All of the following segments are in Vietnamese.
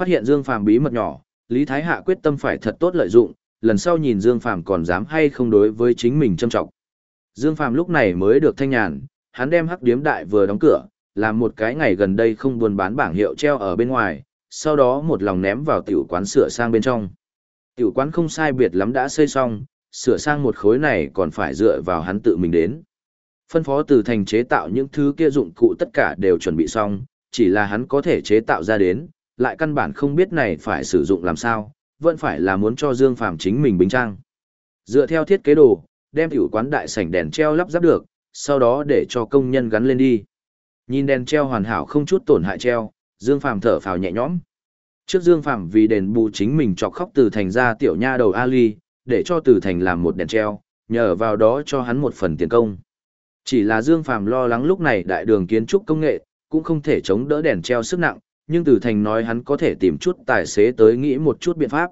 Phát hiện Dương Phàm bí mật nhỏ, Lý Thái Hạ quyết tâm phải thật tốt lợi dụng, lần sau nhìn Dương Phàm còn dám hay không đối với chính mình châm trọng. Dương Phàm lúc này mới được thanh nhàn, hắn đem hắc điếm đại vừa đóng cửa, làm một cái ngày gần đây không buôn bán bảng hiệu treo ở bên ngoài, sau đó một lòng ném vào tiểu quán sửa sang bên trong. Tiểu quán không sai biệt lắm đã xây xong, sửa sang một khối này còn phải dựa vào hắn tự mình đến. Phân phó từ thành chế tạo những thứ kia dụng cụ tất cả đều chuẩn bị xong, chỉ là hắn có thể chế tạo ra đến, lại căn bản không biết này phải sử dụng làm sao, vẫn phải là muốn cho Dương Phàm chính mình bình trang. Dựa theo thiết kế đồ, đem tiểu quán đại sảnh đèn treo lắp ráp được, sau đó để cho công nhân gắn lên đi. Nhìn đèn treo hoàn hảo không chút tổn hại treo, Dương Phàm thở phào nhẹ nhõm. Trước Dương Phàm vì đền bù chính mình chọc khóc từ thành ra tiểu nha đầu Ali, để cho từ thành làm một đèn treo, nhờ vào đó cho hắn một phần tiền công. Chỉ là Dương Phàm lo lắng lúc này đại đường kiến trúc công nghệ, cũng không thể chống đỡ đèn treo sức nặng, nhưng Từ Thành nói hắn có thể tìm chút tài xế tới nghĩ một chút biện pháp.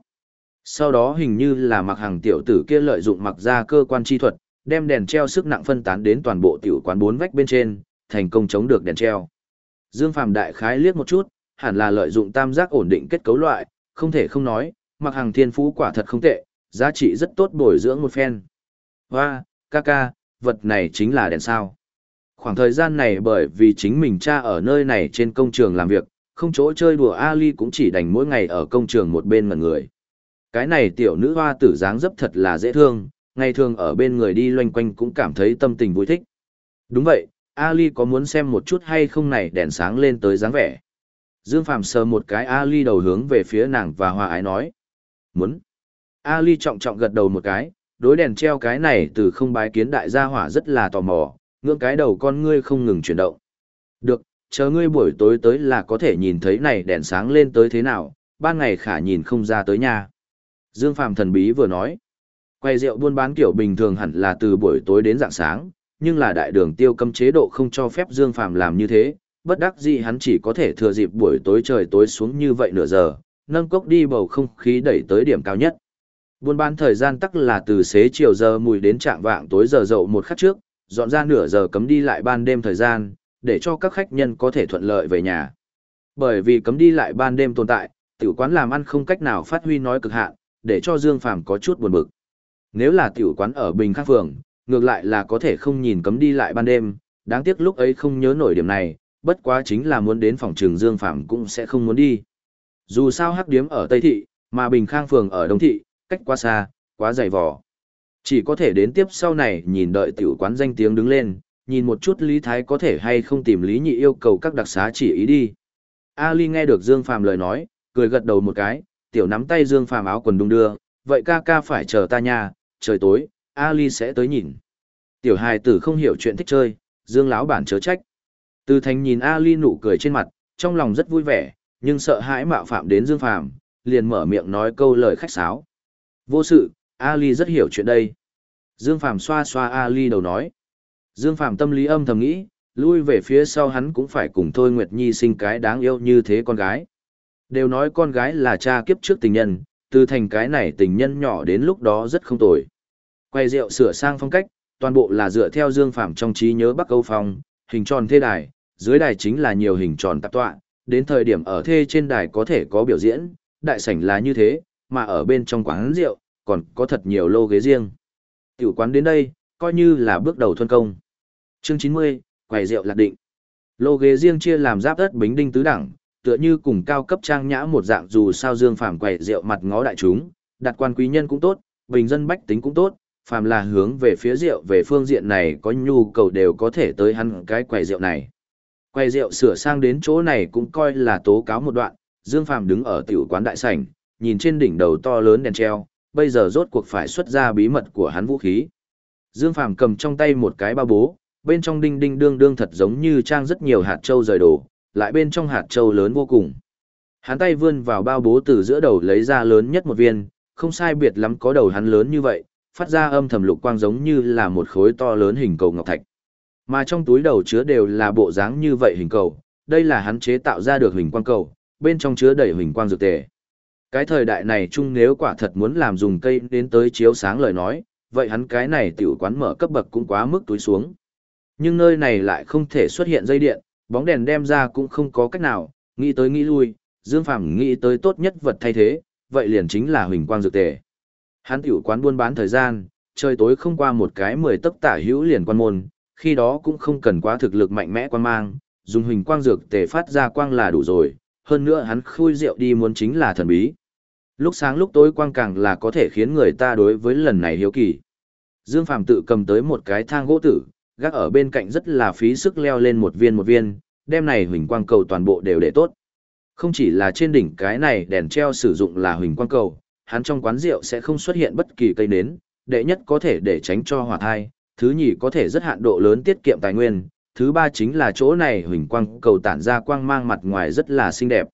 Sau đó hình như là mặc hàng tiểu tử kia lợi dụng mặc ra cơ quan chi thuật, đem đèn treo sức nặng phân tán đến toàn bộ tiểu quán bốn vách bên trên, thành công chống được đèn treo. Dương Phàm đại khái liếc một chút, hẳn là lợi dụng tam giác ổn định kết cấu loại, không thể không nói, mặc hàng thiên phú quả thật không tệ, giá trị rất tốt bồi dưỡng một phen. Hoa, ca ca, vật này chính là đèn sao. Khoảng thời gian này bởi vì chính mình cha ở nơi này trên công trường làm việc, không chỗ chơi đùa Ali cũng chỉ đành mỗi ngày ở công trường một bên ngẩn người. Cái này tiểu nữ hoa tử dáng dấp thật là dễ thương, ngày thường ở bên người đi loanh quanh cũng cảm thấy tâm tình vui thích. Đúng vậy, Ali có muốn xem một chút hay không này đèn sáng lên tới dáng vẻ. Dương Phàm sờ một cái Ali đầu hướng về phía nàng và hòa ái nói. Muốn. Ali trọng trọng gật đầu một cái, đối đèn treo cái này từ không bái kiến đại gia hỏa rất là tò mò, ngưỡng cái đầu con ngươi không ngừng chuyển động. Được, chờ ngươi buổi tối tới là có thể nhìn thấy này đèn sáng lên tới thế nào, ban ngày khả nhìn không ra tới nhà. Dương Phàm thần bí vừa nói, quay rượu buôn bán kiểu bình thường hẳn là từ buổi tối đến dạng sáng, nhưng là đại đường tiêu cấm chế độ không cho phép Dương Phàm làm như thế, bất đắc dĩ hắn chỉ có thể thừa dịp buổi tối trời tối xuống như vậy nửa giờ, nâng cốc đi bầu không khí đẩy tới điểm cao nhất. Buôn bán thời gian tắc là từ xế chiều giờ mùi đến trạng vạng tối giờ dậu một khắc trước, dọn ra nửa giờ cấm đi lại ban đêm thời gian, để cho các khách nhân có thể thuận lợi về nhà. Bởi vì cấm đi lại ban đêm tồn tại, tiểu quán làm ăn không cách nào phát huy nói cực hạn, để cho Dương Phàm có chút buồn bực. Nếu là tiểu quán ở Bình Khang Phường, ngược lại là có thể không nhìn cấm đi lại ban đêm, đáng tiếc lúc ấy không nhớ nổi điểm này, bất quá chính là muốn đến phòng trường Dương Phàm cũng sẽ không muốn đi. Dù sao hắc điếm ở Tây Thị, mà Bình Khang Phường ở Đông Thị, cách quá xa, quá dày vò. Chỉ có thể đến tiếp sau này nhìn đợi tiểu quán danh tiếng đứng lên, nhìn một chút Lý Thái có thể hay không tìm Lý Nhị yêu cầu các đặc xá chỉ ý đi. Ali nghe được Dương Phàm lời nói, cười gật đầu một cái, tiểu nắm tay Dương Phàm áo quần đung đưa, vậy ca ca phải chờ ta nha, trời tối, Ali sẽ tới nhìn. Tiểu hài tử không hiểu chuyện thích chơi, Dương lão bản chớ trách. Từ thành nhìn Ali nụ cười trên mặt, trong lòng rất vui vẻ, nhưng sợ hãi mạo phạm đến Dương Phàm, liền mở miệng nói câu lời khách sáo. Vô sự, Ali rất hiểu chuyện đây. Dương Phàm xoa xoa Ali đầu nói. Dương Phạm tâm lý âm thầm nghĩ, lui về phía sau hắn cũng phải cùng Thôi Nguyệt Nhi sinh cái đáng yêu như thế con gái. Đều nói con gái là cha kiếp trước tình nhân, từ thành cái này tình nhân nhỏ đến lúc đó rất không tồi. Quay rượu sửa sang phong cách, toàn bộ là dựa theo Dương Phạm trong trí nhớ Bắc Âu Phong, hình tròn thê đài, dưới đài chính là nhiều hình tròn tạp tọa, đến thời điểm ở thê trên đài có thể có biểu diễn, đại sảnh là như thế, mà ở bên trong quán rượu, còn có thật nhiều lô ghế riêng. Tiểu quán đến đây, coi như là bước đầu thuần công. Chương 90, quầy rượu lạc định. Lô ghế riêng chia làm giáp đất bính đinh tứ đẳng, tựa như cùng cao cấp trang nhã một dạng dù sao Dương Phàm quầy rượu mặt ngó đại chúng, đặt quan quý nhân cũng tốt, bình dân bách tính cũng tốt, phàm là hướng về phía rượu về phương diện này có nhu cầu đều có thể tới hắn cái quầy rượu này. Quầy rượu sửa sang đến chỗ này cũng coi là tố cáo một đoạn, Dương Phàm đứng ở tiểu quán đại sảnh, nhìn trên đỉnh đầu to lớn đèn treo, bây giờ rốt cuộc phải xuất ra bí mật của hắn vũ khí. Dương Phàm cầm trong tay một cái ba bố, bên trong đinh đinh đương đương thật giống như trang rất nhiều hạt châu rời đổ, lại bên trong hạt châu lớn vô cùng. Hắn tay vươn vào bao bố từ giữa đầu lấy ra lớn nhất một viên, không sai biệt lắm có đầu hắn lớn như vậy, phát ra âm thầm lục quang giống như là một khối to lớn hình cầu ngọc thạch. Mà trong túi đầu chứa đều là bộ dáng như vậy hình cầu, đây là hắn chế tạo ra được hình quang cầu, bên trong chứa đầy hình quang dược tề. Cái thời đại này chung nếu quả thật muốn làm dùng cây đến tới chiếu sáng lời nói, vậy hắn cái này tiểu quán mở cấp bậc cũng quá mức túi xuống. Nhưng nơi này lại không thể xuất hiện dây điện, bóng đèn đem ra cũng không có cách nào, nghĩ tới nghĩ lui, Dương Phàm nghĩ tới tốt nhất vật thay thế, vậy liền chính là huỳnh quang dược tề. Hắn tiểu quán buôn bán thời gian, trời tối không qua một cái mười tấc tả hữu liền quan môn, khi đó cũng không cần quá thực lực mạnh mẽ quan mang, dùng huỳnh quang dược tề phát ra quang là đủ rồi, hơn nữa hắn khui rượu đi muốn chính là thần bí. Lúc sáng lúc tối quang càng là có thể khiến người ta đối với lần này hiếu kỳ. Dương Phàm tự cầm tới một cái thang gỗ tử, gác ở bên cạnh rất là phí sức leo lên một viên một viên, đem này huỳnh quang cầu toàn bộ đều để tốt. Không chỉ là trên đỉnh cái này đèn treo sử dụng là huỳnh quang cầu, hắn trong quán rượu sẽ không xuất hiện bất kỳ cây nến, đệ nhất có thể để tránh cho hỏa thai, thứ nhì có thể rất hạn độ lớn tiết kiệm tài nguyên, thứ ba chính là chỗ này huỳnh quang cầu tản ra quang mang mặt ngoài rất là xinh đẹp.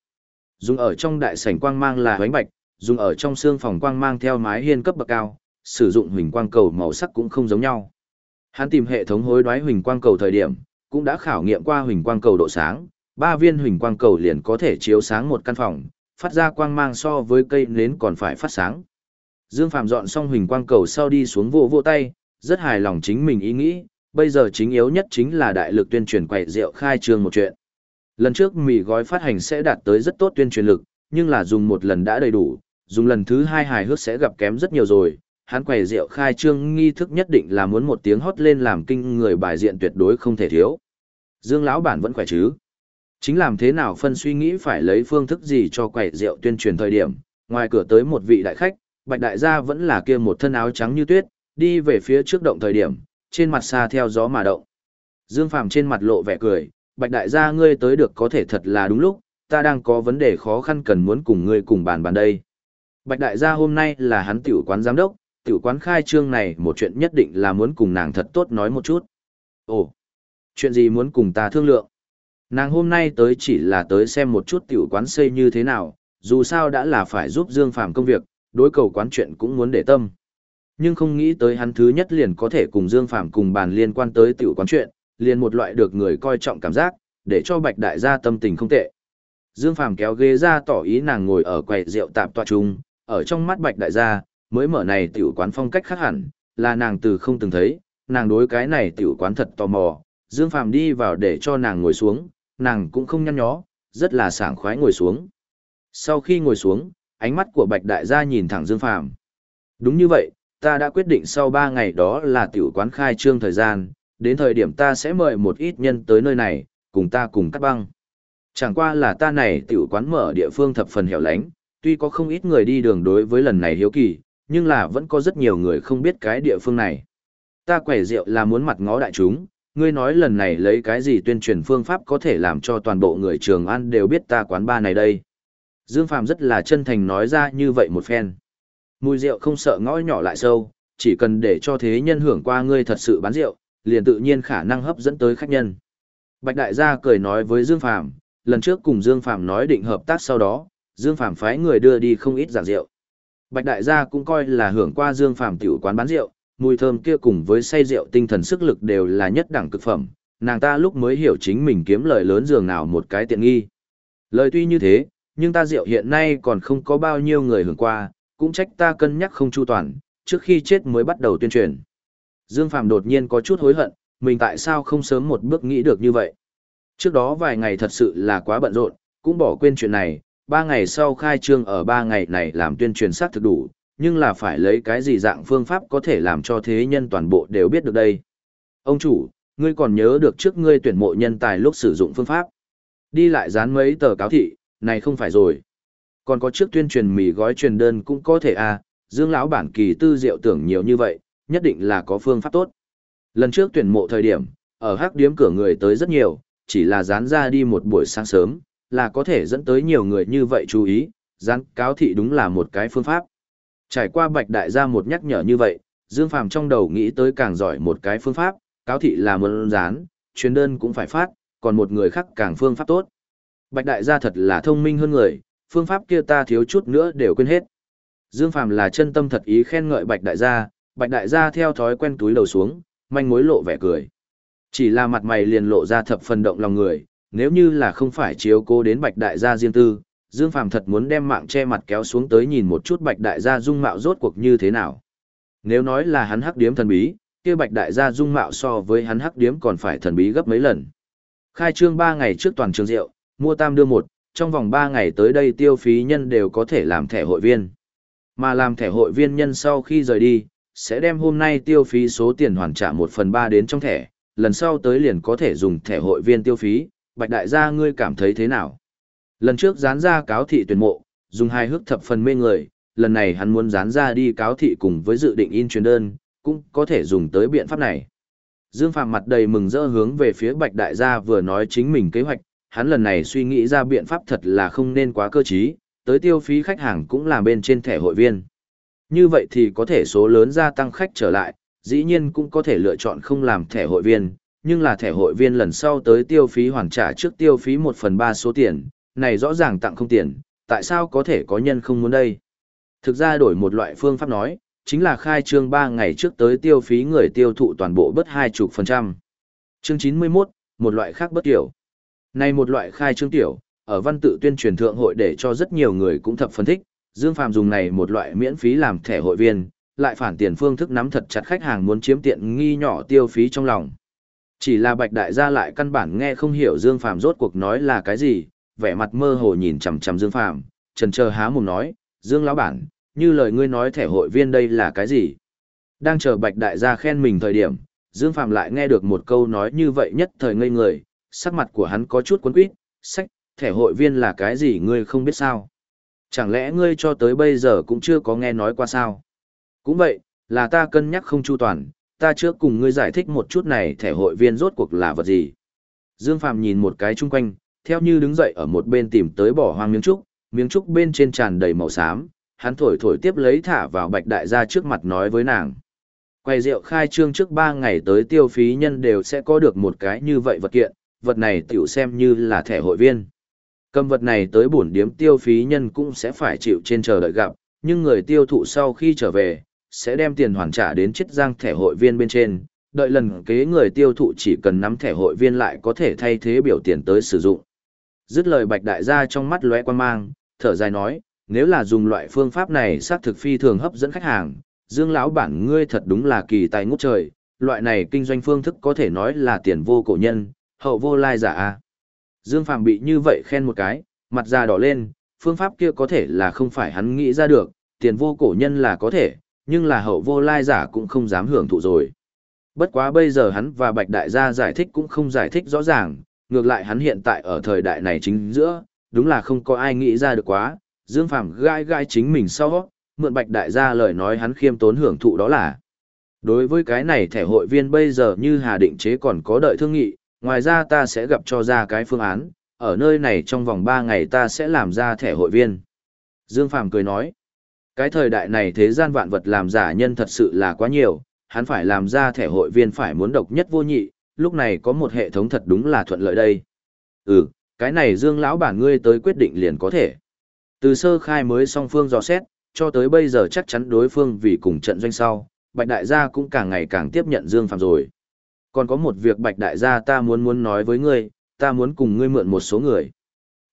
Dùng ở trong đại sảnh quang mang là hoánh bạch, dùng ở trong xương phòng quang mang theo mái hiên cấp bậc cao, sử dụng huỳnh quang cầu màu sắc cũng không giống nhau. Hắn tìm hệ thống hối đoái huỳnh quang cầu thời điểm, cũng đã khảo nghiệm qua huỳnh quang cầu độ sáng, ba viên huỳnh quang cầu liền có thể chiếu sáng một căn phòng, phát ra quang mang so với cây nến còn phải phát sáng. Dương Phạm dọn xong huỳnh quang cầu sau đi xuống vô vô tay, rất hài lòng chính mình ý nghĩ, bây giờ chính yếu nhất chính là đại lực tuyên truyền quậy rượu khai trương một chuyện. Lần trước mì gói phát hành sẽ đạt tới rất tốt tuyên truyền lực, nhưng là dùng một lần đã đầy đủ, dùng lần thứ hai hài hước sẽ gặp kém rất nhiều rồi. Hắn quầy rượu khai trương nghi thức nhất định là muốn một tiếng hót lên làm kinh người bài diện tuyệt đối không thể thiếu. Dương lão bản vẫn khỏe chứ? Chính làm thế nào phân suy nghĩ phải lấy phương thức gì cho quầy rượu tuyên truyền thời điểm, ngoài cửa tới một vị đại khách, bạch đại gia vẫn là kia một thân áo trắng như tuyết, đi về phía trước động thời điểm, trên mặt xa theo gió mà động. Dương Phàm trên mặt lộ vẻ cười, bạch đại gia ngươi tới được có thể thật là đúng lúc, ta đang có vấn đề khó khăn cần muốn cùng ngươi cùng bàn bàn đây. Bạch đại gia hôm nay là hắn tiểu quán giám đốc, tiểu quán khai trương này một chuyện nhất định là muốn cùng nàng thật tốt nói một chút. Ồ, chuyện gì muốn cùng ta thương lượng? Nàng hôm nay tới chỉ là tới xem một chút tiểu quán xây như thế nào, dù sao đã là phải giúp Dương Phàm công việc, đối cầu quán chuyện cũng muốn để tâm. Nhưng không nghĩ tới hắn thứ nhất liền có thể cùng Dương Phàm cùng bàn liên quan tới tiểu quán chuyện, liền một loại được người coi trọng cảm giác, để cho Bạch Đại gia tâm tình không tệ. Dương Phàm kéo ghế ra tỏ ý nàng ngồi ở quầy rượu tạp tọa chung, ở trong mắt Bạch Đại gia, mới mở này tiểu quán phong cách khác hẳn, là nàng từ không từng thấy, nàng đối cái này tiểu quán thật tò mò. Dương Phàm đi vào để cho nàng ngồi xuống, nàng cũng không nhăn nhó, rất là sảng khoái ngồi xuống. Sau khi ngồi xuống, ánh mắt của Bạch Đại gia nhìn thẳng Dương Phàm. Đúng như vậy, ta đã quyết định sau 3 ngày đó là tiểu quán khai trương thời gian, đến thời điểm ta sẽ mời một ít nhân tới nơi này, cùng ta cùng cắt băng. Chẳng qua là ta này tiểu quán mở địa phương thập phần hẻo lánh, tuy có không ít người đi đường đối với lần này hiếu kỳ, nhưng là vẫn có rất nhiều người không biết cái địa phương này. Ta quẻ rượu là muốn mặt ngó đại chúng, ngươi nói lần này lấy cái gì tuyên truyền phương pháp có thể làm cho toàn bộ người trường ăn đều biết ta quán ba này đây. Dương Phàm rất là chân thành nói ra như vậy một phen. Mùi rượu không sợ ngõ nhỏ lại sâu, chỉ cần để cho thế nhân hưởng qua ngươi thật sự bán rượu, liền tự nhiên khả năng hấp dẫn tới khách nhân. Bạch đại gia cười nói với Dương Phàm, lần trước cùng Dương Phàm nói định hợp tác sau đó, Dương Phàm phái người đưa đi không ít giảng rượu. Bạch đại gia cũng coi là hưởng qua Dương Phàm tiểu quán bán rượu, mùi thơm kia cùng với say rượu tinh thần sức lực đều là nhất đẳng cực phẩm, nàng ta lúc mới hiểu chính mình kiếm lời lớn dường nào một cái tiện nghi. Lời tuy như thế, nhưng ta rượu hiện nay còn không có bao nhiêu người hưởng qua, cũng trách ta cân nhắc không chu toàn, trước khi chết mới bắt đầu tuyên truyền. Dương Phàm đột nhiên có chút hối hận, mình tại sao không sớm một bước nghĩ được như vậy. Trước đó vài ngày thật sự là quá bận rộn, cũng bỏ quên chuyện này, ba ngày sau khai trương ở ba ngày này làm tuyên truyền xác thực đủ, nhưng là phải lấy cái gì dạng phương pháp có thể làm cho thế nhân toàn bộ đều biết được đây. Ông chủ, ngươi còn nhớ được trước ngươi tuyển mộ nhân tài lúc sử dụng phương pháp. Đi lại dán mấy tờ cáo thị, này không phải rồi. Còn có trước tuyên truyền mì gói truyền đơn cũng có thể à, Dương lão bản kỳ tư diệu tưởng nhiều như vậy, nhất định là có phương pháp tốt. Lần trước tuyển mộ thời điểm, ở hắc điếm cửa người tới rất nhiều, chỉ là dán ra đi một buổi sáng sớm, là có thể dẫn tới nhiều người như vậy chú ý, dán cáo thị đúng là một cái phương pháp. Trải qua bạch đại gia một nhắc nhở như vậy, Dương Phàm trong đầu nghĩ tới càng giỏi một cái phương pháp, cáo thị là một dán, truyền đơn cũng phải phát, còn một người khác càng phương pháp tốt. Bạch đại gia thật là thông minh hơn người, phương pháp kia ta thiếu chút nữa đều quên hết. Dương Phàm là chân tâm thật ý khen ngợi Bạch đại gia, Bạch đại gia theo thói quen túi đầu xuống, manh mối lộ vẻ cười. Chỉ là mặt mày liền lộ ra thập phần động lòng người, nếu như là không phải chiếu cố đến Bạch đại gia riêng tư, Dương Phàm thật muốn đem mạng che mặt kéo xuống tới nhìn một chút Bạch đại gia dung mạo rốt cuộc như thế nào. Nếu nói là hắn hắc điếm thần bí, kia Bạch đại gia dung mạo so với hắn hắc điếm còn phải thần bí gấp mấy lần. Khai trương 3 ngày trước toàn trường rượu, mua tam đưa một, trong vòng 3 ngày tới đây tiêu phí nhân đều có thể làm thẻ hội viên. Mà làm thẻ hội viên nhân sau khi rời đi, sẽ đem hôm nay tiêu phí số tiền hoàn trả 1 phần 3 đến trong thẻ, lần sau tới liền có thể dùng thẻ hội viên tiêu phí, bạch đại gia ngươi cảm thấy thế nào? Lần trước dán ra cáo thị tuyển mộ, dùng hai hước thập phần mê người, lần này hắn muốn dán ra đi cáo thị cùng với dự định in truyền đơn, cũng có thể dùng tới biện pháp này. Dương Phạm mặt đầy mừng rỡ hướng về phía Bạch Đại gia vừa nói chính mình kế hoạch, hắn lần này suy nghĩ ra biện pháp thật là không nên quá cơ trí, tới tiêu phí khách hàng cũng là bên trên thẻ hội viên. Như vậy thì có thể số lớn gia tăng khách trở lại, dĩ nhiên cũng có thể lựa chọn không làm thẻ hội viên, nhưng là thẻ hội viên lần sau tới tiêu phí hoàn trả trước tiêu phí 1 phần 3 số tiền, này rõ ràng tặng không tiền, tại sao có thể có nhân không muốn đây? Thực ra đổi một loại phương pháp nói, chính là khai trương 3 ngày trước tới tiêu phí người tiêu thụ toàn bộ bớt 20%. Chương 91, một loại khác bất tiểu. Này một loại khai trương tiểu, ở văn tự tuyên truyền thượng hội để cho rất nhiều người cũng thập phân thích, Dương Phàm dùng này một loại miễn phí làm thẻ hội viên, lại phản tiền phương thức nắm thật chặt khách hàng muốn chiếm tiện nghi nhỏ tiêu phí trong lòng. Chỉ là Bạch Đại gia lại căn bản nghe không hiểu Dương Phàm rốt cuộc nói là cái gì, vẻ mặt mơ hồ nhìn chằm chằm Dương Phàm, trần chờ há mồm nói, "Dương lão bản, như lời ngươi nói thẻ hội viên đây là cái gì?" Đang chờ Bạch Đại gia khen mình thời điểm, Dương Phàm lại nghe được một câu nói như vậy nhất thời ngây người, sắc mặt của hắn có chút cuốn quýt, "Sách, thẻ hội viên là cái gì ngươi không biết sao? Chẳng lẽ ngươi cho tới bây giờ cũng chưa có nghe nói qua sao?" Cũng vậy, là ta cân nhắc không chu toàn, ta trước cùng ngươi giải thích một chút này thẻ hội viên rốt cuộc là vật gì. Dương Phàm nhìn một cái chung quanh, theo như đứng dậy ở một bên tìm tới bỏ hoang miếng trúc, miếng trúc bên trên tràn đầy màu xám, hắn thổi thổi tiếp lấy thả vào bạch đại gia trước mặt nói với nàng. Quay rượu khai trương trước 3 ngày tới tiêu phí nhân đều sẽ có được một cái như vậy vật kiện, vật này tiểu xem như là thẻ hội viên. Cầm vật này tới bổn điếm tiêu phí nhân cũng sẽ phải chịu trên chờ đợi gặp, nhưng người tiêu thụ sau khi trở về, sẽ đem tiền hoàn trả đến chiết giang thẻ hội viên bên trên, đợi lần kế người tiêu thụ chỉ cần nắm thẻ hội viên lại có thể thay thế biểu tiền tới sử dụng. Dứt lời bạch đại gia trong mắt lóe quan mang, thở dài nói, nếu là dùng loại phương pháp này xác thực phi thường hấp dẫn khách hàng, Dương lão bản ngươi thật đúng là kỳ tài ngút trời, loại này kinh doanh phương thức có thể nói là tiền vô cổ nhân, hậu vô lai giả a. Dương Phạm bị như vậy khen một cái, mặt da đỏ lên, phương pháp kia có thể là không phải hắn nghĩ ra được, tiền vô cổ nhân là có thể, nhưng là hậu vô lai giả cũng không dám hưởng thụ rồi. Bất quá bây giờ hắn và Bạch Đại gia giải thích cũng không giải thích rõ ràng, ngược lại hắn hiện tại ở thời đại này chính giữa, đúng là không có ai nghĩ ra được quá, Dương Phàm gai gai chính mình sau, mượn Bạch Đại gia lời nói hắn khiêm tốn hưởng thụ đó là. Đối với cái này thẻ hội viên bây giờ như Hà Định Chế còn có đợi thương nghị, ngoài ra ta sẽ gặp cho ra cái phương án, ở nơi này trong vòng 3 ngày ta sẽ làm ra thẻ hội viên. Dương Phàm cười nói, cái thời đại này thế gian vạn vật làm giả nhân thật sự là quá nhiều, hắn phải làm ra thẻ hội viên phải muốn độc nhất vô nhị, lúc này có một hệ thống thật đúng là thuận lợi đây. Ừ, cái này Dương lão bản ngươi tới quyết định liền có thể. Từ sơ khai mới song phương dò xét, cho tới bây giờ chắc chắn đối phương vì cùng trận doanh sau, Bạch Đại gia cũng càng ngày càng tiếp nhận Dương Phạm rồi. Còn có một việc Bạch Đại gia ta muốn muốn nói với ngươi, ta muốn cùng ngươi mượn một số người.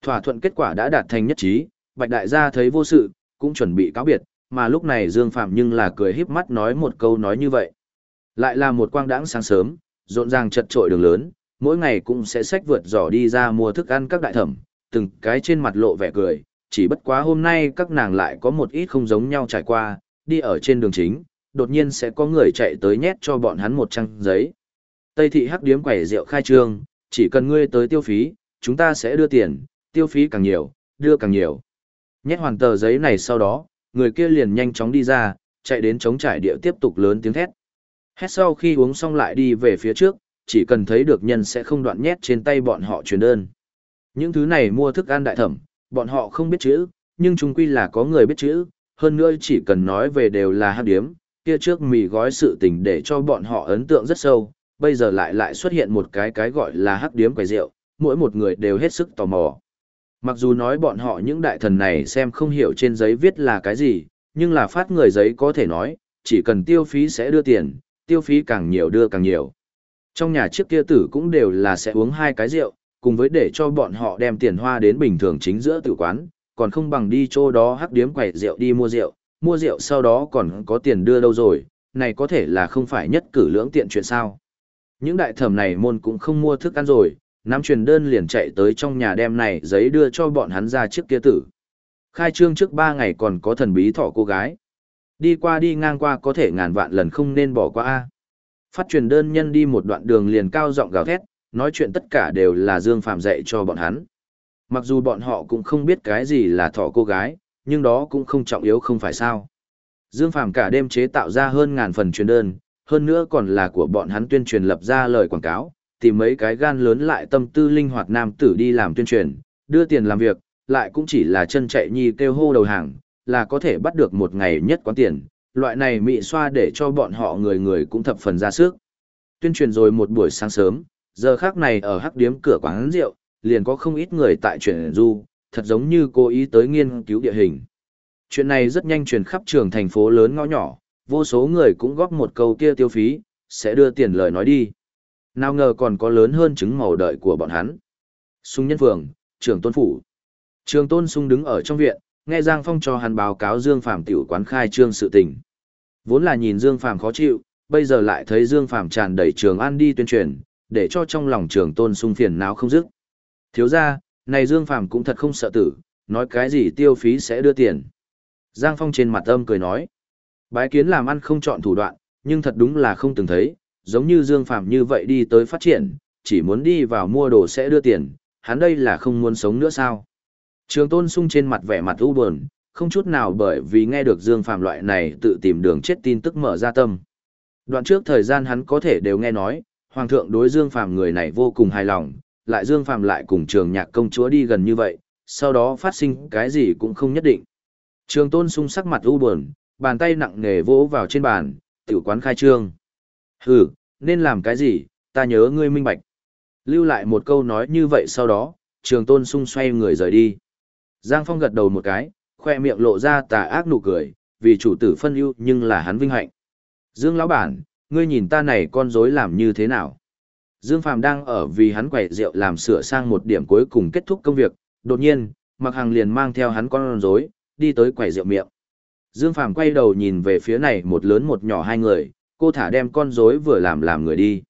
Thỏa thuận kết quả đã đạt thành nhất trí, Bạch Đại gia thấy vô sự, cũng chuẩn bị cáo biệt, mà lúc này Dương Phạm nhưng là cười híp mắt nói một câu nói như vậy. Lại là một quang đãng sáng sớm, rộn ràng chật trội đường lớn, mỗi ngày cũng sẽ xách vượt giỏ đi ra mua thức ăn các đại thẩm, từng cái trên mặt lộ vẻ cười, chỉ bất quá hôm nay các nàng lại có một ít không giống nhau trải qua, đi ở trên đường chính, đột nhiên sẽ có người chạy tới nhét cho bọn hắn một trang giấy. Tây thị hắc điếm quẩy rượu khai trương, chỉ cần ngươi tới tiêu phí, chúng ta sẽ đưa tiền, tiêu phí càng nhiều, đưa càng nhiều. Nhét hoàn tờ giấy này sau đó, người kia liền nhanh chóng đi ra, chạy đến chống trải địa tiếp tục lớn tiếng thét. Hét sau khi uống xong lại đi về phía trước, chỉ cần thấy được nhân sẽ không đoạn nhét trên tay bọn họ truyền đơn. Những thứ này mua thức ăn đại thẩm, bọn họ không biết chữ, nhưng chung quy là có người biết chữ, hơn nữa chỉ cần nói về đều là hát điếm, kia trước mì gói sự tình để cho bọn họ ấn tượng rất sâu, bây giờ lại lại xuất hiện một cái cái gọi là hắc điếm quầy rượu, mỗi một người đều hết sức tò mò. Mặc dù nói bọn họ những đại thần này xem không hiểu trên giấy viết là cái gì, nhưng là phát người giấy có thể nói, chỉ cần tiêu phí sẽ đưa tiền, tiêu phí càng nhiều đưa càng nhiều. Trong nhà trước kia tử cũng đều là sẽ uống hai cái rượu, cùng với để cho bọn họ đem tiền hoa đến bình thường chính giữa tử quán, còn không bằng đi chỗ đó hắc điếm quẩy rượu đi mua rượu, mua rượu sau đó còn có tiền đưa đâu rồi, này có thể là không phải nhất cử lưỡng tiện chuyện sao. Những đại thẩm này môn cũng không mua thức ăn rồi, nắm truyền đơn liền chạy tới trong nhà đem này giấy đưa cho bọn hắn ra trước kia tử. Khai trương trước ba ngày còn có thần bí thỏ cô gái. Đi qua đi ngang qua có thể ngàn vạn lần không nên bỏ qua. a Phát truyền đơn nhân đi một đoạn đường liền cao giọng gào thét, nói chuyện tất cả đều là Dương Phạm dạy cho bọn hắn. Mặc dù bọn họ cũng không biết cái gì là thỏ cô gái, nhưng đó cũng không trọng yếu không phải sao. Dương Phạm cả đêm chế tạo ra hơn ngàn phần truyền đơn, hơn nữa còn là của bọn hắn tuyên truyền lập ra lời quảng cáo, tìm mấy cái gan lớn lại tâm tư linh hoạt nam tử đi làm tuyên truyền, đưa tiền làm việc, lại cũng chỉ là chân chạy nhi kêu hô đầu hàng, là có thể bắt được một ngày nhất quán tiền, loại này mị xoa để cho bọn họ người người cũng thập phần ra sức. Tuyên truyền rồi một buổi sáng sớm, giờ khác này ở hắc điếm cửa quán rượu, liền có không ít người tại chuyển du, thật giống như cố ý tới nghiên cứu địa hình. Chuyện này rất nhanh truyền khắp trường thành phố lớn ngõ nhỏ, vô số người cũng góp một câu kia tiêu phí, sẽ đưa tiền lời nói đi. Nào ngờ còn có lớn hơn trứng màu đợi của bọn hắn. Sung nhân phường, trường tôn phủ. Trường tôn sung đứng ở trong viện, nghe Giang Phong cho hắn báo cáo Dương Phàm tiểu quán khai trương sự tình. Vốn là nhìn Dương Phàm khó chịu, bây giờ lại thấy Dương Phàm tràn đầy trường an đi tuyên truyền, để cho trong lòng trường tôn sung phiền não không dứt. Thiếu ra, này Dương Phàm cũng thật không sợ tử, nói cái gì tiêu phí sẽ đưa tiền. Giang Phong trên mặt âm cười nói. Bái kiến làm ăn không chọn thủ đoạn, nhưng thật đúng là không từng thấy, giống như Dương Phàm như vậy đi tới phát triển, chỉ muốn đi vào mua đồ sẽ đưa tiền, hắn đây là không muốn sống nữa sao. Trường tôn sung trên mặt vẻ mặt u buồn, không chút nào bởi vì nghe được Dương Phàm loại này tự tìm đường chết tin tức mở ra tâm. Đoạn trước thời gian hắn có thể đều nghe nói, Hoàng thượng đối Dương Phàm người này vô cùng hài lòng, lại Dương Phàm lại cùng trường nhạc công chúa đi gần như vậy, sau đó phát sinh cái gì cũng không nhất định. Trường tôn sung sắc mặt u buồn, bàn tay nặng nề vỗ vào trên bàn, tiểu quán khai trương. Hừ, nên làm cái gì, ta nhớ ngươi minh bạch. Lưu lại một câu nói như vậy sau đó, trường tôn sung xoay người rời đi. Giang Phong gật đầu một cái, khoe miệng lộ ra tà ác nụ cười, vì chủ tử phân ưu nhưng là hắn vinh hạnh. Dương lão bản, ngươi nhìn ta này con rối làm như thế nào? Dương Phàm đang ở vì hắn quẩy rượu làm sửa sang một điểm cuối cùng kết thúc công việc, đột nhiên, Mặc Hằng liền mang theo hắn con rối, đi tới quẩy rượu miệng. Dương Phàm quay đầu nhìn về phía này một lớn một nhỏ hai người, cô thả đem con rối vừa làm làm người đi.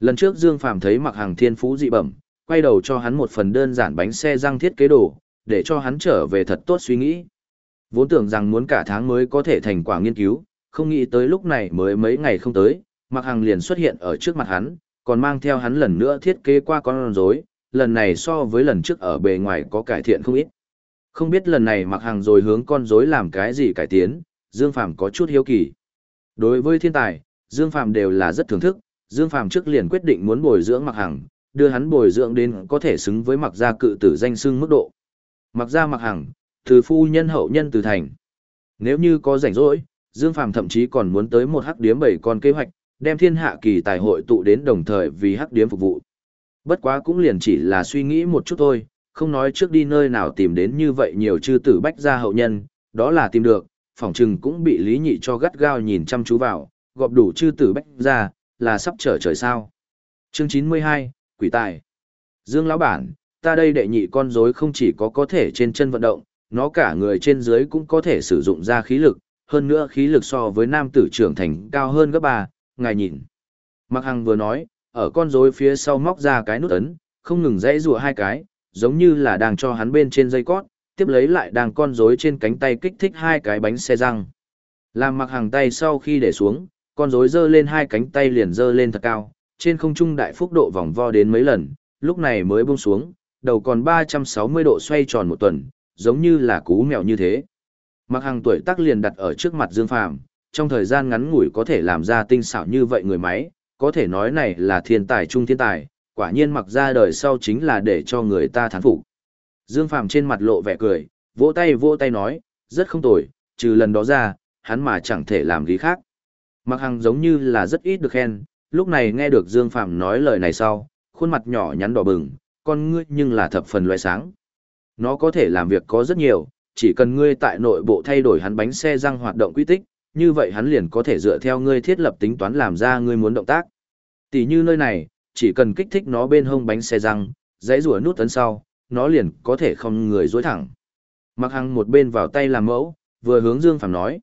Lần trước Dương Phàm thấy Mặc Hằng thiên phú dị bẩm, quay đầu cho hắn một phần đơn giản bánh xe răng thiết kế đồ, để cho hắn trở về thật tốt suy nghĩ. Vốn tưởng rằng muốn cả tháng mới có thể thành quả nghiên cứu, không nghĩ tới lúc này mới mấy ngày không tới, Mạc Hằng liền xuất hiện ở trước mặt hắn, còn mang theo hắn lần nữa thiết kế qua con rối, lần này so với lần trước ở bề ngoài có cải thiện không ít. Không biết lần này Mạc Hằng rồi hướng con rối làm cái gì cải tiến, Dương Phàm có chút hiếu kỳ. Đối với thiên tài, Dương Phàm đều là rất thưởng thức, Dương Phàm trước liền quyết định muốn bồi dưỡng Mạc Hằng, đưa hắn bồi dưỡng đến có thể xứng với Mạc gia cự tử danh xưng mức độ. Mặc gia mặc hằng, từ phu nhân hậu nhân từ thành. Nếu như có rảnh rỗi, Dương Phàm thậm chí còn muốn tới một hắc điếm bảy con kế hoạch, đem thiên hạ kỳ tài hội tụ đến đồng thời vì hắc điếm phục vụ. Bất quá cũng liền chỉ là suy nghĩ một chút thôi, không nói trước đi nơi nào tìm đến như vậy nhiều chư tử bách gia hậu nhân, đó là tìm được, phỏng chừng cũng bị lý nhị cho gắt gao nhìn chăm chú vào, gọp đủ chư tử bách ra, là sắp trở trời sao. Chương 92, Quỷ Tài Dương Lão Bản, ta đây đệ nhị con rối không chỉ có có thể trên chân vận động, nó cả người trên dưới cũng có thể sử dụng ra khí lực, hơn nữa khí lực so với nam tử trưởng thành cao hơn gấp ba, ngài nhìn. Mạc Hằng vừa nói, ở con rối phía sau móc ra cái nút ấn, không ngừng dãy rùa hai cái, giống như là đang cho hắn bên trên dây cót, tiếp lấy lại đang con rối trên cánh tay kích thích hai cái bánh xe răng. Làm mặc hàng tay sau khi để xuống, con rối dơ lên hai cánh tay liền dơ lên thật cao, trên không trung đại phúc độ vòng vo đến mấy lần, lúc này mới buông xuống, đầu còn 360 độ xoay tròn một tuần, giống như là cú mèo như thế. Mặc hàng tuổi tác liền đặt ở trước mặt Dương Phàm, trong thời gian ngắn ngủi có thể làm ra tinh xảo như vậy người máy, có thể nói này là thiên tài trung thiên tài, quả nhiên mặc ra đời sau chính là để cho người ta thán phục. Dương Phàm trên mặt lộ vẻ cười, vỗ tay vỗ tay nói, rất không tồi, trừ lần đó ra, hắn mà chẳng thể làm gì khác. Mặc hằng giống như là rất ít được khen, lúc này nghe được Dương Phàm nói lời này sau, khuôn mặt nhỏ nhắn đỏ bừng, con ngươi nhưng là thập phần loại sáng. Nó có thể làm việc có rất nhiều, chỉ cần ngươi tại nội bộ thay đổi hắn bánh xe răng hoạt động quy tích, như vậy hắn liền có thể dựa theo ngươi thiết lập tính toán làm ra ngươi muốn động tác. Tỷ như nơi này, chỉ cần kích thích nó bên hông bánh xe răng, dãy rùa nút tấn sau, nó liền có thể không người dối thẳng. Mặc hằng một bên vào tay làm mẫu, vừa hướng Dương Phàm nói.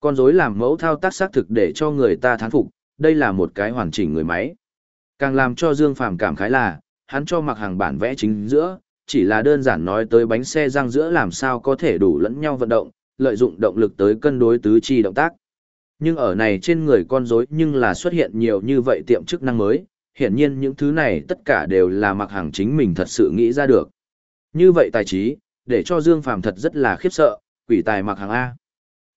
Con rối làm mẫu thao tác xác thực để cho người ta thán phục, đây là một cái hoàn chỉnh người máy. Càng làm cho Dương Phàm cảm khái là, hắn cho mặc hàng bản vẽ chính giữa, chỉ là đơn giản nói tới bánh xe răng giữa làm sao có thể đủ lẫn nhau vận động, lợi dụng động lực tới cân đối tứ chi động tác. Nhưng ở này trên người con rối nhưng là xuất hiện nhiều như vậy tiệm chức năng mới, hiển nhiên những thứ này tất cả đều là mặc hàng chính mình thật sự nghĩ ra được. Như vậy tài trí, để cho Dương Phàm thật rất là khiếp sợ, quỷ tài mặc hàng A.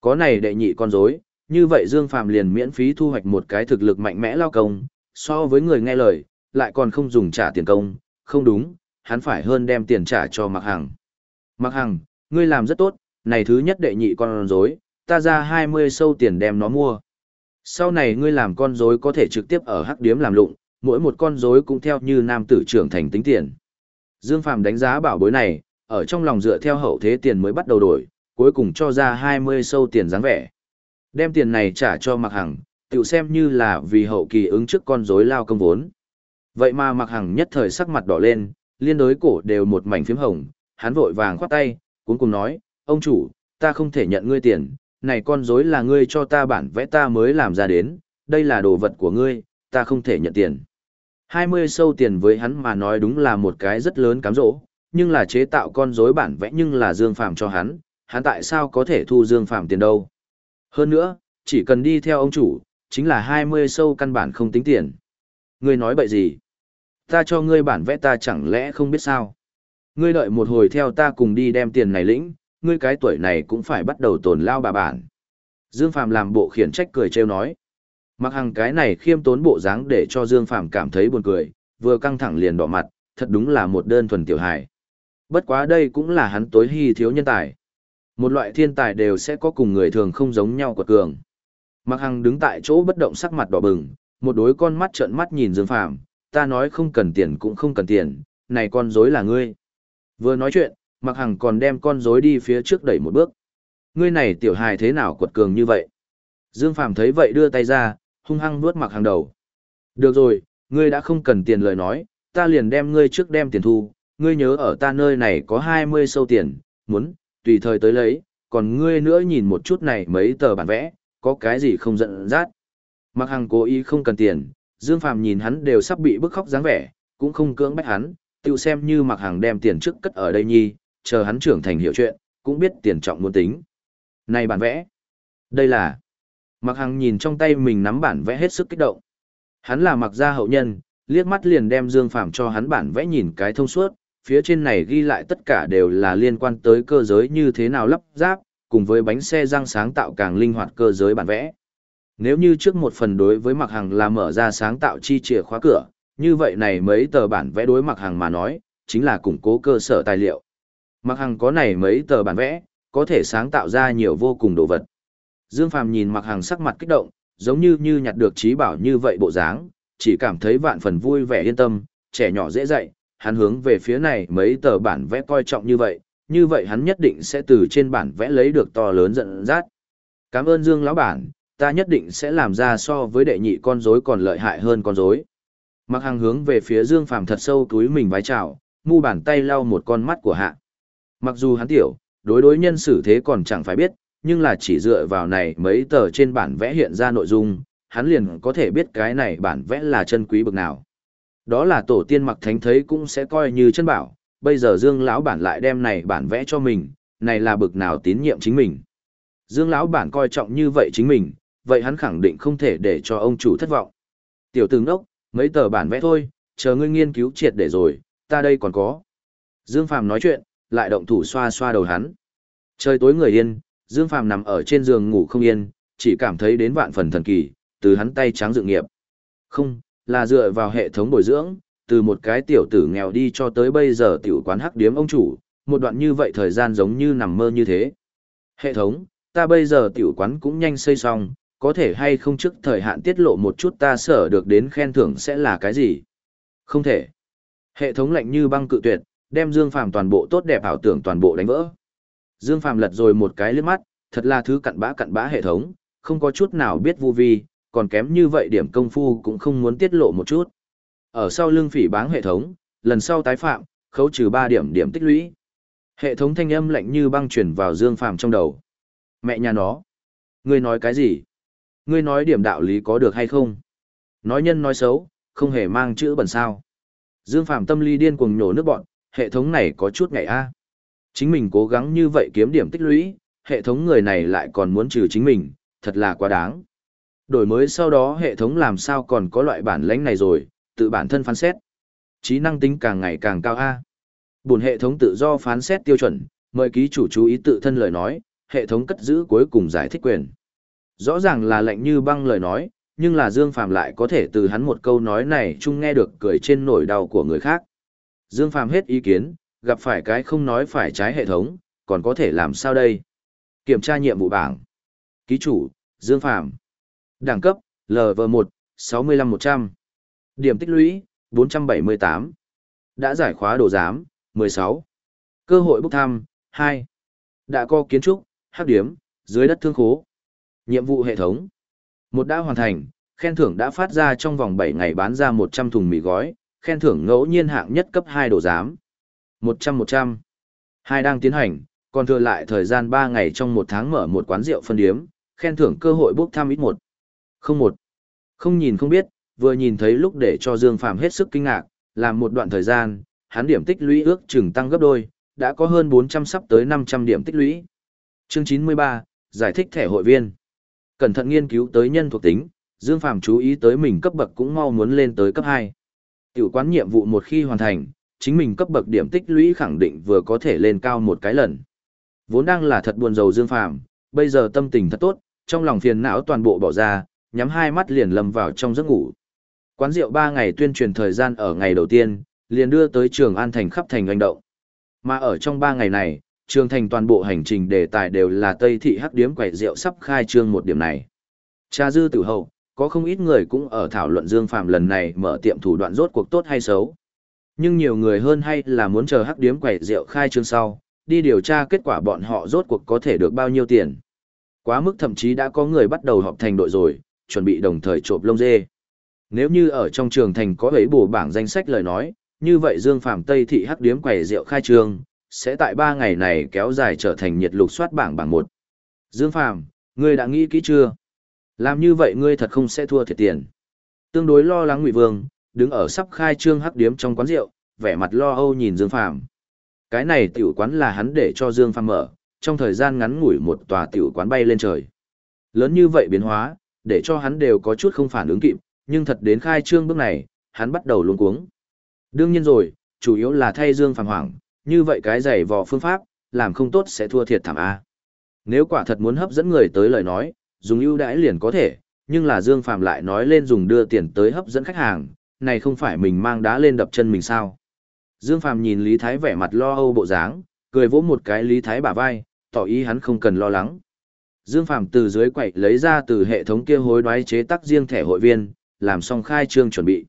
Có này đệ nhị con rối, như vậy Dương Phàm liền miễn phí thu hoạch một cái thực lực mạnh mẽ lao công, so với người nghe lời, lại còn không dùng trả tiền công, không đúng, hắn phải hơn đem tiền trả cho Mặc Hằng. Mặc Hằng, ngươi làm rất tốt, này thứ nhất đệ nhị con rối, ta ra 20 sâu tiền đem nó mua. Sau này ngươi làm con rối có thể trực tiếp ở hắc điếm làm lụng, mỗi một con rối cũng theo như nam tử trưởng thành tính tiền. Dương Phàm đánh giá bảo bối này, ở trong lòng dựa theo hậu thế tiền mới bắt đầu đổi, cuối cùng cho ra 20 sâu tiền dáng vẻ. Đem tiền này trả cho Mạc Hằng, tự xem như là vì hậu kỳ ứng trước con rối lao công vốn. Vậy mà Mạc Hằng nhất thời sắc mặt đỏ lên, liên đối cổ đều một mảnh phím hồng, hắn vội vàng khoát tay, cuốn cùng nói, ông chủ, ta không thể nhận ngươi tiền, này con rối là ngươi cho ta bản vẽ ta mới làm ra đến, đây là đồ vật của ngươi, ta không thể nhận tiền. 20 sâu tiền với hắn mà nói đúng là một cái rất lớn cám dỗ, nhưng là chế tạo con rối bản vẽ nhưng là Dương Phàm cho hắn, hắn tại sao có thể thu Dương Phàm tiền đâu. Hơn nữa, chỉ cần đi theo ông chủ, chính là 20 sâu căn bản không tính tiền. Ngươi nói bậy gì? Ta cho ngươi bản vẽ ta chẳng lẽ không biết sao? Ngươi đợi một hồi theo ta cùng đi đem tiền này lĩnh, ngươi cái tuổi này cũng phải bắt đầu tồn lao bà bản. Dương Phàm làm bộ khiển trách cười trêu nói. Mặc hằng cái này khiêm tốn bộ dáng để cho Dương Phàm cảm thấy buồn cười, vừa căng thẳng liền đỏ mặt, thật đúng là một đơn thuần tiểu hài. Bất quá đây cũng là hắn tối hy thiếu nhân tài. Một loại thiên tài đều sẽ có cùng người thường không giống nhau quật cường. Mặc hằng đứng tại chỗ bất động sắc mặt đỏ bừng, một đối con mắt trợn mắt nhìn Dương Phàm, ta nói không cần tiền cũng không cần tiền, này con rối là ngươi. Vừa nói chuyện, Mặc Hằng còn đem con rối đi phía trước đẩy một bước. Ngươi này tiểu hài thế nào quật cường như vậy? Dương Phàm thấy vậy đưa tay ra, hung hăng nuốt Mặc hàng đầu. Được rồi, ngươi đã không cần tiền lời nói, ta liền đem ngươi trước đem tiền thu, ngươi nhớ ở ta nơi này có 20 sâu tiền, muốn, tùy thời tới lấy, còn ngươi nữa nhìn một chút này mấy tờ bản vẽ, có cái gì không giận dắt. Mặc hàng cố ý không cần tiền, Dương Phàm nhìn hắn đều sắp bị bức khóc dáng vẻ, cũng không cưỡng bách hắn, tự xem như mặc hàng đem tiền trước cất ở đây nhi, chờ hắn trưởng thành hiểu chuyện, cũng biết tiền trọng muốn tính. Này bản vẽ, đây là... Mặc hằng nhìn trong tay mình nắm bản vẽ hết sức kích động. Hắn là mặc gia hậu nhân, liếc mắt liền đem Dương Phàm cho hắn bản vẽ nhìn cái thông suốt, phía trên này ghi lại tất cả đều là liên quan tới cơ giới như thế nào lắp ráp, cùng với bánh xe răng sáng tạo càng linh hoạt cơ giới bản vẽ. Nếu như trước một phần đối với mặc Hằng là mở ra sáng tạo chi chìa khóa cửa, như vậy này mấy tờ bản vẽ đối mặc Hằng mà nói, chính là củng cố cơ sở tài liệu. Mặc Hằng có này mấy tờ bản vẽ, có thể sáng tạo ra nhiều vô cùng đồ vật. Dương Phàm nhìn mặc hàng sắc mặt kích động, giống như như nhặt được trí bảo như vậy bộ dáng, chỉ cảm thấy vạn phần vui vẻ yên tâm, trẻ nhỏ dễ dạy, hắn hướng về phía này mấy tờ bản vẽ coi trọng như vậy, như vậy hắn nhất định sẽ từ trên bản vẽ lấy được to lớn giận dắt. Cảm ơn Dương lão bản, ta nhất định sẽ làm ra so với đệ nhị con rối còn lợi hại hơn con rối. Mặc hàng hướng về phía Dương Phàm thật sâu túi mình vái chào, mu bàn tay lau một con mắt của hạ. Mặc dù hắn tiểu, đối đối nhân xử thế còn chẳng phải biết, nhưng là chỉ dựa vào này mấy tờ trên bản vẽ hiện ra nội dung, hắn liền có thể biết cái này bản vẽ là chân quý bực nào. Đó là tổ tiên mặc thánh thấy cũng sẽ coi như chân bảo, bây giờ Dương lão bản lại đem này bản vẽ cho mình, này là bực nào tín nhiệm chính mình. Dương lão bản coi trọng như vậy chính mình, vậy hắn khẳng định không thể để cho ông chủ thất vọng. Tiểu tướng đốc, mấy tờ bản vẽ thôi, chờ ngươi nghiên cứu triệt để rồi, ta đây còn có. Dương Phàm nói chuyện, lại động thủ xoa xoa đầu hắn. Trời tối người yên, Dương Phàm nằm ở trên giường ngủ không yên, chỉ cảm thấy đến vạn phần thần kỳ, từ hắn tay trắng dự nghiệp. Không, là dựa vào hệ thống bồi dưỡng, từ một cái tiểu tử nghèo đi cho tới bây giờ tiểu quán hắc điếm ông chủ, một đoạn như vậy thời gian giống như nằm mơ như thế. Hệ thống, ta bây giờ tiểu quán cũng nhanh xây xong, có thể hay không trước thời hạn tiết lộ một chút ta sở được đến khen thưởng sẽ là cái gì? Không thể. Hệ thống lạnh như băng cự tuyệt, đem Dương Phàm toàn bộ tốt đẹp ảo tưởng toàn bộ đánh vỡ. Dương Phàm lật rồi một cái liếc mắt, thật là thứ cặn bã cặn bã hệ thống, không có chút nào biết vu vi, còn kém như vậy điểm công phu cũng không muốn tiết lộ một chút. Ở sau lưng phỉ báng hệ thống, lần sau tái phạm, khấu trừ 3 điểm điểm tích lũy. Hệ thống thanh âm lạnh như băng chuyển vào Dương Phàm trong đầu. Mẹ nhà nó. Ngươi nói cái gì? Ngươi nói điểm đạo lý có được hay không? Nói nhân nói xấu, không hề mang chữ bẩn sao. Dương Phạm tâm lý điên cuồng nhổ nước bọn, hệ thống này có chút ngại a. Chính mình cố gắng như vậy kiếm điểm tích lũy, hệ thống người này lại còn muốn trừ chính mình, thật là quá đáng. Đổi mới sau đó hệ thống làm sao còn có loại bản lãnh này rồi, tự bản thân phán xét. Trí năng tính càng ngày càng cao A. Buồn hệ thống tự do phán xét tiêu chuẩn, mời ký chủ chú ý tự thân lời nói, hệ thống cất giữ cuối cùng giải thích quyền. Rõ ràng là lệnh như băng lời nói, nhưng là Dương Phàm lại có thể từ hắn một câu nói này chung nghe được cười trên nỗi đau của người khác. Dương Phàm hết ý kiến, gặp phải cái không nói phải trái hệ thống, còn có thể làm sao đây? Kiểm tra nhiệm vụ bảng. Ký chủ, Dương Phạm. Đẳng cấp, LV1, 65-100. Điểm tích lũy, 478. Đã giải khóa đồ giám, 16. Cơ hội bốc thăm, 2. Đã có kiến trúc, hắc điếm, dưới đất thương khố. Nhiệm vụ hệ thống. Một đã hoàn thành, khen thưởng đã phát ra trong vòng 7 ngày bán ra 100 thùng mì gói, khen thưởng ngẫu nhiên hạng nhất cấp 2 đồ giám. 100-100. Hai đang tiến hành, còn thừa lại thời gian ba ngày trong một tháng mở một quán rượu phân điếm, khen thưởng cơ hội bốc thăm ít một. Không một. Không nhìn không biết, vừa nhìn thấy lúc để cho Dương Phàm hết sức kinh ngạc, làm một đoạn thời gian, hắn điểm tích lũy ước chừng tăng gấp đôi, đã có hơn 400 sắp tới 500 điểm tích lũy. Chương 93, giải thích thẻ hội viên. Cẩn thận nghiên cứu tới nhân thuộc tính, Dương Phàm chú ý tới mình cấp bậc cũng mau muốn lên tới cấp hai, Tiểu quán nhiệm vụ một khi hoàn thành, chính mình cấp bậc điểm tích lũy khẳng định vừa có thể lên cao một cái lần. Vốn đang là thật buồn rầu Dương Phàm, bây giờ tâm tình thật tốt, trong lòng phiền não toàn bộ bỏ ra, nhắm hai mắt liền lầm vào trong giấc ngủ. Quán rượu 3 ngày tuyên truyền thời gian ở ngày đầu tiên, liền đưa tới trường An Thành khắp thành hành động. Mà ở trong 3 ngày này, trường thành toàn bộ hành trình đề tài đều là Tây thị hắc điếm quẩy rượu sắp khai trương một điểm này. Cha dư tử hậu, có không ít người cũng ở thảo luận Dương Phạm lần này mở tiệm thủ đoạn rốt cuộc tốt hay xấu. Nhưng nhiều người hơn hay là muốn chờ hắc điếm quẩy rượu khai trương sau, đi điều tra kết quả bọn họ rốt cuộc có thể được bao nhiêu tiền. Quá mức thậm chí đã có người bắt đầu họp thành đội rồi, chuẩn bị đồng thời trộm lông dê. Nếu như ở trong trường thành có ấy bổ bảng danh sách lời nói, như vậy Dương Phạm Tây thị hắc điếm quẩy rượu khai trương, sẽ tại 3 ngày này kéo dài trở thành nhiệt lục soát bảng bảng 1. Dương Phạm, ngươi đã nghĩ kỹ chưa? Làm như vậy ngươi thật không sẽ thua thiệt tiền. Tương đối lo lắng Ngụy Vương, đứng ở sắp khai trương hắc điếm trong quán rượu, vẻ mặt lo âu nhìn Dương phàm, Cái này tiểu quán là hắn để cho Dương phàm mở, trong thời gian ngắn ngủi một tòa tiểu quán bay lên trời. Lớn như vậy biến hóa, để cho hắn đều có chút không phản ứng kịp, nhưng thật đến khai trương bước này, hắn bắt đầu luống cuống. Đương nhiên rồi, chủ yếu là thay Dương Phàm hoảng, như vậy cái giày vò phương pháp, làm không tốt sẽ thua thiệt thảm A. Nếu quả thật muốn hấp dẫn người tới lời nói, dùng ưu đãi liền có thể, nhưng là Dương Phàm lại nói lên dùng đưa tiền tới hấp dẫn khách hàng, này không phải mình mang đá lên đập chân mình sao. Dương Phàm nhìn Lý Thái vẻ mặt lo âu bộ dáng, cười vỗ một cái Lý Thái bả vai, tỏ ý hắn không cần lo lắng. Dương Phàm từ dưới quậy lấy ra từ hệ thống kia hối đoái chế tác riêng thẻ hội viên, làm xong khai trương chuẩn bị.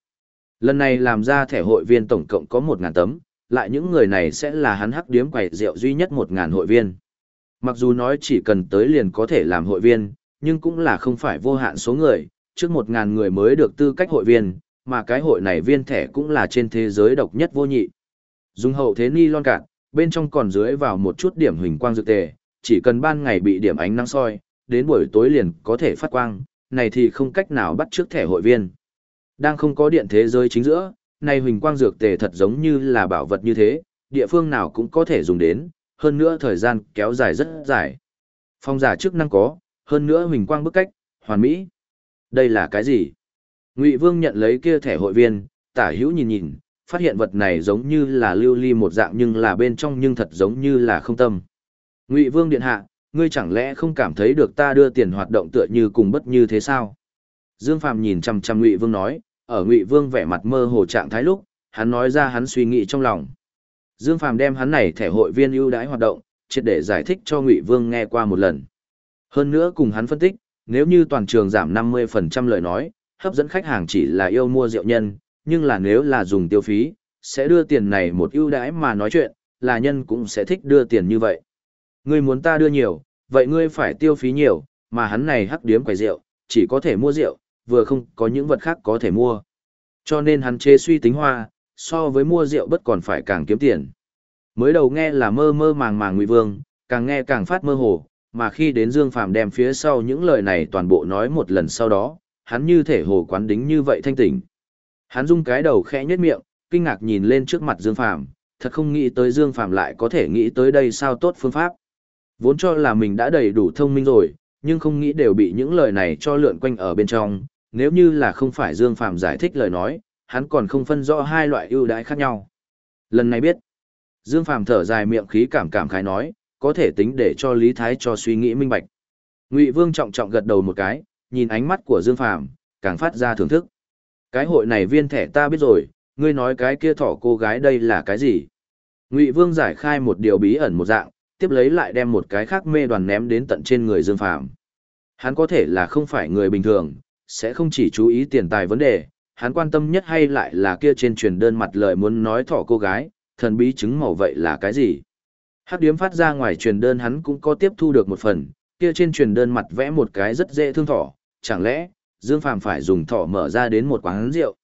Lần này làm ra thẻ hội viên tổng cộng có 1.000 tấm, lại những người này sẽ là hắn hắc điếm quậy rượu duy nhất 1.000 hội viên. Mặc dù nói chỉ cần tới liền có thể làm hội viên, nhưng cũng là không phải vô hạn số người, trước 1.000 người mới được tư cách hội viên, mà cái hội này viên thẻ cũng là trên thế giới độc nhất vô nhị. Dùng hậu thế ni lon cạn, bên trong còn dưới vào một chút điểm hình quang dược tề, chỉ cần ban ngày bị điểm ánh nắng soi, đến buổi tối liền có thể phát quang, này thì không cách nào bắt trước thẻ hội viên. Đang không có điện thế giới chính giữa, này huỳnh quang dược tề thật giống như là bảo vật như thế, địa phương nào cũng có thể dùng đến, hơn nữa thời gian kéo dài rất dài. Phong giả chức năng có, hơn nữa huỳnh quang bức cách, hoàn mỹ. Đây là cái gì? Ngụy Vương nhận lấy kia thẻ hội viên, tả hữu nhìn nhìn, phát hiện vật này giống như là lưu ly một dạng nhưng là bên trong nhưng thật giống như là không tâm. Ngụy Vương điện hạ, ngươi chẳng lẽ không cảm thấy được ta đưa tiền hoạt động tựa như cùng bất như thế sao? Dương Phàm nhìn chăm chăm Ngụy Vương nói, ở Ngụy Vương vẻ mặt mơ hồ trạng thái lúc, hắn nói ra hắn suy nghĩ trong lòng. Dương Phàm đem hắn này thẻ hội viên ưu đãi hoạt động, triệt để giải thích cho Ngụy Vương nghe qua một lần. Hơn nữa cùng hắn phân tích, nếu như toàn trường giảm 50% lời nói, hấp dẫn khách hàng chỉ là yêu mua rượu nhân, nhưng là nếu là dùng tiêu phí, sẽ đưa tiền này một ưu đãi mà nói chuyện, là nhân cũng sẽ thích đưa tiền như vậy. Ngươi muốn ta đưa nhiều, vậy ngươi phải tiêu phí nhiều, mà hắn này hắc điếm quầy rượu, chỉ có thể mua rượu, vừa không có những vật khác có thể mua. Cho nên hắn chê suy tính hoa, so với mua rượu bất còn phải càng kiếm tiền. Mới đầu nghe là mơ mơ màng màng ngụy vương, càng nghe càng phát mơ hồ, mà khi đến Dương Phàm đem phía sau những lời này toàn bộ nói một lần sau đó, hắn như thể hồ quán đính như vậy thanh tỉnh. Hắn rung cái đầu khẽ nhếch miệng, kinh ngạc nhìn lên trước mặt Dương Phàm, thật không nghĩ tới Dương Phàm lại có thể nghĩ tới đây sao tốt phương pháp. Vốn cho là mình đã đầy đủ thông minh rồi, nhưng không nghĩ đều bị những lời này cho lượn quanh ở bên trong, nếu như là không phải Dương Phàm giải thích lời nói, hắn còn không phân rõ hai loại ưu đãi khác nhau. Lần này biết, Dương Phàm thở dài miệng khí cảm cảm khái nói, có thể tính để cho Lý Thái cho suy nghĩ minh bạch. Ngụy Vương trọng trọng gật đầu một cái, nhìn ánh mắt của Dương Phàm, càng phát ra thưởng thức. Cái hội này viên thẻ ta biết rồi, ngươi nói cái kia thỏ cô gái đây là cái gì? Ngụy Vương giải khai một điều bí ẩn một dạng, tiếp lấy lại đem một cái khác mê đoàn ném đến tận trên người Dương Phàm. Hắn có thể là không phải người bình thường, sẽ không chỉ chú ý tiền tài vấn đề, hắn quan tâm nhất hay lại là kia trên truyền đơn mặt lời muốn nói thỏ cô gái, thần bí chứng màu vậy là cái gì? Hắc điếm phát ra ngoài truyền đơn hắn cũng có tiếp thu được một phần, kia trên truyền đơn mặt vẽ một cái rất dễ thương thỏ, chẳng lẽ, Dương Phàm phải dùng thỏ mở ra đến một quán rượu.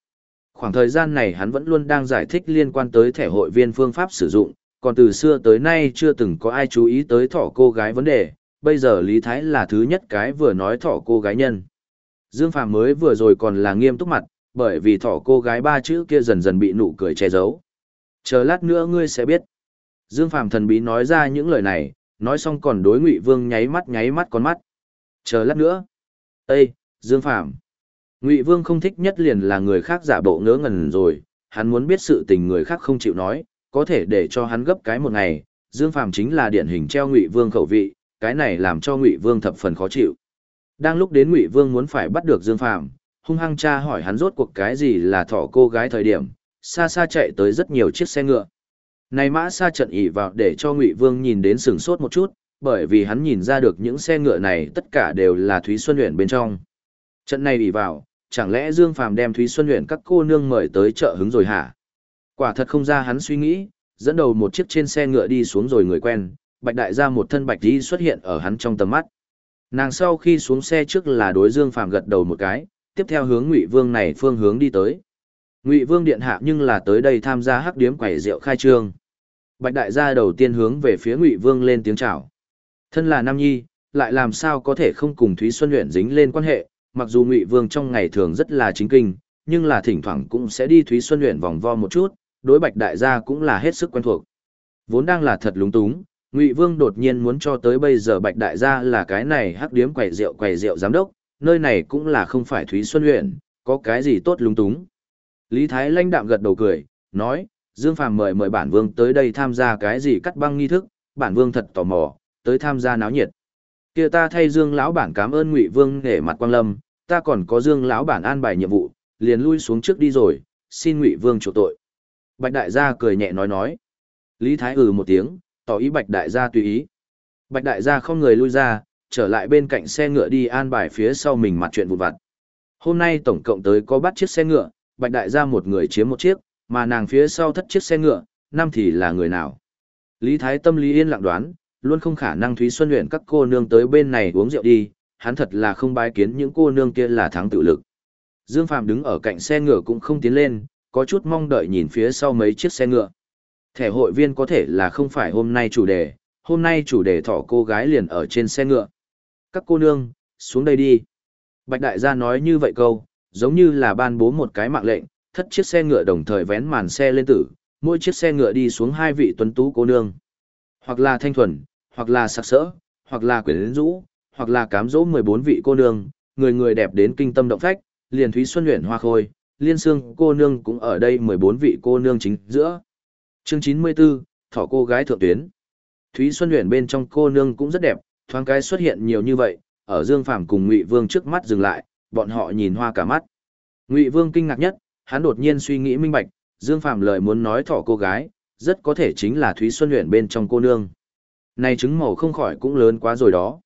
Khoảng thời gian này hắn vẫn luôn đang giải thích liên quan tới thẻ hội viên phương pháp sử dụng, còn từ xưa tới nay chưa từng có ai chú ý tới thỏ cô gái vấn đề, bây giờ Lý Thái là thứ nhất cái vừa nói thỏ cô gái nhân. Dương Phàm mới vừa rồi còn là nghiêm túc mặt, bởi vì thỏ cô gái ba chữ kia dần dần bị nụ cười che giấu. Chờ lát nữa ngươi sẽ biết. Dương Phàm thần bí nói ra những lời này, nói xong còn đối Ngụy Vương nháy mắt nháy mắt con mắt. Chờ lát nữa. Ê, Dương Phàm Ngụy Vương không thích nhất liền là người khác giả bộ ngớ ngẩn rồi, hắn muốn biết sự tình người khác không chịu nói, có thể để cho hắn gấp cái một ngày. Dương Phàm chính là điển hình treo Ngụy Vương khẩu vị, cái này làm cho Ngụy Vương thập phần khó chịu. Đang lúc đến Ngụy Vương muốn phải bắt được Dương Phàm, hung hăng cha hỏi hắn rốt cuộc cái gì là thỏ cô gái thời điểm, xa xa chạy tới rất nhiều chiếc xe ngựa. Này mã xa trận ỉ vào để cho Ngụy Vương nhìn đến sừng sốt một chút, bởi vì hắn nhìn ra được những xe ngựa này tất cả đều là Thúy Xuân Huyền bên trong. Trận này bị vào, chẳng lẽ Dương Phàm đem Thúy Xuân Huyền các cô nương mời tới chợ hứng rồi hả? Quả thật không ra hắn suy nghĩ, dẫn đầu một chiếc trên xe ngựa đi xuống rồi người quen, Bạch Đại gia một thân bạch di xuất hiện ở hắn trong tầm mắt. Nàng sau khi xuống xe trước là đối Dương Phàm gật đầu một cái, tiếp theo hướng Ngụy Vương này phương hướng đi tới. Ngụy Vương điện hạ nhưng là tới đây tham gia hắc điếm quẩy rượu khai trương. Bạch đại gia đầu tiên hướng về phía Ngụy Vương lên tiếng chào. Thân là nam nhi, lại làm sao có thể không cùng Thúy Xuân Uyển dính lên quan hệ, mặc dù Ngụy Vương trong ngày thường rất là chính kinh, nhưng là thỉnh thoảng cũng sẽ đi Thúy Xuân Uyển vòng vo một chút, đối Bạch đại gia cũng là hết sức quen thuộc. Vốn đang là thật lúng túng, Ngụy Vương đột nhiên muốn cho tới bây giờ Bạch đại gia là cái này hắc điếm quẩy rượu quẩy rượu giám đốc, nơi này cũng là không phải Thúy Xuân Uyển, có cái gì tốt lúng túng. Lý Thái lãnh đạm gật đầu cười, nói, Dương Phàm mời mời bản vương tới đây tham gia cái gì cắt băng nghi thức, bản vương thật tò mò, tới tham gia náo nhiệt. Kia ta thay Dương lão bản cảm ơn Ngụy Vương để mặt quang lâm, ta còn có Dương lão bản an bài nhiệm vụ, liền lui xuống trước đi rồi, xin Ngụy Vương chỗ tội. Bạch đại gia cười nhẹ nói nói. Lý Thái ừ một tiếng, tỏ ý Bạch đại gia tùy ý. Bạch đại gia không người lui ra, trở lại bên cạnh xe ngựa đi an bài phía sau mình mặt chuyện vụn vặt. Hôm nay tổng cộng tới có bắt chiếc xe ngựa, Bạch đại gia một người chiếm một chiếc, mà nàng phía sau thất chiếc xe ngựa, năm thì là người nào. Lý Thái tâm lý yên lặng đoán, luôn không khả năng Thúy Xuân luyện các cô nương tới bên này uống rượu đi, hắn thật là không bái kiến những cô nương kia là thắng tự lực. Dương Phạm đứng ở cạnh xe ngựa cũng không tiến lên, có chút mong đợi nhìn phía sau mấy chiếc xe ngựa. Thẻ hội viên có thể là không phải hôm nay chủ đề, hôm nay chủ đề thỏ cô gái liền ở trên xe ngựa. Các cô nương, xuống đây đi. Bạch đại gia nói như vậy câu, giống như là ban bố một cái mạng lệnh, thất chiếc xe ngựa đồng thời vén màn xe lên tử, mỗi chiếc xe ngựa đi xuống hai vị tuấn tú cô nương. Hoặc là thanh thuần, hoặc là sặc sỡ, hoặc là quyến rũ, hoặc là cám dỗ 14 vị cô nương, người người đẹp đến kinh tâm động phách, liền Thúy Xuân luyện hoa khôi, liên Sương cô nương cũng ở đây 14 vị cô nương chính giữa. Chương 94, thỏ cô gái thượng tuyến. Thúy Xuân luyện bên trong cô nương cũng rất đẹp, thoáng cái xuất hiện nhiều như vậy, ở Dương Phàm cùng Ngụy Vương trước mắt dừng lại, bọn họ nhìn hoa cả mắt. Ngụy Vương kinh ngạc nhất, hắn đột nhiên suy nghĩ minh bạch, Dương phàm lời muốn nói thỏ cô gái, rất có thể chính là Thúy Xuân Huyền bên trong cô nương. Này trứng màu không khỏi cũng lớn quá rồi đó.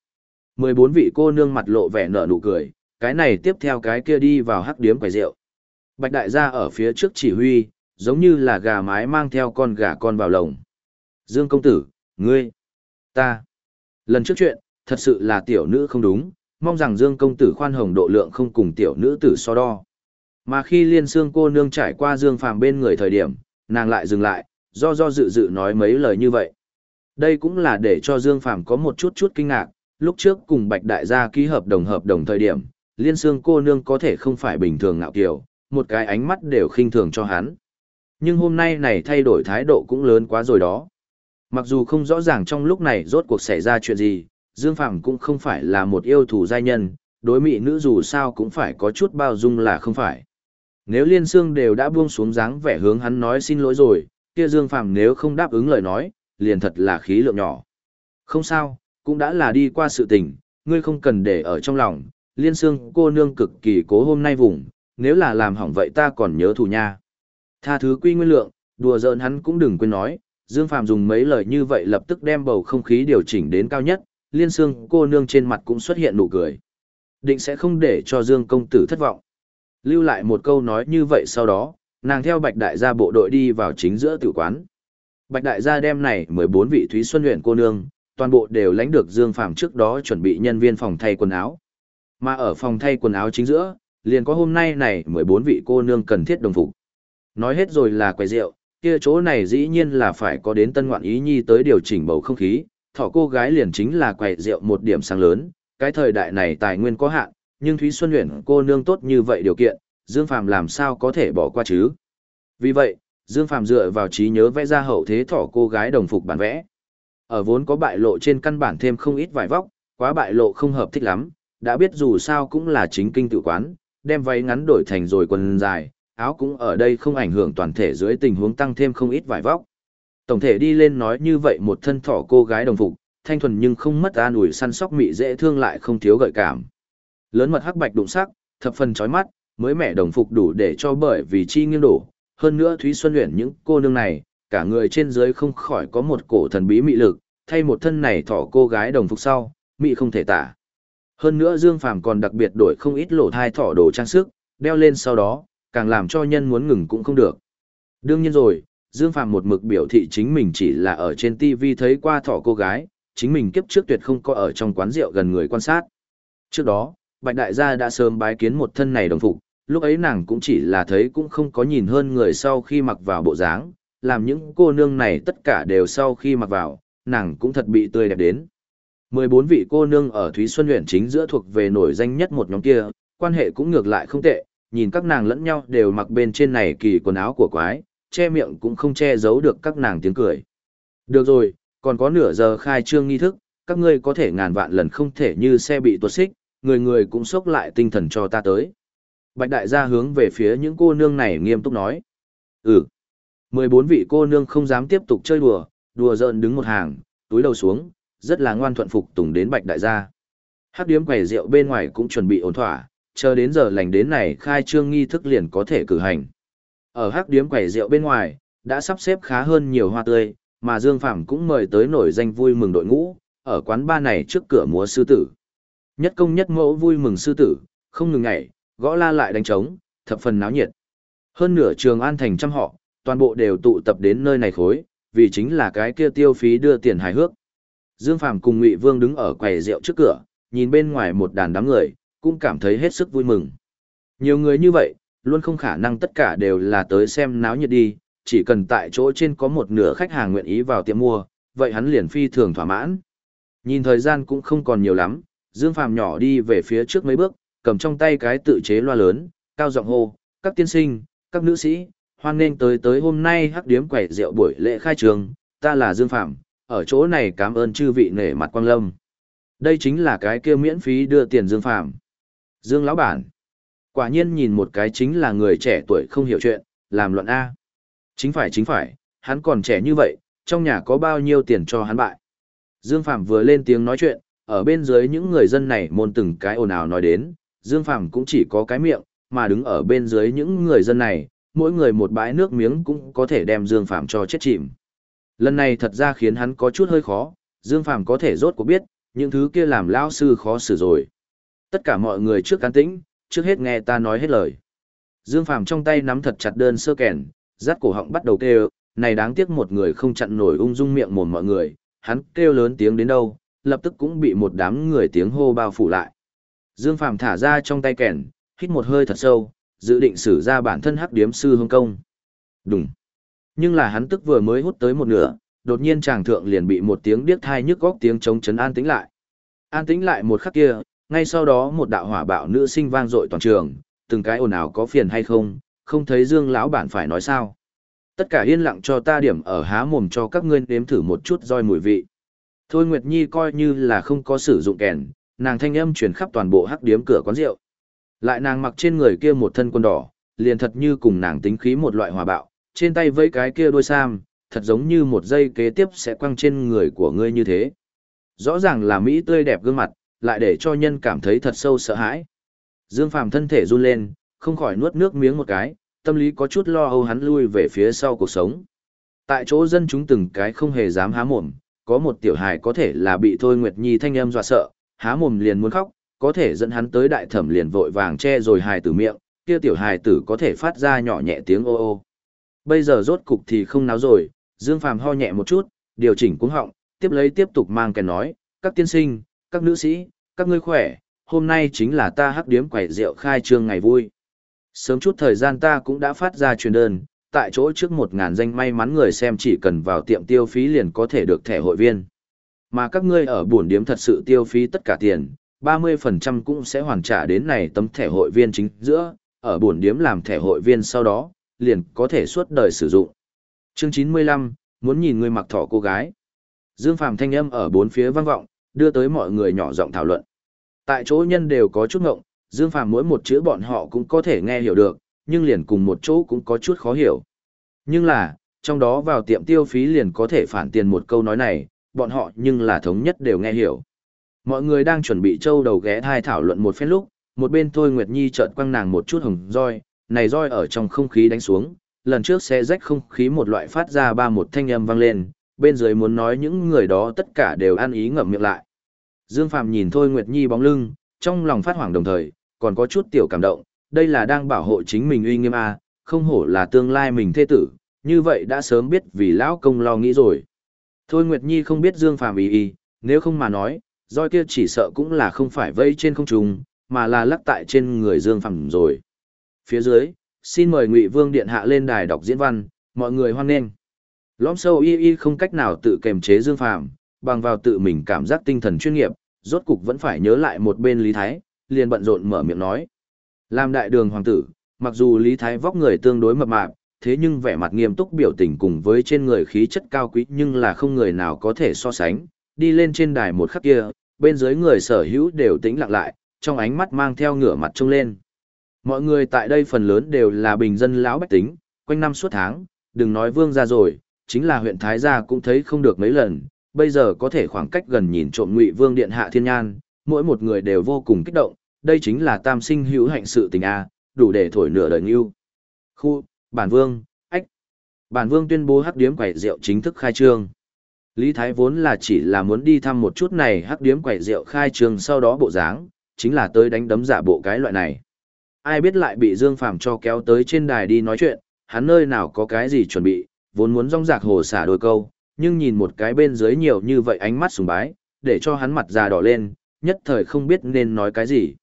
14 vị cô nương mặt lộ vẻ nở nụ cười, cái này tiếp theo cái kia đi vào hắc điếm quầy rượu. Bạch đại gia ở phía trước chỉ huy, giống như là gà mái mang theo con gà con vào lồng. Dương công tử, ngươi, ta. Lần trước chuyện, thật sự là tiểu nữ không đúng, mong rằng Dương công tử khoan hồng độ lượng không cùng tiểu nữ tử so đo. Mà khi liên xương cô nương trải qua Dương Phàm bên người thời điểm, nàng lại dừng lại, do do dự dự nói mấy lời như vậy. Đây cũng là để cho Dương Phàm có một chút chút kinh ngạc, lúc trước cùng Bạch Đại gia ký hợp đồng hợp đồng thời điểm, liên xương cô nương có thể không phải bình thường ngạo kiều, một cái ánh mắt đều khinh thường cho hắn. Nhưng hôm nay này thay đổi thái độ cũng lớn quá rồi đó. Mặc dù không rõ ràng trong lúc này rốt cuộc xảy ra chuyện gì, Dương Phàm cũng không phải là một yêu thủ giai nhân, đối mỹ nữ dù sao cũng phải có chút bao dung là không phải. Nếu Liên Xương đều đã buông xuống dáng vẻ hướng hắn nói xin lỗi rồi, kia Dương Phàm nếu không đáp ứng lời nói, liền thật là khí lượng nhỏ. Không sao, cũng đã là đi qua sự tình, ngươi không cần để ở trong lòng, Liên xương, cô nương cực kỳ cố hôm nay vùng, nếu là làm hỏng vậy ta còn nhớ thù nha. Tha thứ quy nguyên lượng, đùa giỡn hắn cũng đừng quên nói, Dương Phàm dùng mấy lời như vậy lập tức đem bầu không khí điều chỉnh đến cao nhất, Liên xương, cô nương trên mặt cũng xuất hiện nụ cười. Định sẽ không để cho Dương công tử thất vọng. Lưu lại một câu nói như vậy sau đó, nàng theo Bạch Đại gia bộ đội đi vào chính giữa tử quán. Bạch Đại gia đem này 14 vị Thúy Xuân huyện cô nương, toàn bộ đều lãnh được Dương Phàm trước đó chuẩn bị nhân viên phòng thay quần áo. Mà ở phòng thay quần áo chính giữa, liền có hôm nay này 14 vị cô nương cần thiết đồng phục. Nói hết rồi là quầy rượu, kia chỗ này dĩ nhiên là phải có đến tân ngoạn ý nhi tới điều chỉnh bầu không khí, thỏ cô gái liền chính là quầy rượu một điểm sáng lớn, cái thời đại này tài nguyên có hạn, nhưng Thúy Xuân luyện cô nương tốt như vậy điều kiện, Dương Phàm làm sao có thể bỏ qua chứ? Vì vậy, Dương Phạm dựa vào trí nhớ vẽ ra hậu thế thỏ cô gái đồng phục bản vẽ. Ở vốn có bại lộ trên căn bản thêm không ít vải vóc, quá bại lộ không hợp thích lắm, đã biết dù sao cũng là chính kinh tự quán, đem váy ngắn đổi thành rồi quần dài, áo cũng ở đây không ảnh hưởng toàn thể dưới tình huống tăng thêm không ít vải vóc. Tổng thể đi lên nói như vậy một thân thỏ cô gái đồng phục, thanh thuần nhưng không mất an ủi săn sóc mị dễ thương lại không thiếu gợi cảm. Lớn mật hắc bạch đụng sắc, thập phần chói mắt, mới mẻ đồng phục đủ để cho bởi vì chi nghiêng đổ. Hơn nữa Thúy Xuân luyện những cô nương này, cả người trên dưới không khỏi có một cổ thần bí mị lực, thay một thân này thỏ cô gái đồng phục sau, mị không thể tả. Hơn nữa Dương Phàm còn đặc biệt đổi không ít lỗ thai thỏ đồ trang sức, đeo lên sau đó, càng làm cho nhân muốn ngừng cũng không được. Đương nhiên rồi, Dương Phàm một mực biểu thị chính mình chỉ là ở trên TV thấy qua thỏ cô gái, chính mình kiếp trước tuyệt không có ở trong quán rượu gần người quan sát. Trước đó, Bạch Đại gia đã sớm bái kiến một thân này đồng phục, lúc ấy nàng cũng chỉ là thấy cũng không có nhìn hơn người sau khi mặc vào bộ dáng, làm những cô nương này tất cả đều sau khi mặc vào, nàng cũng thật bị tươi đẹp đến. 14 vị cô nương ở Thúy Xuân huyện chính giữa thuộc về nổi danh nhất một nhóm kia, quan hệ cũng ngược lại không tệ, nhìn các nàng lẫn nhau đều mặc bên trên này kỳ quần áo của quái, che miệng cũng không che giấu được các nàng tiếng cười. Được rồi, còn có nửa giờ khai trương nghi thức, các ngươi có thể ngàn vạn lần không thể như xe bị tuột xích, người người cũng sốc lại tinh thần cho ta tới. Bạch đại gia hướng về phía những cô nương này nghiêm túc nói. Ừ. 14 vị cô nương không dám tiếp tục chơi đùa, đùa giỡn đứng một hàng, túi đầu xuống, rất là ngoan thuận phục tùng đến bạch đại gia. Hát điếm quầy rượu bên ngoài cũng chuẩn bị ổn thỏa, chờ đến giờ lành đến này khai trương nghi thức liền có thể cử hành. Ở Hát điếm quầy rượu bên ngoài, đã sắp xếp khá hơn nhiều hoa tươi, mà Dương Phàm cũng mời tới nổi danh vui mừng đội ngũ, ở quán ba này trước cửa múa sư tử. Nhất công nhất mẫu vui mừng sư tử, không ngừng ngày, gõ la lại đánh trống, thập phần náo nhiệt. Hơn nửa trường an thành trăm họ, toàn bộ đều tụ tập đến nơi này khối, vì chính là cái kia tiêu phí đưa tiền hài hước. Dương Phàm cùng Ngụy Vương đứng ở quầy rượu trước cửa, nhìn bên ngoài một đàn đám người, cũng cảm thấy hết sức vui mừng. Nhiều người như vậy, luôn không khả năng tất cả đều là tới xem náo nhiệt đi, chỉ cần tại chỗ trên có một nửa khách hàng nguyện ý vào tiệm mua, vậy hắn liền phi thường thỏa mãn. Nhìn thời gian cũng không còn nhiều lắm, Dương Phàm nhỏ đi về phía trước mấy bước, cầm trong tay cái tự chế loa lớn, cao giọng hô, các tiên sinh, các nữ sĩ, hoan nghênh tới tới hôm nay hắc điếm quẩy rượu buổi lễ khai trường, ta là Dương Phạm, ở chỗ này cảm ơn chư vị nể mặt quang lâm. Đây chính là cái kia miễn phí đưa tiền Dương Phạm. Dương lão bản. Quả nhiên nhìn một cái chính là người trẻ tuổi không hiểu chuyện, làm luận A. Chính phải chính phải, hắn còn trẻ như vậy, trong nhà có bao nhiêu tiền cho hắn bại. Dương Phạm vừa lên tiếng nói chuyện, ở bên dưới những người dân này môn từng cái ồn ào nói đến, Dương Phàm cũng chỉ có cái miệng, mà đứng ở bên dưới những người dân này, mỗi người một bãi nước miếng cũng có thể đem Dương Phàm cho chết chìm. Lần này thật ra khiến hắn có chút hơi khó, Dương Phàm có thể rốt cuộc biết, những thứ kia làm lao sư khó xử rồi. Tất cả mọi người trước cán tĩnh, trước hết nghe ta nói hết lời. Dương Phàm trong tay nắm thật chặt đơn sơ kèn, rát cổ họng bắt đầu kêu, này đáng tiếc một người không chặn nổi ung dung miệng mồm mọi người, hắn kêu lớn tiếng đến đâu, lập tức cũng bị một đám người tiếng hô bao phủ lại. Dương Phạm thả ra trong tay kèn, hít một hơi thật sâu, dự định sử ra bản thân hắc điếm sư hương công. Đúng. Nhưng là hắn tức vừa mới hút tới một nửa, đột nhiên chàng thượng liền bị một tiếng điếc thai nhức góc tiếng chống chấn an tĩnh lại. An tĩnh lại một khắc kia, ngay sau đó một đạo hỏa bạo nữ sinh vang dội toàn trường, từng cái ồn ào có phiền hay không, không thấy Dương lão bản phải nói sao. Tất cả yên lặng cho ta điểm ở há mồm cho các ngươi nếm thử một chút roi mùi vị. Thôi Nguyệt Nhi coi như là không có sử dụng kèn, nàng thanh âm chuyển khắp toàn bộ hắc điếm cửa quán rượu. Lại nàng mặc trên người kia một thân quần đỏ, liền thật như cùng nàng tính khí một loại hòa bạo, trên tay với cái kia đôi sam, thật giống như một dây kế tiếp sẽ quăng trên người của ngươi như thế. Rõ ràng là Mỹ tươi đẹp gương mặt, lại để cho nhân cảm thấy thật sâu sợ hãi. Dương Phàm thân thể run lên, không khỏi nuốt nước miếng một cái, tâm lý có chút lo âu hắn lui về phía sau cuộc sống. Tại chỗ dân chúng từng cái không hề dám há mồm, có một tiểu hài có thể là bị Thôi Nguyệt Nhi thanh âm dọa sợ, há mồm liền muốn khóc, có thể dẫn hắn tới đại thẩm liền vội vàng che rồi hài tử miệng, kia tiểu hài tử có thể phát ra nhỏ nhẹ tiếng ô ô. Bây giờ rốt cục thì không náo rồi, Dương Phàm ho nhẹ một chút, điều chỉnh cuống họng, tiếp lấy tiếp tục mang kèn nói, các tiên sinh, các nữ sĩ, các ngươi khỏe, hôm nay chính là ta hắc điếm quẩy rượu khai trương ngày vui. Sớm chút thời gian ta cũng đã phát ra truyền đơn, tại chỗ trước một ngàn danh may mắn người xem chỉ cần vào tiệm tiêu phí liền có thể được thẻ hội viên. Mà các ngươi ở buồn điếm thật sự tiêu phí tất cả tiền, 30% cũng sẽ hoàn trả đến này tấm thẻ hội viên chính giữa, ở buồn điếm làm thẻ hội viên sau đó, liền có thể suốt đời sử dụng. Chương 95, muốn nhìn người mặc thỏ cô gái. Dương Phàm thanh âm ở bốn phía vang vọng, đưa tới mọi người nhỏ giọng thảo luận. Tại chỗ nhân đều có chút ngộng, Dương Phàm mỗi một chữ bọn họ cũng có thể nghe hiểu được, nhưng liền cùng một chỗ cũng có chút khó hiểu. Nhưng là, trong đó vào tiệm tiêu phí liền có thể phản tiền một câu nói này, bọn họ nhưng là thống nhất đều nghe hiểu. Mọi người đang chuẩn bị châu đầu ghé thai thảo luận một phen lúc, một bên Thôi Nguyệt Nhi chợt quăng nàng một chút hồng roi, này roi ở trong không khí đánh xuống, lần trước xe rách không khí một loại phát ra ba một thanh âm vang lên, bên dưới muốn nói những người đó tất cả đều ăn ý ngậm miệng lại. Dương Phàm nhìn Thôi Nguyệt Nhi bóng lưng, trong lòng phát hoảng đồng thời, còn có chút tiểu cảm động, đây là đang bảo hộ chính mình uy nghiêm a, không hổ là tương lai mình thê tử, như vậy đã sớm biết vì lão công lo nghĩ rồi. Thôi Nguyệt Nhi không biết Dương Phàm ý ý, nếu không mà nói, roi kia chỉ sợ cũng là không phải vây trên không trung, mà là lắc tại trên người Dương Phàm rồi. Phía dưới, xin mời Ngụy Vương điện hạ lên đài đọc diễn văn, mọi người hoan nghênh. Lõm sâu y y không cách nào tự kềm chế Dương Phàm, bằng vào tự mình cảm giác tinh thần chuyên nghiệp, rốt cục vẫn phải nhớ lại một bên Lý Thái, liền bận rộn mở miệng nói. Làm đại đường hoàng tử, mặc dù Lý Thái vóc người tương đối mập mạp, thế nhưng vẻ mặt nghiêm túc biểu tình cùng với trên người khí chất cao quý nhưng là không người nào có thể so sánh. Đi lên trên đài một khắc kia, bên dưới người sở hữu đều tĩnh lặng lại, trong ánh mắt mang theo ngửa mặt trông lên. Mọi người tại đây phần lớn đều là bình dân lão bách tính, quanh năm suốt tháng, đừng nói vương gia rồi, chính là huyện Thái gia cũng thấy không được mấy lần, bây giờ có thể khoảng cách gần nhìn trộm ngụy vương điện hạ thiên nhan, mỗi một người đều vô cùng kích động, đây chính là tam sinh hữu hạnh sự tình a, đủ để thổi nửa đời ngưu. Khu, bản vương, ách. Bản vương tuyên bố hắc điếm quẩy rượu chính thức khai trương. Lý Thái vốn là chỉ là muốn đi thăm một chút này hắc điếm quẩy rượu khai trương sau đó bộ dáng, chính là tới đánh đấm giả bộ cái loại này. Ai biết lại bị Dương Phàm cho kéo tới trên đài đi nói chuyện, hắn nơi nào có cái gì chuẩn bị, vốn muốn rong rạc hồ xả đôi câu, nhưng nhìn một cái bên dưới nhiều như vậy ánh mắt sùng bái, để cho hắn mặt già đỏ lên, nhất thời không biết nên nói cái gì.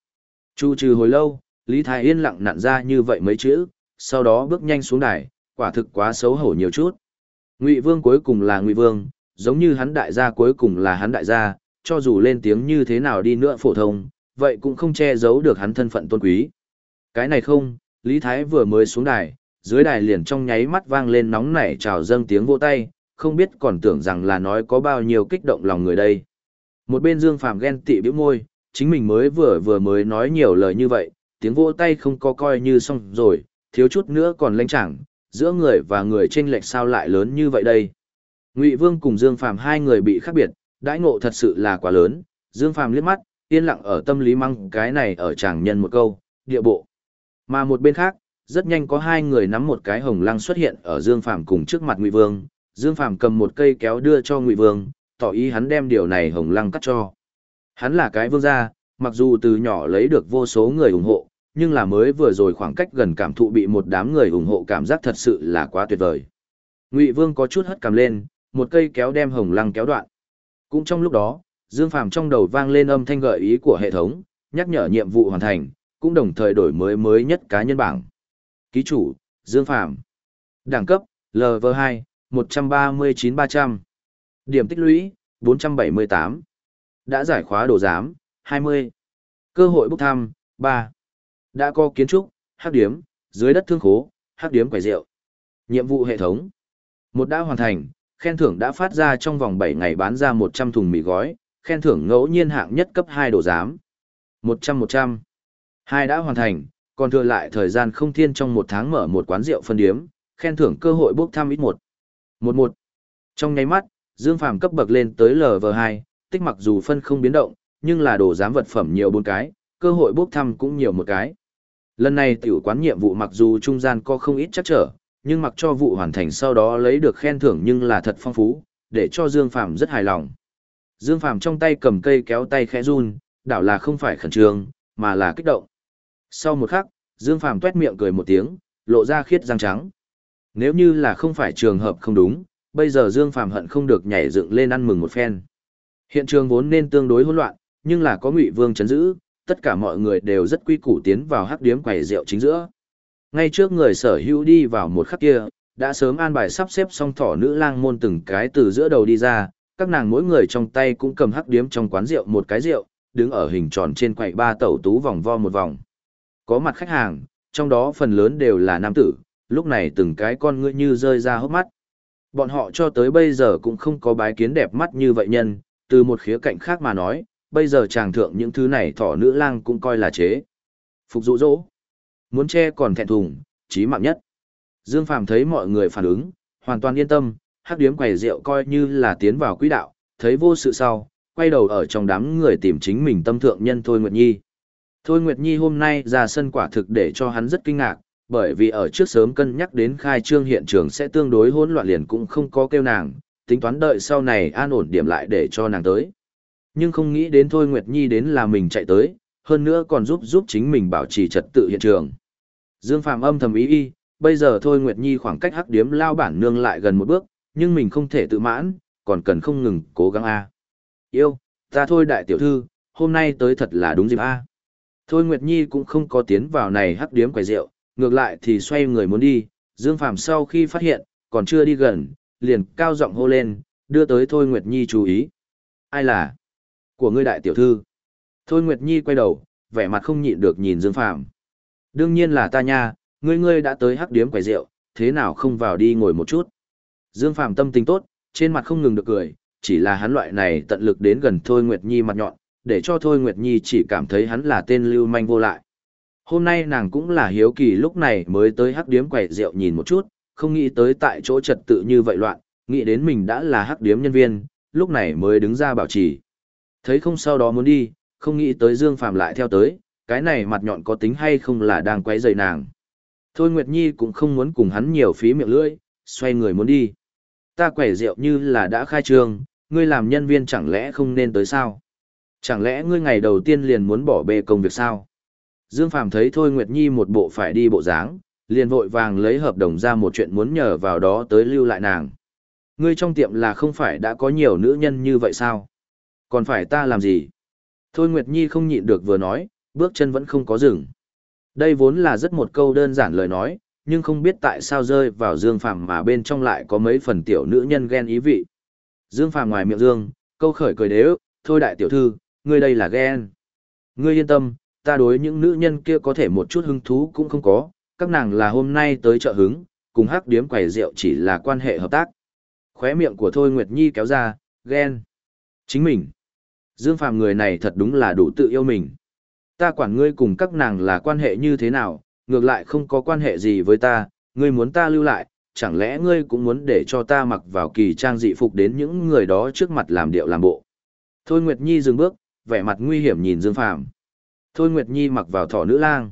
Chu trừ hồi lâu, Lý Thái Yên lặng nặn ra như vậy mấy chữ, sau đó bước nhanh xuống đài, quả thực quá xấu hổ nhiều chút. Ngụy Vương cuối cùng là Ngụy Vương, giống như hắn đại gia cuối cùng là hắn đại gia, cho dù lên tiếng như thế nào đi nữa phổ thông, vậy cũng không che giấu được hắn thân phận tôn quý. Cái này không, Lý Thái vừa mới xuống đài, dưới đài liền trong nháy mắt vang lên nóng nảy chào dâng tiếng vỗ tay, không biết còn tưởng rằng là nói có bao nhiêu kích động lòng người đây. Một bên Dương Phàm ghen tị bĩu môi, chính mình mới vừa vừa mới nói nhiều lời như vậy, tiếng vỗ tay không có coi như xong rồi, thiếu chút nữa còn lanh chẳng, giữa người và người chênh lệch sao lại lớn như vậy đây. Ngụy Vương cùng Dương Phàm hai người bị khác biệt, đãi ngộ thật sự là quá lớn, Dương Phàm liếc mắt, yên lặng ở tâm lý măng cái này ở chàng nhân một câu, địa bộ. Mà một bên khác, rất nhanh có hai người nắm một cái hồng lăng xuất hiện ở Dương Phàm cùng trước mặt Ngụy Vương, Dương Phàm cầm một cây kéo đưa cho Ngụy Vương, tỏ ý hắn đem điều này hồng lăng cắt cho. Hắn là cái vương gia, mặc dù từ nhỏ lấy được vô số người ủng hộ, nhưng là mới vừa rồi khoảng cách gần cảm thụ bị một đám người ủng hộ cảm giác thật sự là quá tuyệt vời. Ngụy Vương có chút hất cằm lên, một cây kéo đem hồng lăng kéo đoạn. Cũng trong lúc đó, Dương Phàm trong đầu vang lên âm thanh gợi ý của hệ thống, nhắc nhở nhiệm vụ hoàn thành, cũng đồng thời đổi mới mới nhất cá nhân bảng. Ký chủ, Dương Phàm Đẳng cấp, LV2, 139-300. Điểm tích lũy, 478. Đã giải khóa đồ giám, 20. Cơ hội bốc thăm, 3. Đã có kiến trúc, hắc điếm, dưới đất thương khố, hắc điếm quầy rượu. Nhiệm vụ hệ thống. Một đã hoàn thành, khen thưởng đã phát ra trong vòng bảy ngày bán ra 100 thùng mì gói, khen thưởng ngẫu nhiên hạng nhất cấp hai đồ giám. 100-100. Hai đã hoàn thành, còn thừa lại thời gian không thiên trong một tháng mở một quán rượu phân điếm, khen thưởng cơ hội bốc thăm ít một. Một một. Trong nháy mắt, Dương Phàm cấp bậc lên tới lv hai tích mặc dù phân không biến động, nhưng là đồ giám vật phẩm nhiều bốn cái, cơ hội bốc thăm cũng nhiều một cái. Lần này tiểu quán nhiệm vụ mặc dù trung gian có không ít chắc trở, nhưng mặc cho vụ hoàn thành sau đó lấy được khen thưởng nhưng là thật phong phú, để cho Dương Phàm rất hài lòng. Dương Phàm trong tay cầm cây kéo tay khẽ run, đảo là không phải khẩn trương, mà là kích động. Sau một khắc, Dương Phàm tuét miệng cười một tiếng, lộ ra khiết răng trắng. Nếu như là không phải trường hợp không đúng, bây giờ Dương Phàm hận không được nhảy dựng lên ăn mừng một phen. Hiện trường vốn nên tương đối hỗn loạn, nhưng là có Ngụy Vương chấn giữ, tất cả mọi người đều rất quy củ tiến vào hắc điếm quầy rượu chính giữa. Ngay trước người sở hữu đi vào một khắc kia, đã sớm an bài sắp xếp xong thỏ nữ lang môn từng cái từ giữa đầu đi ra, các nàng mỗi người trong tay cũng cầm hắc điếm trong quán rượu một cái rượu, đứng ở hình tròn trên quầy ba tẩu tú vòng vo một vòng. Có mặt khách hàng, trong đó phần lớn đều là nam tử, lúc này từng cái con ngươi như rơi ra hốc mắt. Bọn họ cho tới bây giờ cũng không có bái kiến đẹp mắt như vậy nhân, từ một khía cạnh khác mà nói, bây giờ chàng thượng những thứ này thỏ nữ lang cũng coi là chế. Phục dụ dỗ. Muốn che còn thẹn thùng, chí mạng nhất. Dương Phàm thấy mọi người phản ứng, hoàn toàn yên tâm, hắc điếm quầy rượu coi như là tiến vào quỹ đạo, thấy vô sự sau, quay đầu ở trong đám người tìm chính mình tâm thượng nhân Thôi Nguyệt Nhi. Thôi Nguyệt Nhi hôm nay ra sân quả thực để cho hắn rất kinh ngạc, bởi vì ở trước sớm cân nhắc đến khai trương hiện trường sẽ tương đối hỗn loạn liền cũng không có kêu nàng, tính toán đợi sau này an ổn điểm lại để cho nàng tới. Nhưng không nghĩ đến Thôi Nguyệt Nhi đến là mình chạy tới, hơn nữa còn giúp giúp chính mình bảo trì trật tự hiện trường. Dương Phạm âm thầm ý y, bây giờ Thôi Nguyệt Nhi khoảng cách hắc điếm lao bản nương lại gần một bước, nhưng mình không thể tự mãn, còn cần không ngừng cố gắng a. Yêu, ta thôi đại tiểu thư, hôm nay tới thật là đúng dịp a. Thôi Nguyệt Nhi cũng không có tiến vào này hắc điếm quầy rượu, ngược lại thì xoay người muốn đi, Dương Phàm sau khi phát hiện, còn chưa đi gần, liền cao giọng hô lên, đưa tới Thôi Nguyệt Nhi chú ý. Ai là? Của ngươi đại tiểu thư. Thôi Nguyệt Nhi quay đầu, vẻ mặt không nhịn được nhìn Dương Phàm. Đương nhiên là ta nha, ngươi ngươi đã tới hắc điếm quầy rượu, thế nào không vào đi ngồi một chút. Dương Phàm tâm tình tốt, trên mặt không ngừng được cười, chỉ là hắn loại này tận lực đến gần Thôi Nguyệt Nhi mặt nhọn, để cho Thôi Nguyệt Nhi chỉ cảm thấy hắn là tên lưu manh vô lại. Hôm nay nàng cũng là hiếu kỳ lúc này mới tới hắc điếm quầy rượu nhìn một chút, không nghĩ tới tại chỗ trật tự như vậy loạn, nghĩ đến mình đã là hắc điếm nhân viên, lúc này mới đứng ra bảo trì. Thấy không sau đó muốn đi, không nghĩ tới Dương Phàm lại theo tới, cái này mặt nhọn có tính hay không là đang quấy rầy nàng. Thôi Nguyệt Nhi cũng không muốn cùng hắn nhiều phí miệng lưỡi, xoay người muốn đi. Ta quẻ rượu như là đã khai trương, ngươi làm nhân viên chẳng lẽ không nên tới sao? Chẳng lẽ ngươi ngày đầu tiên liền muốn bỏ bê công việc sao? Dương Phàm thấy Thôi Nguyệt Nhi một bộ phải đi bộ dáng, liền vội vàng lấy hợp đồng ra một chuyện muốn nhờ vào đó tới lưu lại nàng. Ngươi trong tiệm là không phải đã có nhiều nữ nhân như vậy sao? Còn phải ta làm gì? Thôi Nguyệt Nhi không nhịn được vừa nói, bước chân vẫn không có dừng. Đây vốn là rất một câu đơn giản lời nói, nhưng không biết tại sao rơi vào Dương Phàm mà bên trong lại có mấy phần tiểu nữ nhân ghen ý vị. Dương Phàm ngoài miệng Dương, câu khởi cười đế ức, thôi đại tiểu thư, ngươi đây là ghen. Ngươi yên tâm, ta đối những nữ nhân kia có thể một chút hứng thú cũng không có, các nàng là hôm nay tới chợ hứng, cùng hắc điếm quầy rượu chỉ là quan hệ hợp tác. Khóe miệng của Thôi Nguyệt Nhi kéo ra, ghen. Chính mình. Dương Phàm người này thật đúng là đủ tự yêu mình. Ta quản ngươi cùng các nàng là quan hệ như thế nào, ngược lại không có quan hệ gì với ta, ngươi muốn ta lưu lại, chẳng lẽ ngươi cũng muốn để cho ta mặc vào kỳ trang dị phục đến những người đó trước mặt làm điệu làm bộ. Thôi Nguyệt Nhi dừng bước, vẻ mặt nguy hiểm nhìn Dương Phàm. Thôi Nguyệt Nhi mặc vào thỏ nữ lang.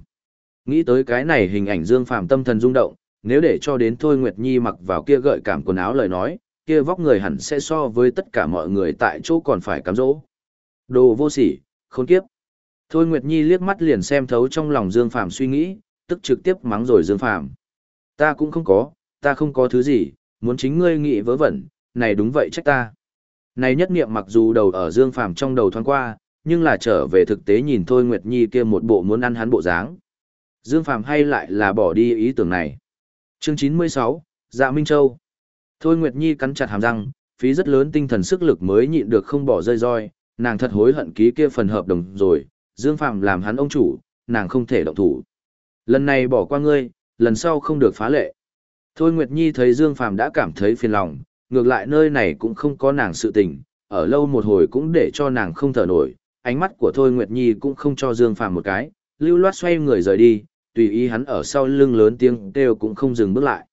Nghĩ tới cái này hình ảnh Dương Phàm tâm thần rung động, nếu để cho đến Thôi Nguyệt Nhi mặc vào kia gợi cảm quần áo lời nói, kia vóc người hẳn sẽ so với tất cả mọi người tại chỗ còn phải cám dỗ. Đồ vô sỉ, khốn kiếp. Thôi Nguyệt Nhi liếc mắt liền xem thấu trong lòng Dương Phàm suy nghĩ, tức trực tiếp mắng rồi Dương Phàm. Ta cũng không có, ta không có thứ gì, muốn chính ngươi nghĩ vớ vẩn, này đúng vậy trách ta. Này nhất niệm mặc dù đầu ở Dương Phàm trong đầu thoáng qua, nhưng là trở về thực tế nhìn Thôi Nguyệt Nhi kia một bộ muốn ăn hắn bộ dáng. Dương Phàm hay lại là bỏ đi ý tưởng này. Chương 96, Dạ Minh Châu. Thôi Nguyệt Nhi cắn chặt hàm răng, phí rất lớn tinh thần sức lực mới nhịn được không bỏ rơi roi, nàng thật hối hận ký kia phần hợp đồng rồi, Dương Phạm làm hắn ông chủ, nàng không thể động thủ. Lần này bỏ qua ngươi, lần sau không được phá lệ. Thôi Nguyệt Nhi thấy Dương Phạm đã cảm thấy phiền lòng, ngược lại nơi này cũng không có nàng sự tình, ở lâu một hồi cũng để cho nàng không thở nổi, ánh mắt của Thôi Nguyệt Nhi cũng không cho Dương Phạm một cái, lưu loát xoay người rời đi, tùy ý hắn ở sau lưng lớn tiếng kêu cũng không dừng bước lại.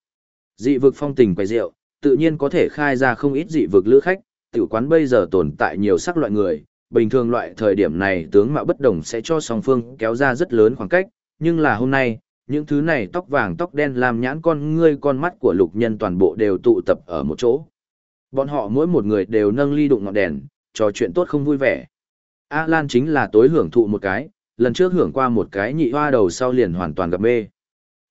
Dị vực phong tình quay rượu, tự nhiên có thể khai ra không ít dị vực lữ khách, tiểu quán bây giờ tồn tại nhiều sắc loại người, bình thường loại thời điểm này tướng mạo bất đồng sẽ cho song phương kéo ra rất lớn khoảng cách, nhưng là hôm nay, những thứ này tóc vàng tóc đen làm nhãn con ngươi con mắt của lục nhân toàn bộ đều tụ tập ở một chỗ. Bọn họ mỗi một người đều nâng ly đụng ngọn đèn, trò chuyện tốt không vui vẻ. A Lan chính là tối hưởng thụ một cái, lần trước hưởng qua một cái nhị hoa đầu sau liền hoàn toàn gặp mê.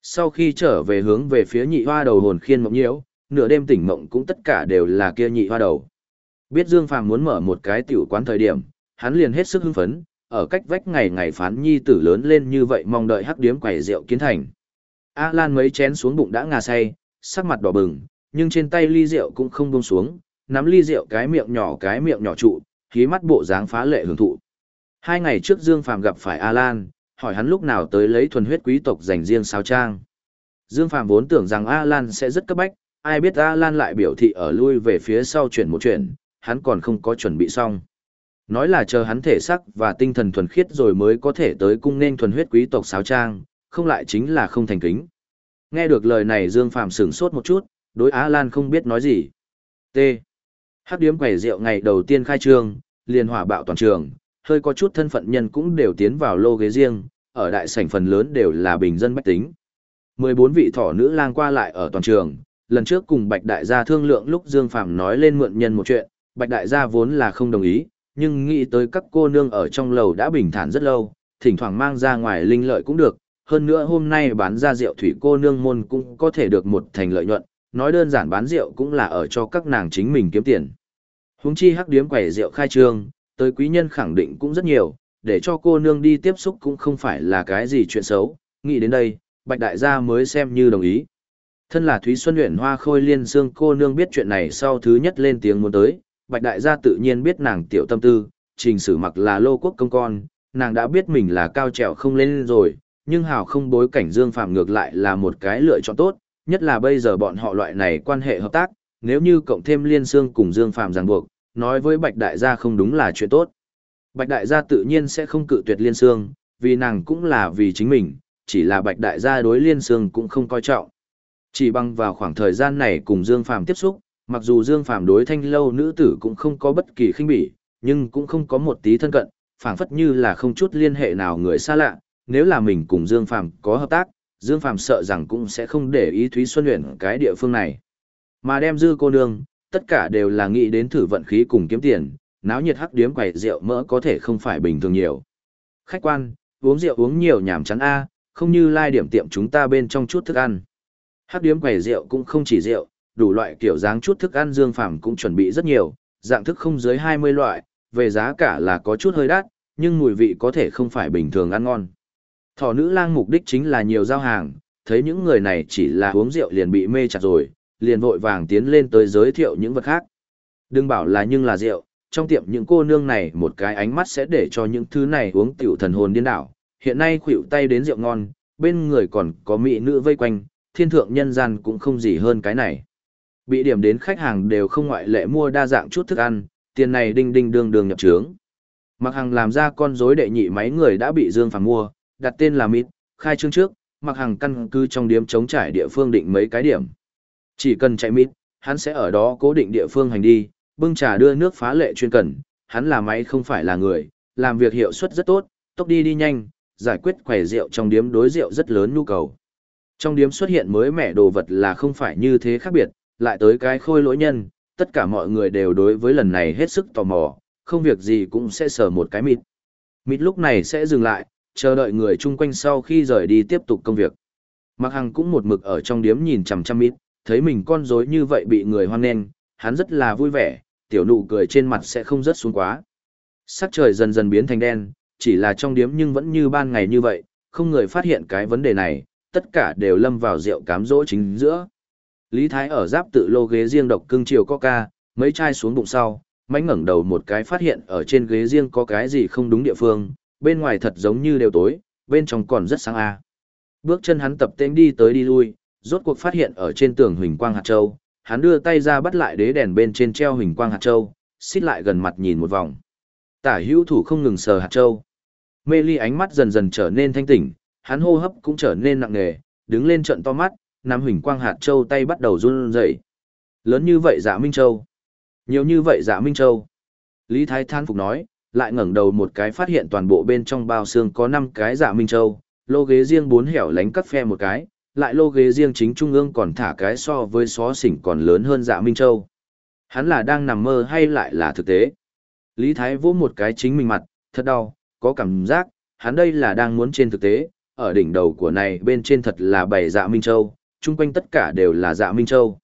Sau khi trở về hướng về phía nhị hoa đầu hồn khiên mộng nhiễu, nửa đêm tỉnh mộng cũng tất cả đều là kia nhị hoa đầu. Biết Dương Phàm muốn mở một cái tiểu quán thời điểm, hắn liền hết sức hưng phấn, ở cách vách ngày ngày phán nhi tử lớn lên như vậy mong đợi hắc điếm quẩy rượu kiến thành. A Lan mấy chén xuống bụng đã ngà say, sắc mặt đỏ bừng, nhưng trên tay ly rượu cũng không buông xuống, nắm ly rượu cái miệng nhỏ cái miệng nhỏ trụ, khí mắt bộ dáng phá lệ hưởng thụ. Hai ngày trước Dương Phàm gặp phải A Lan, hỏi hắn lúc nào tới lấy thuần huyết quý tộc dành riêng sao trang. Dương Phàm vốn tưởng rằng A Lan sẽ rất cấp bách, ai biết A Lan lại biểu thị ở lui về phía sau chuyển một chuyển, hắn còn không có chuẩn bị xong. Nói là chờ hắn thể sắc và tinh thần thuần khiết rồi mới có thể tới cung nên thuần huyết quý tộc sáo trang, không lại chính là không thành kính. Nghe được lời này Dương Phàm sửng sốt một chút, đối Á Lan không biết nói gì. T. Hắc điếm quẻ rượu ngày đầu tiên khai trương, liền hỏa bạo toàn trường, hơi có chút thân phận nhân cũng đều tiến vào lô ghế riêng, ở đại sảnh phần lớn đều là bình dân bách tính. 14 vị thỏ nữ lang qua lại ở toàn trường, lần trước cùng Bạch Đại gia thương lượng lúc Dương Phàm nói lên mượn nhân một chuyện, Bạch Đại gia vốn là không đồng ý, nhưng nghĩ tới các cô nương ở trong lầu đã bình thản rất lâu, thỉnh thoảng mang ra ngoài linh lợi cũng được, hơn nữa hôm nay bán ra rượu thủy cô nương môn cũng có thể được một thành lợi nhuận, nói đơn giản bán rượu cũng là ở cho các nàng chính mình kiếm tiền. Huống chi hắc điếm quẩy rượu khai trương, tới quý nhân khẳng định cũng rất nhiều, để cho cô nương đi tiếp xúc cũng không phải là cái gì chuyện xấu, nghĩ đến đây, Bạch Đại gia mới xem như đồng ý. Thân là Thúy Xuân Nguyễn Hoa Khôi Liên Dương cô nương biết chuyện này sau thứ nhất lên tiếng muốn tới, Bạch Đại gia tự nhiên biết nàng tiểu tâm tư, trình sử mặc là lô quốc công con, nàng đã biết mình là cao trèo không lên rồi, nhưng hào không bối cảnh Dương Phạm ngược lại là một cái lựa chọn tốt, nhất là bây giờ bọn họ loại này quan hệ hợp tác, nếu như cộng thêm liên xương cùng Dương Phạm ràng buộc, nói với Bạch Đại gia không đúng là chuyện tốt. Bạch Đại gia tự nhiên sẽ không cự tuyệt liên xương, vì nàng cũng là vì chính mình, chỉ là Bạch Đại gia đối liên xương cũng không coi trọng. Chỉ bằng vào khoảng thời gian này cùng Dương Phạm tiếp xúc, mặc dù Dương Phạm đối thanh lâu nữ tử cũng không có bất kỳ khinh bỉ, nhưng cũng không có một tí thân cận, phảng phất như là không chút liên hệ nào người xa lạ, nếu là mình cùng Dương Phạm có hợp tác, Dương Phạm sợ rằng cũng sẽ không để ý Thúy Xuân Uyển cái địa phương này. Mà đem dư cô nương, tất cả đều là nghĩ đến thử vận khí cùng kiếm tiền, náo nhiệt hắc điếm quầy rượu mỡ có thể không phải bình thường nhiều. Khách quan, uống rượu uống nhiều nhảm chán a, không như lai điểm tiệm chúng ta bên trong chút thức ăn. Hắc điếm quầy rượu cũng không chỉ rượu, đủ loại kiểu dáng chút thức ăn Dương Phàm cũng chuẩn bị rất nhiều, dạng thức không dưới 20 loại, về giá cả là có chút hơi đắt, nhưng mùi vị có thể không phải bình thường ăn ngon. Thỏ nữ lang mục đích chính là nhiều giao hàng, thấy những người này chỉ là uống rượu liền bị mê chặt rồi, liền vội vàng tiến lên tới giới thiệu những vật khác. Đừng bảo là nhưng là rượu, trong tiệm những cô nương này một cái ánh mắt sẽ để cho những thứ này uống tiểu thần hồn điên đảo. Hiện nay khuỷu tay đến rượu ngon, bên người còn có mỹ nữ vây quanh, thiên thượng nhân gian cũng không gì hơn cái này. Bị điểm đến khách hàng đều không ngoại lệ mua đa dạng chút thức ăn, tiền này đinh đinh đường đường nhập trướng. Mặc hàng làm ra con rối đệ nhị máy người đã bị Dương Phàm mua, đặt tên là Mít, khai trương trước, mặc hàng căn cứ trong điểm chống trải địa phương định mấy cái điểm. Chỉ cần chạy Mít, hắn sẽ ở đó cố định địa phương hành đi, bưng trà đưa nước phá lệ chuyên cần, hắn là máy không phải là người, làm việc hiệu suất rất tốt, tốc đi đi nhanh, giải quyết khỏe rượu trong điếm đối rượu rất lớn nhu cầu. Trong điếm xuất hiện mới mẻ đồ vật là không phải như thế khác biệt, lại tới cái khôi lỗi nhân, tất cả mọi người đều đối với lần này hết sức tò mò, không việc gì cũng sẽ sờ một cái mịt. Mịt lúc này sẽ dừng lại, chờ đợi người chung quanh sau khi rời đi tiếp tục công việc. Mặc Hằng cũng một mực ở trong điếm nhìn chằm chằm mịt, thấy mình con rối như vậy bị người hoan nghênh, hắn rất là vui vẻ, tiểu nụ cười trên mặt sẽ không rớt xuống quá. Sắc trời dần dần biến thành đen, chỉ là trong điếm nhưng vẫn như ban ngày như vậy, không người phát hiện cái vấn đề này, tất cả đều lâm vào rượu cám dỗ chính giữa. Lý Thái ở giáp tự lô ghế riêng độc cưng chiều coca, mấy chai xuống bụng sau, mánh ngẩng đầu một cái phát hiện ở trên ghế riêng có cái gì không đúng địa phương, bên ngoài thật giống như đều tối, bên trong còn rất sáng a. Bước chân hắn tập tên đi tới đi lui, rốt cuộc phát hiện ở trên tường huỳnh quang hạt châu, hắn đưa tay ra bắt lại đế đèn bên trên treo huỳnh quang hạt châu, xít lại gần mặt nhìn một vòng. Tả hữu thủ không ngừng sờ hạt châu. Mê ly ánh mắt dần dần trở nên thanh tỉnh, hắn hô hấp cũng trở nên nặng nề, đứng lên trận to mắt, nắm huỳnh quang hạt châu tay bắt đầu run rẩy. Lớn như vậy dạ Minh Châu. Nhiều như vậy dạ Minh Châu. Lý Thái than phục nói, lại ngẩng đầu một cái phát hiện toàn bộ bên trong bao xương có 5 cái dạ Minh Châu, lô ghế riêng bốn hẻo lánh cắt phe một cái, lại lô ghế riêng chính trung ương còn thả cái so với xó xỉnh còn lớn hơn dạ Minh Châu. Hắn là đang nằm mơ hay lại là thực tế? Lý Thái vỗ một cái chính mình mặt, thật đau, có cảm giác, hắn đây là đang muốn trên thực tế, ở đỉnh đầu của này bên trên thật là bảy dạ Minh Châu, chung quanh tất cả đều là dạ Minh Châu.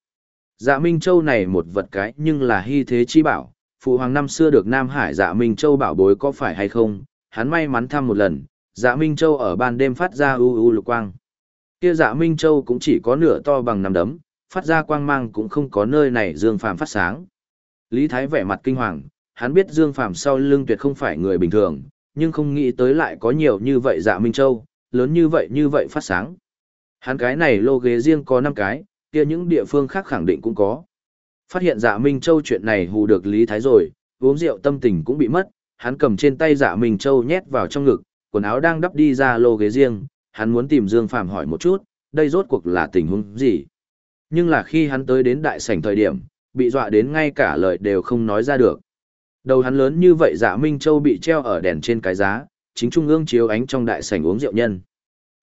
Dạ Minh Châu này một vật cái nhưng là hy thế chi bảo, phụ hoàng năm xưa được Nam Hải dạ Minh Châu bảo bối có phải hay không, hắn may mắn thăm một lần, dạ Minh Châu ở ban đêm phát ra u u lục quang. Kia dạ Minh Châu cũng chỉ có nửa to bằng nắm đấm, phát ra quang mang cũng không có nơi này Dương Phàm phát sáng. Lý Thái vẻ mặt kinh hoàng, hắn biết Dương Phàm sau lưng tuyệt không phải người bình thường, nhưng không nghĩ tới lại có nhiều như vậy dạ Minh Châu, lớn như vậy như vậy phát sáng. Hắn cái này lô ghế riêng có 5 cái, kia những địa phương khác khẳng định cũng có. Phát hiện dạ Minh Châu chuyện này hù được Lý Thái rồi, uống rượu tâm tình cũng bị mất, hắn cầm trên tay dạ Minh Châu nhét vào trong ngực, quần áo đang đắp đi ra lô ghế riêng, hắn muốn tìm Dương Phàm hỏi một chút, đây rốt cuộc là tình huống gì. Nhưng là khi hắn tới đến đại sảnh thời điểm, bị dọa đến ngay cả lời đều không nói ra được. Đầu hắn lớn như vậy dạ Minh Châu bị treo ở đèn trên cái giá, chính trung ương chiếu ánh trong đại sảnh uống rượu nhân.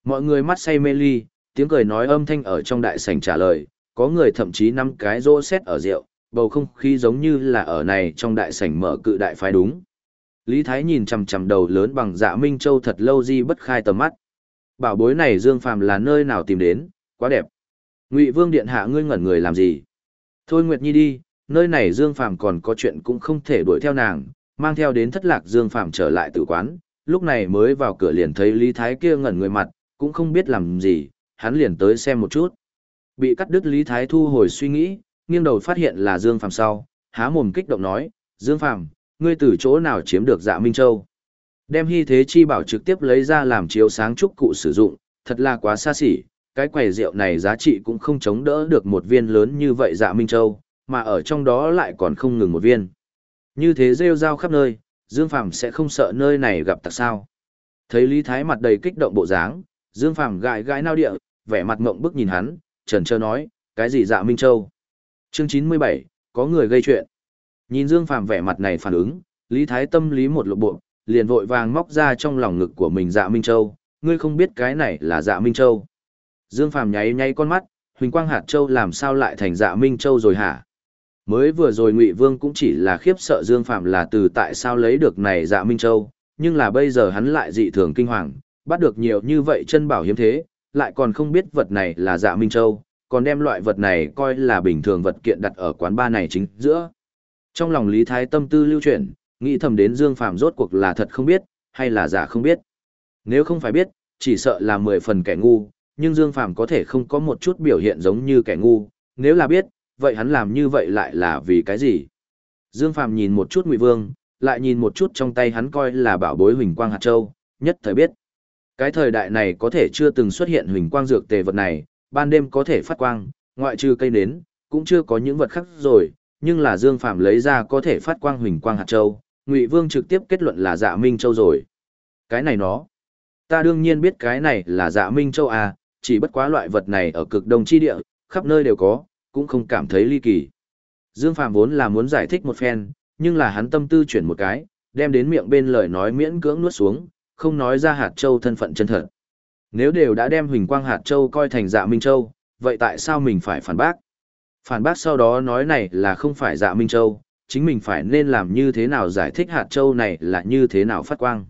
Mọi người mắt say mê ly, tiếng cười nói âm thanh ở trong đại sảnh trả lời, có người thậm chí năm cái rô xét ở rượu, bầu không khí giống như là ở này trong đại sảnh mở cự đại phái đúng. Lý Thái nhìn chằm chằm đầu lớn bằng dạ Minh Châu thật lâu di bất khai tầm mắt. Bảo bối này Dương Phàm là nơi nào tìm đến, quá đẹp. Ngụy Vương điện hạ ngươi ngẩn người làm gì? Thôi Nguyệt Nhi đi, nơi này Dương Phàm còn có chuyện cũng không thể đuổi theo nàng, mang theo đến thất lạc Dương Phàm trở lại tử quán, lúc này mới vào cửa liền thấy Lý Thái kia ngẩn người mặt, cũng không biết làm gì, hắn liền tới xem một chút. Bị cắt đứt Lý Thái thu hồi suy nghĩ, nghiêng đầu phát hiện là Dương Phàm sau, há mồm kích động nói, Dương Phàm, ngươi từ chỗ nào chiếm được dạ Minh Châu? Đem hy thế chi bảo trực tiếp lấy ra làm chiếu sáng trúc cụ sử dụng, thật là quá xa xỉ, cái quầy rượu này giá trị cũng không chống đỡ được một viên lớn như vậy dạ Minh Châu, mà ở trong đó lại còn không ngừng một viên. Như thế rêu rao khắp nơi, Dương Phàm sẽ không sợ nơi này gặp tặc sao. Thấy Lý Thái mặt đầy kích động bộ dáng, Dương Phàm gãi gãi nao địa, vẻ mặt ngộng bức nhìn hắn, trần trơ nói, cái gì dạ Minh Châu? Chương 97, có người gây chuyện. Nhìn Dương Phàm vẻ mặt này phản ứng, Lý Thái tâm lý một lộ bộ, liền vội vàng móc ra trong lòng ngực của mình dạ Minh Châu, ngươi không biết cái này là dạ Minh Châu. Dương Phàm nháy nháy con mắt, Huỳnh Quang Hạt Châu làm sao lại thành dạ Minh Châu rồi hả? Mới vừa rồi Ngụy Vương cũng chỉ là khiếp sợ Dương Phàm là từ tại sao lấy được này dạ Minh Châu, nhưng là bây giờ hắn lại dị thường kinh hoàng, bắt được nhiều như vậy chân bảo hiếm thế, lại còn không biết vật này là dạ Minh Châu, còn đem loại vật này coi là bình thường vật kiện đặt ở quán ba này chính giữa. Trong lòng Lý Thái tâm tư lưu chuyển, nghĩ thầm đến Dương Phàm rốt cuộc là thật không biết, hay là giả không biết. Nếu không phải biết, chỉ sợ là mười phần kẻ ngu, nhưng Dương Phàm có thể không có một chút biểu hiện giống như kẻ ngu, nếu là biết, vậy hắn làm như vậy lại là vì cái gì? Dương Phàm nhìn một chút Ngụy Vương, lại nhìn một chút trong tay hắn coi là bảo bối huỳnh quang hạt châu, nhất thời biết. Cái thời đại này có thể chưa từng xuất hiện huỳnh quang dược tề vật này, ban đêm có thể phát quang, ngoại trừ cây nến, cũng chưa có những vật khác rồi, nhưng là Dương Phạm lấy ra có thể phát quang huỳnh quang hạt châu, Ngụy Vương trực tiếp kết luận là Dạ Minh Châu rồi. Cái này nó, ta đương nhiên biết cái này là Dạ Minh Châu à, chỉ bất quá loại vật này ở cực đông chi địa, khắp nơi đều có, cũng không cảm thấy ly kỳ. Dương Phạm vốn là muốn giải thích một phen, nhưng là hắn tâm tư chuyển một cái, đem đến miệng bên lời nói miễn cưỡng nuốt xuống, không nói ra hạt châu thân phận chân thật. Nếu đều đã đem huỳnh quang hạt châu coi thành dạ Minh Châu, vậy tại sao mình phải phản bác? Phản bác sau đó nói này là không phải dạ Minh Châu, chính mình phải nên làm như thế nào giải thích hạt châu này là như thế nào phát quang.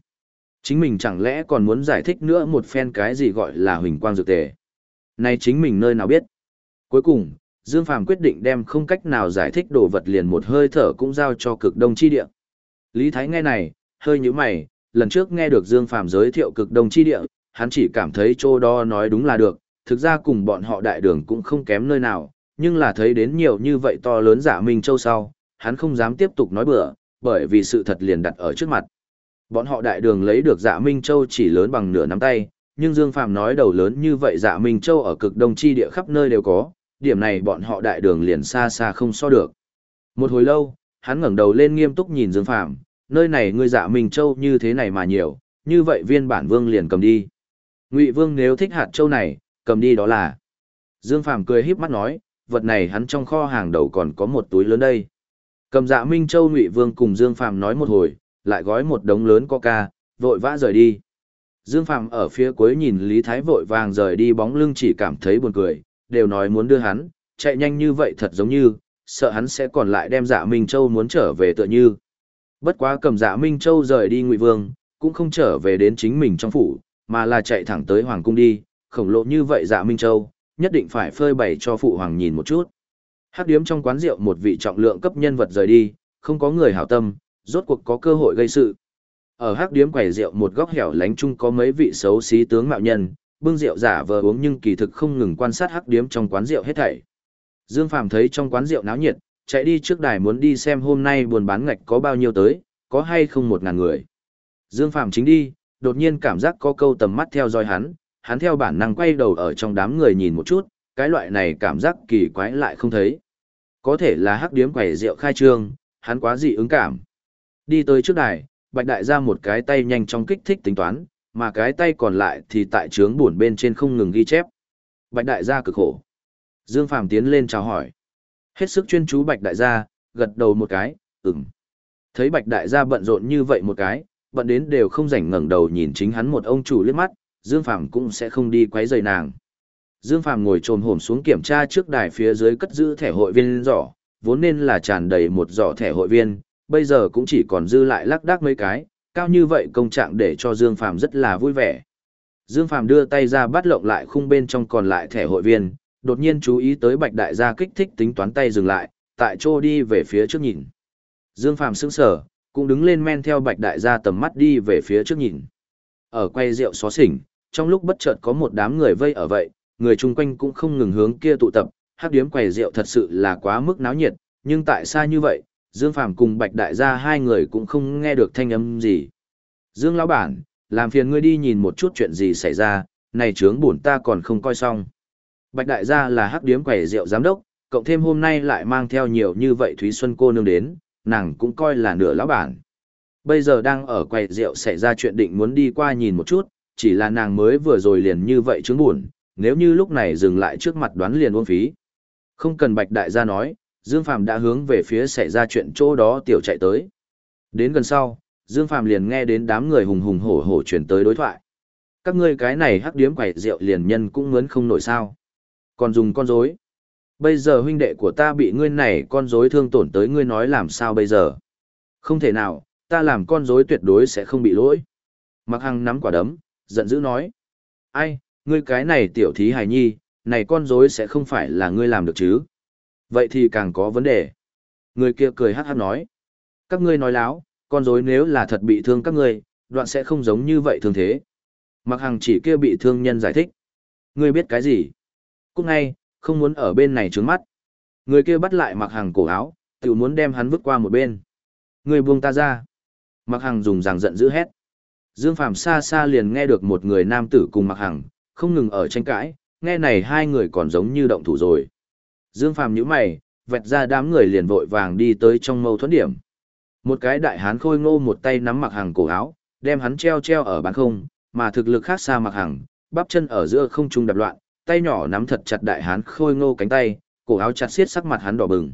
Chính mình chẳng lẽ còn muốn giải thích nữa một phen cái gì gọi là huỳnh quang dược tề. Này chính mình nơi nào biết. Cuối cùng, Dương Phàm quyết định đem không cách nào giải thích đồ vật liền một hơi thở cũng giao cho cực đông chi địa. Lý Thái nghe này, hơi nhíu mày, lần trước nghe được Dương Phàm giới thiệu cực đông chi địa, hắn chỉ cảm thấy chỗ đó nói đúng là được, thực ra cùng bọn họ đại đường cũng không kém nơi nào, nhưng là thấy đến nhiều như vậy to lớn giả Minh Châu sau, hắn không dám tiếp tục nói bừa, bởi vì sự thật liền đặt ở trước mặt. Bọn họ đại đường lấy được dạ Minh Châu chỉ lớn bằng nửa nắm tay, nhưng Dương Phàm nói đầu lớn như vậy dạ Minh Châu ở cực đông chi địa khắp nơi đều có, điểm này bọn họ đại đường liền xa xa không so được. Một hồi lâu, hắn ngẩng đầu lên nghiêm túc nhìn Dương Phàm, nơi này ngươi dạ Minh Châu như thế này mà nhiều, như vậy viên bản vương liền cầm đi. Ngụy Vương nếu thích hạt châu này, cầm đi đó là. Dương Phàm cười híp mắt nói, vật này hắn trong kho hàng đầu còn có một túi lớn đây. Cầm dạ Minh Châu Ngụy Vương cùng Dương Phàm nói một hồi, lại gói một đống lớn coca, vội vã rời đi. Dương Phàm ở phía cuối nhìn Lý Thái vội vàng rời đi bóng lưng chỉ cảm thấy buồn cười, đều nói muốn đưa hắn, chạy nhanh như vậy thật giống như, sợ hắn sẽ còn lại đem dạ Minh Châu muốn trở về tựa như. Bất quá cầm dạ Minh Châu rời đi Ngụy Vương, cũng không trở về đến chính mình trong phủ, mà là chạy thẳng tới Hoàng Cung đi, khổng lồ như vậy dạ Minh Châu, nhất định phải phơi bày cho phụ hoàng nhìn một chút. Hắc điếm trong quán rượu một vị trọng lượng cấp nhân vật rời đi, không có người hảo tâm, rốt cuộc có cơ hội gây sự. Ở hắc điếm quầy rượu một góc hẻo lánh chung có mấy vị xấu xí tướng mạo nhân, bưng rượu giả vờ uống nhưng kỳ thực không ngừng quan sát hắc điếm trong quán rượu hết thảy. Dương Phàm thấy trong quán rượu náo nhiệt, chạy đi trước đài muốn đi xem hôm nay buồn bán ngạch có bao nhiêu tới, có hay không một ngàn người. Dương phạm chính đi, đột nhiên cảm giác có câu tầm mắt theo dõi hắn, hắn theo bản năng quay đầu ở trong đám người nhìn một chút, cái loại này cảm giác kỳ quái lại không thấy. Có thể là hắc điếm quầy rượu khai trương, hắn quá dị ứng cảm. Đi tới trước đài, Bạch Đại ra một cái tay nhanh chóng kích thích tính toán, mà cái tay còn lại thì tại trướng buồn bên trên không ngừng ghi chép. Bạch Đại gia cực khổ. Dương Phàm tiến lên chào hỏi. Hết sức chuyên chú Bạch Đại gia, gật đầu một cái, ừm. Thấy Bạch Đại gia bận rộn như vậy một cái, bận đến đều không rảnh ngẩng đầu nhìn chính hắn một ông chủ liếc mắt, Dương Phàm cũng sẽ không đi quấy rầy nàng. Dương Phàm ngồi trồm hổm xuống kiểm tra trước đài phía dưới cất giữ thẻ hội viên giỏ, vốn nên là tràn đầy một giỏ thẻ hội viên, bây giờ cũng chỉ còn dư lại lác đác mấy cái, cao như vậy công trạng để cho Dương Phàm rất là vui vẻ. Dương Phàm đưa tay ra bắt lộng lại khung bên trong còn lại thẻ hội viên, đột nhiên chú ý tới Bạch Đại gia kích thích tính toán tay dừng lại, tại chỗ đi về phía trước nhìn. Dương Phàm sững sờ, cũng đứng lên men theo Bạch Đại gia tầm mắt đi về phía trước nhìn. Ở quay rượu xó xỉnh, trong lúc bất chợt có một đám người vây ở vậy, người chung quanh cũng không ngừng hướng kia tụ tập, hát điếm quầy rượu thật sự là quá mức náo nhiệt, nhưng tại sao như vậy, Dương Phàm cùng Bạch Đại gia hai người cũng không nghe được thanh âm gì. Dương lão bản, làm phiền ngươi đi nhìn một chút chuyện gì xảy ra, này trướng buồn ta còn không coi xong. Bạch Đại gia là hắc điếm quầy rượu giám đốc, cộng thêm hôm nay lại mang theo nhiều như vậy Thúy Xuân cô nương đến, nàng cũng coi là nửa lão bản. Bây giờ đang ở quầy rượu xảy ra chuyện định muốn đi qua nhìn một chút, chỉ là nàng mới vừa rồi liền như vậy chứng buồn, nếu như lúc này dừng lại trước mặt đoán liền uống phí. Không cần Bạch Đại gia nói, Dương Phàm đã hướng về phía xảy ra chuyện chỗ đó tiểu chạy tới. Đến gần sau, Dương Phàm liền nghe đến đám người hùng hùng hổ hổ chuyển tới đối thoại. Các ngươi cái này hắc điếm quẩy rượu liền nhân cũng mướn không nổi sao. Còn dùng con rối. Bây giờ huynh đệ của ta bị ngươi này con rối thương tổn tới ngươi nói làm sao bây giờ. Không thể nào, ta làm con rối tuyệt đối sẽ không bị lỗi. Mặc hằng nắm quả đấm, giận dữ nói. Ai, ngươi cái này tiểu thí hài nhi, này con rối sẽ không phải là ngươi làm được chứ. Vậy thì càng có vấn đề. Người kia cười hát hát nói. Các ngươi nói láo, con rối nếu là thật bị thương các ngươi, đoạn sẽ không giống như vậy thường thế. Mặc hằng chỉ kia bị thương nhân giải thích. Ngươi biết cái gì? Cúc ngay, không muốn ở bên này trướng mắt. Người kia bắt lại mặc hằng cổ áo, tự muốn đem hắn vứt qua một bên. người buông ta ra. Mặc hằng dùng ràng giận dữ hét. Dương Phàm xa xa liền nghe được một người nam tử cùng mặc hằng, không ngừng ở tranh cãi, nghe này hai người còn giống như động thủ rồi. Dương Phàm nhíu mày, vẹt ra đám người liền vội vàng đi tới trong mâu thuẫn điểm. Một cái đại hán khôi ngô một tay nắm mặc hàng cổ áo, đem hắn treo treo ở bán không, mà thực lực khác xa mặc hàng, bắp chân ở giữa không trung đập loạn, tay nhỏ nắm thật chặt đại hán khôi ngô cánh tay, cổ áo chặt xiết sắc mặt hắn đỏ bừng.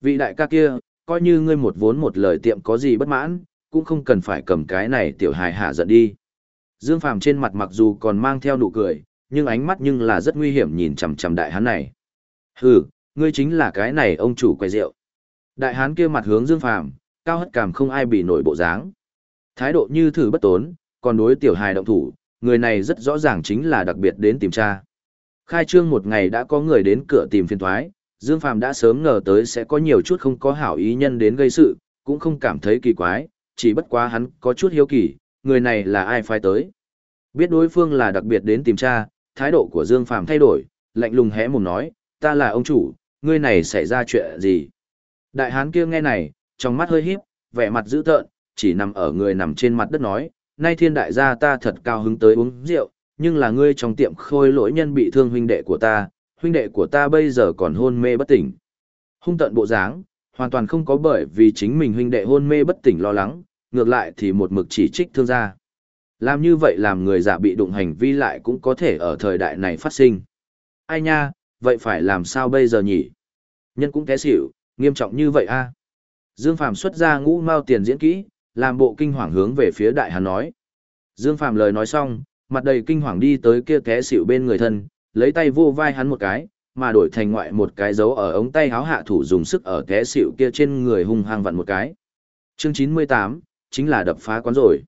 Vị đại ca kia, coi như ngươi một vốn một lời tiệm có gì bất mãn, cũng không cần phải cầm cái này tiểu hài hạ giận đi. Dương Phàm trên mặt mặc dù còn mang theo nụ cười, nhưng ánh mắt nhưng là rất nguy hiểm nhìn chằm chằm đại hán này. Hừ, ngươi chính là cái này ông chủ quay rượu. Đại hán kia mặt hướng Dương Phàm, cao hất cảm không ai bị nổi bộ dáng. Thái độ như thử bất tốn, còn đối tiểu hài động thủ, người này rất rõ ràng chính là đặc biệt đến tìm tra. Khai trương một ngày đã có người đến cửa tìm phiên thoái, Dương Phàm đã sớm ngờ tới sẽ có nhiều chút không có hảo ý nhân đến gây sự, cũng không cảm thấy kỳ quái, chỉ bất quá hắn có chút hiếu kỳ, người này là ai phái tới. Biết đối phương là đặc biệt đến tìm tra, thái độ của Dương Phàm thay đổi, lạnh lùng hé mồm nói, ta là ông chủ, ngươi này xảy ra chuyện gì? Đại hán kia nghe này, trong mắt hơi híp, vẻ mặt dữ tợn, chỉ nằm ở người nằm trên mặt đất nói, nay thiên đại gia ta thật cao hứng tới uống rượu, nhưng là ngươi trong tiệm khôi lỗi nhân bị thương huynh đệ của ta, huynh đệ của ta bây giờ còn hôn mê bất tỉnh. Hung tận bộ dáng, hoàn toàn không có bởi vì chính mình huynh đệ hôn mê bất tỉnh lo lắng, ngược lại thì một mực chỉ trích thương gia. Làm như vậy làm người giả bị đụng hành vi lại cũng có thể ở thời đại này phát sinh. Ai nha, vậy phải làm sao bây giờ nhỉ? Nhân cũng té xỉu, nghiêm trọng như vậy a Dương Phàm xuất ra ngũ mao tiền diễn kỹ, làm bộ kinh hoàng hướng về phía đại hán nói. Dương Phàm lời nói xong, mặt đầy kinh hoàng đi tới kia té xỉu bên người thân, lấy tay vô vai hắn một cái, mà đổi thành ngoại một cái dấu ở ống tay háo hạ thủ dùng sức ở té xỉu kia trên người hung hăng vặn một cái. Chương 98, chính là đập phá quán rồi.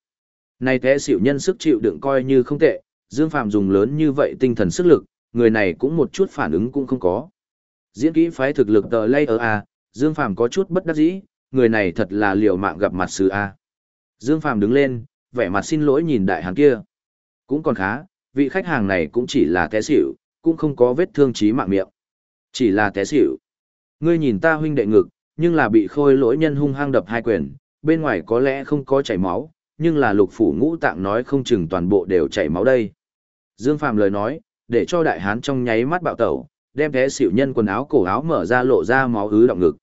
Này té xỉu nhân sức chịu đựng coi như không tệ, Dương Phàm dùng lớn như vậy tinh thần sức lực, người này cũng một chút phản ứng cũng không có. Diễn kỹ phái thực lực tờ lay ở A, Dương Phàm có chút bất đắc dĩ, người này thật là liều mạng gặp mặt sư A. Dương Phàm đứng lên, vẻ mặt xin lỗi nhìn đại hán kia. Cũng còn khá, vị khách hàng này cũng chỉ là té xỉu, cũng không có vết thương chí mạng miệng. Chỉ là té xỉu. Ngươi nhìn ta huynh đệ ngực, nhưng là bị khôi lỗi nhân hung hăng đập hai quyền, bên ngoài có lẽ không có chảy máu, nhưng là lục phủ ngũ tạng nói không chừng toàn bộ đều chảy máu đây. Dương Phàm lời nói, để cho đại hán trong nháy mắt bạo tẩu, đem té xỉu nhân quần áo cổ áo mở ra lộ ra máu ứ động ngực.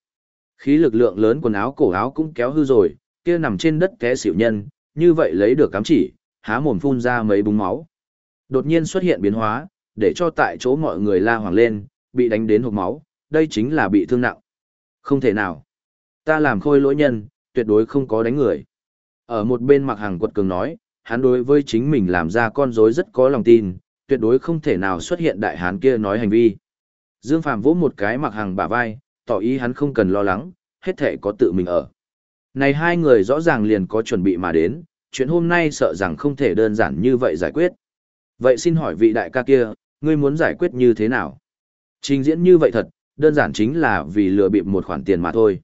Khí lực lượng lớn quần áo cổ áo cũng kéo hư rồi, kia nằm trên đất té xỉu nhân, như vậy lấy được cám chỉ, há mồm phun ra mấy búng máu. Đột nhiên xuất hiện biến hóa, để cho tại chỗ mọi người la hoảng lên, bị đánh đến hộp máu, đây chính là bị thương nặng. Không thể nào. Ta làm khôi lỗi nhân, tuyệt đối không có đánh người. Ở một bên mặc hàng quật cường nói, hắn đối với chính mình làm ra con rối rất có lòng tin, tuyệt đối không thể nào xuất hiện đại hán kia nói hành vi. Dương Phàm vỗ một cái mặc hàng bả vai, tỏ ý hắn không cần lo lắng, hết thể có tự mình ở. Này hai người rõ ràng liền có chuẩn bị mà đến, chuyện hôm nay sợ rằng không thể đơn giản như vậy giải quyết. Vậy xin hỏi vị đại ca kia, ngươi muốn giải quyết như thế nào? Trình diễn như vậy thật, đơn giản chính là vì lừa bịp một khoản tiền mà thôi.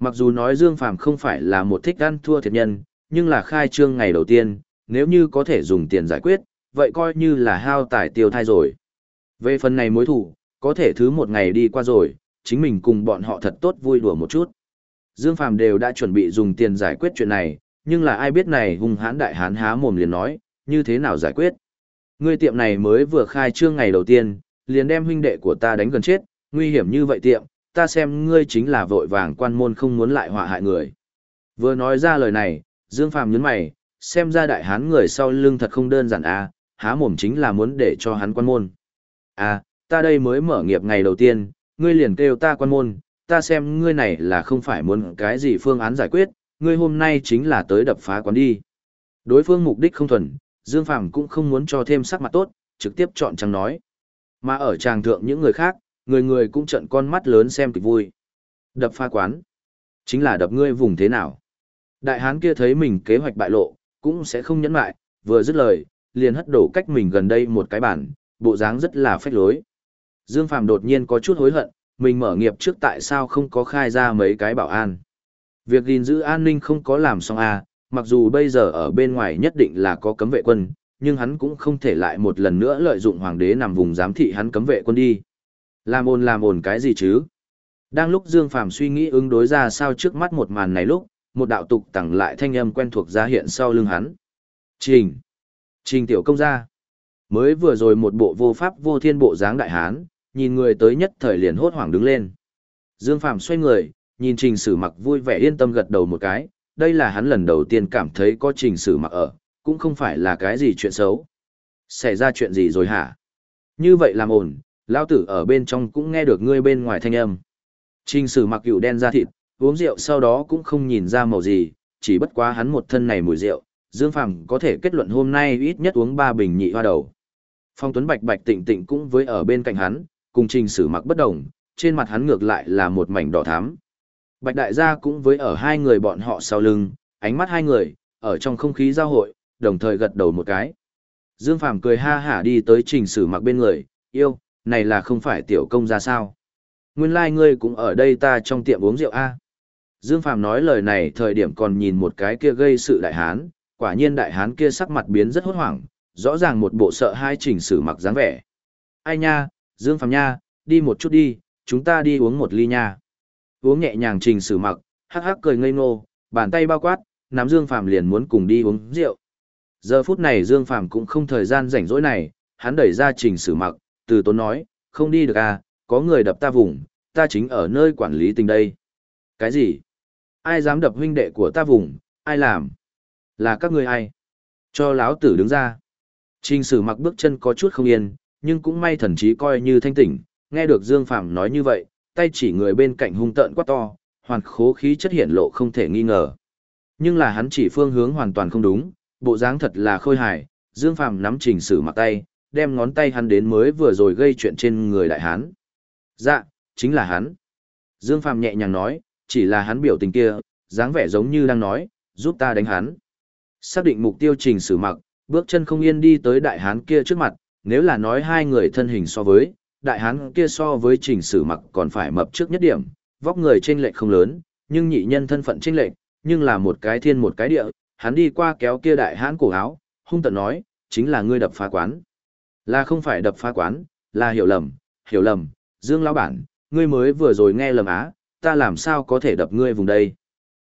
Mặc dù nói Dương Phàm không phải là một thích ăn thua thiệt nhân, nhưng là khai trương ngày đầu tiên, nếu như có thể dùng tiền giải quyết, vậy coi như là hao tài tiêu thai rồi. Về phần này mối thủ, có thể thứ một ngày đi qua rồi, chính mình cùng bọn họ thật tốt vui đùa một chút. Dương Phàm đều đã chuẩn bị dùng tiền giải quyết chuyện này, nhưng là ai biết này hung hãn đại hán há mồm liền nói, như thế nào giải quyết. Ngươi tiệm này mới vừa khai trương ngày đầu tiên, liền đem huynh đệ của ta đánh gần chết, nguy hiểm như vậy tiệm, ta xem ngươi chính là vội vàng quan môn không muốn lại họa hại người. Vừa nói ra lời này, Dương Phàm nhấn mày, xem ra đại hán người sau lưng thật không đơn giản à, há mồm chính là muốn để cho hắn quan môn. À, ta đây mới mở nghiệp ngày đầu tiên, ngươi liền kêu ta quan môn, ta xem ngươi này là không phải muốn cái gì phương án giải quyết, ngươi hôm nay chính là tới đập phá quán đi. Đối phương mục đích không thuần, Dương Phàm cũng không muốn cho thêm sắc mặt tốt, trực tiếp chọn trắng nói. Mà ở tràng thượng những người khác, người người cũng trận con mắt lớn xem kịch vui. Đập phá quán. Chính là đập ngươi vùng thế nào. Đại hán kia thấy mình kế hoạch bại lộ, cũng sẽ không nhẫn lại, vừa dứt lời, liền hất đổ cách mình gần đây một cái bản, bộ dáng rất là phách lối. Dương Phàm đột nhiên có chút hối hận, mình mở nghiệp trước tại sao không có khai ra mấy cái bảo an. Việc gìn giữ an ninh không có làm xong à, mặc dù bây giờ ở bên ngoài nhất định là có cấm vệ quân, nhưng hắn cũng không thể lại một lần nữa lợi dụng hoàng đế nằm vùng giám thị hắn cấm vệ quân đi. Làm ồn làm ồn cái gì chứ? Đang lúc Dương Phàm suy nghĩ ứng đối ra sao trước mắt một màn này lúc, một đạo tục tẳng lại thanh âm quen thuộc ra hiện sau lưng hắn. Trình! Trình tiểu công gia! Mới vừa rồi một bộ vô pháp vô thiên bộ dáng đại hán, nhìn người tới nhất thời liền hốt hoảng đứng lên. Dương Phàm xoay người, nhìn trình sử mặc vui vẻ yên tâm gật đầu một cái, đây là hắn lần đầu tiên cảm thấy có trình sử mặc ở, cũng không phải là cái gì chuyện xấu. Xảy ra chuyện gì rồi hả? Như vậy làm ổn, lão tử ở bên trong cũng nghe được ngươi bên ngoài thanh âm. Trình sử mặc cựu đen da thịt, uống rượu sau đó cũng không nhìn ra màu gì, chỉ bất quá hắn một thân này mùi rượu, Dương Phàm có thể kết luận hôm nay ít nhất uống ba bình nhị hoa đầu. Phong Tuấn Bạch Bạch tịnh tịnh cũng với ở bên cạnh hắn, cùng trình sử mặc bất đồng, trên mặt hắn ngược lại là một mảnh đỏ thắm. Bạch đại gia cũng với ở hai người bọn họ sau lưng, ánh mắt hai người, ở trong không khí giao hội, đồng thời gật đầu một cái. Dương Phàm cười ha hả đi tới trình sử mặc bên người, yêu, này là không phải tiểu công ra sao. Nguyên lai like ngươi cũng ở đây ta trong tiệm uống rượu a. Dương Phàm nói lời này thời điểm còn nhìn một cái kia gây sự đại hán, quả nhiên đại hán kia sắc mặt biến rất hốt hoảng, rõ ràng một bộ sợ hai chỉnh sử mặc dáng vẻ. Ai nha, Dương Phàm nha, đi một chút đi, chúng ta đi uống một ly nha. Uống nhẹ nhàng trình sử mặc, hắc hắc cười ngây ngô, bàn tay bao quát, nắm Dương Phàm liền muốn cùng đi uống rượu. Giờ phút này Dương Phàm cũng không thời gian rảnh rỗi này, hắn đẩy ra trình sử mặc, từ tốn nói, không đi được à, có người đập ta vùng, ta chính ở nơi quản lý tình đây. Cái gì? Ai dám đập huynh đệ của ta vùng, ai làm? Là các ngươi ai? Cho lão tử đứng ra. Trình sử mặc bước chân có chút không yên, nhưng cũng may thần chí coi như thanh tỉnh, nghe được Dương Phàm nói như vậy, tay chỉ người bên cạnh hung tợn quá to, hoàn khố khí chất hiện lộ không thể nghi ngờ. Nhưng là hắn chỉ phương hướng hoàn toàn không đúng, bộ dáng thật là khôi hài, Dương Phàm nắm trình sử mặc tay, đem ngón tay hắn đến mới vừa rồi gây chuyện trên người đại hán. Dạ, chính là hắn. Dương Phàm nhẹ nhàng nói, chỉ là hắn biểu tình kia, dáng vẻ giống như đang nói, giúp ta đánh hắn. Xác định mục tiêu trình sử mặc, bước chân không yên đi tới đại hán kia trước mặt, nếu là nói hai người thân hình so với, đại hán kia so với trình sử mặc còn phải mập trước nhất điểm, vóc người trên lệch không lớn, nhưng nhị nhân thân phận trên lệch, nhưng là một cái thiên một cái địa, hắn đi qua kéo kia đại hán cổ áo, hung tận nói, chính là ngươi đập phá quán. Là không phải đập phá quán, là hiểu lầm, hiểu lầm, Dương lão bản, ngươi mới vừa rồi nghe lầm á, ta làm sao có thể đập ngươi vùng đây.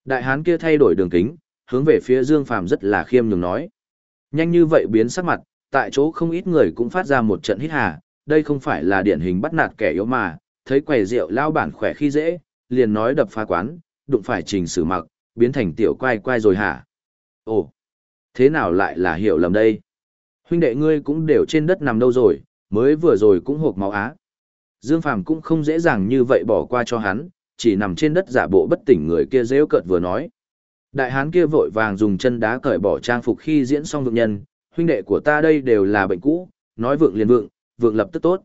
Đại hán kia thay đổi đường kính, hướng về phía Dương Phàm rất là khiêm nhường nói. Nhanh như vậy biến sắc mặt, tại chỗ không ít người cũng phát ra một trận hít hà, đây không phải là điển hình bắt nạt kẻ yếu mà, thấy quầy rượu lao bản khỏe khi dễ, liền nói đập phá quán, đụng phải trình sử mặc, biến thành tiểu quay quay rồi hả? Ồ, thế nào lại là hiểu lầm đây? Huynh đệ ngươi cũng đều trên đất nằm đâu rồi, mới vừa rồi cũng hộp máu á. Dương Phàm cũng không dễ dàng như vậy bỏ qua cho hắn, chỉ nằm trên đất giả bộ bất tỉnh người kia rêu cợt vừa nói. Đại hán kia vội vàng dùng chân đá cởi bỏ trang phục khi diễn xong vượng nhân, huynh đệ của ta đây đều là bệnh cũ, nói vượng liền vượng, vượng lập tức tốt.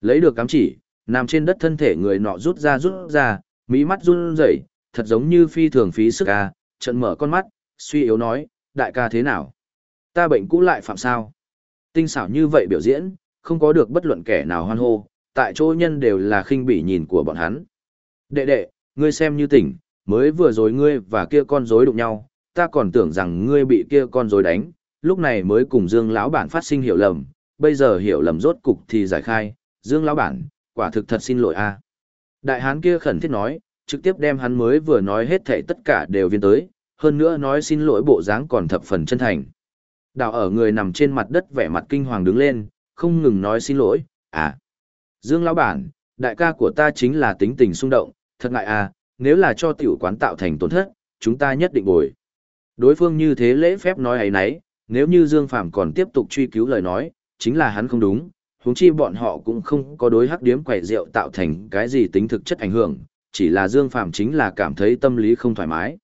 Lấy được cám chỉ, nằm trên đất thân thể người nọ rút ra rút ra, mỹ mắt run rẩy, thật giống như phi thường phí sức ca, trận mở con mắt, suy yếu nói, đại ca thế nào? Ta bệnh cũ lại phạm sao? Tinh xảo như vậy biểu diễn, không có được bất luận kẻ nào hoan hô, tại chỗ nhân đều là khinh bỉ nhìn của bọn hắn. Đệ đệ, ngươi xem như tỉnh, mới vừa rồi ngươi và kia con rối đụng nhau, ta còn tưởng rằng ngươi bị kia con rối đánh, lúc này mới cùng Dương lão bản phát sinh hiểu lầm, bây giờ hiểu lầm rốt cục thì giải khai, Dương lão bản, quả thực thật xin lỗi a. Đại hán kia khẩn thiết nói, trực tiếp đem hắn mới vừa nói hết thảy tất cả đều viên tới, hơn nữa nói xin lỗi bộ dáng còn thập phần chân thành. Đào ở người nằm trên mặt đất vẻ mặt kinh hoàng đứng lên, không ngừng nói xin lỗi, à. Dương lão bản, đại ca của ta chính là tính tình xung động, thật ngại à, nếu là cho tiểu quán tạo thành tổn thất, chúng ta nhất định bồi. Đối phương như thế lễ phép nói ấy nấy, nếu như Dương Phàm còn tiếp tục truy cứu lời nói, chính là hắn không đúng, huống chi bọn họ cũng không có đối hắc điếm quẩy rượu tạo thành cái gì tính thực chất ảnh hưởng, chỉ là Dương Phàm chính là cảm thấy tâm lý không thoải mái.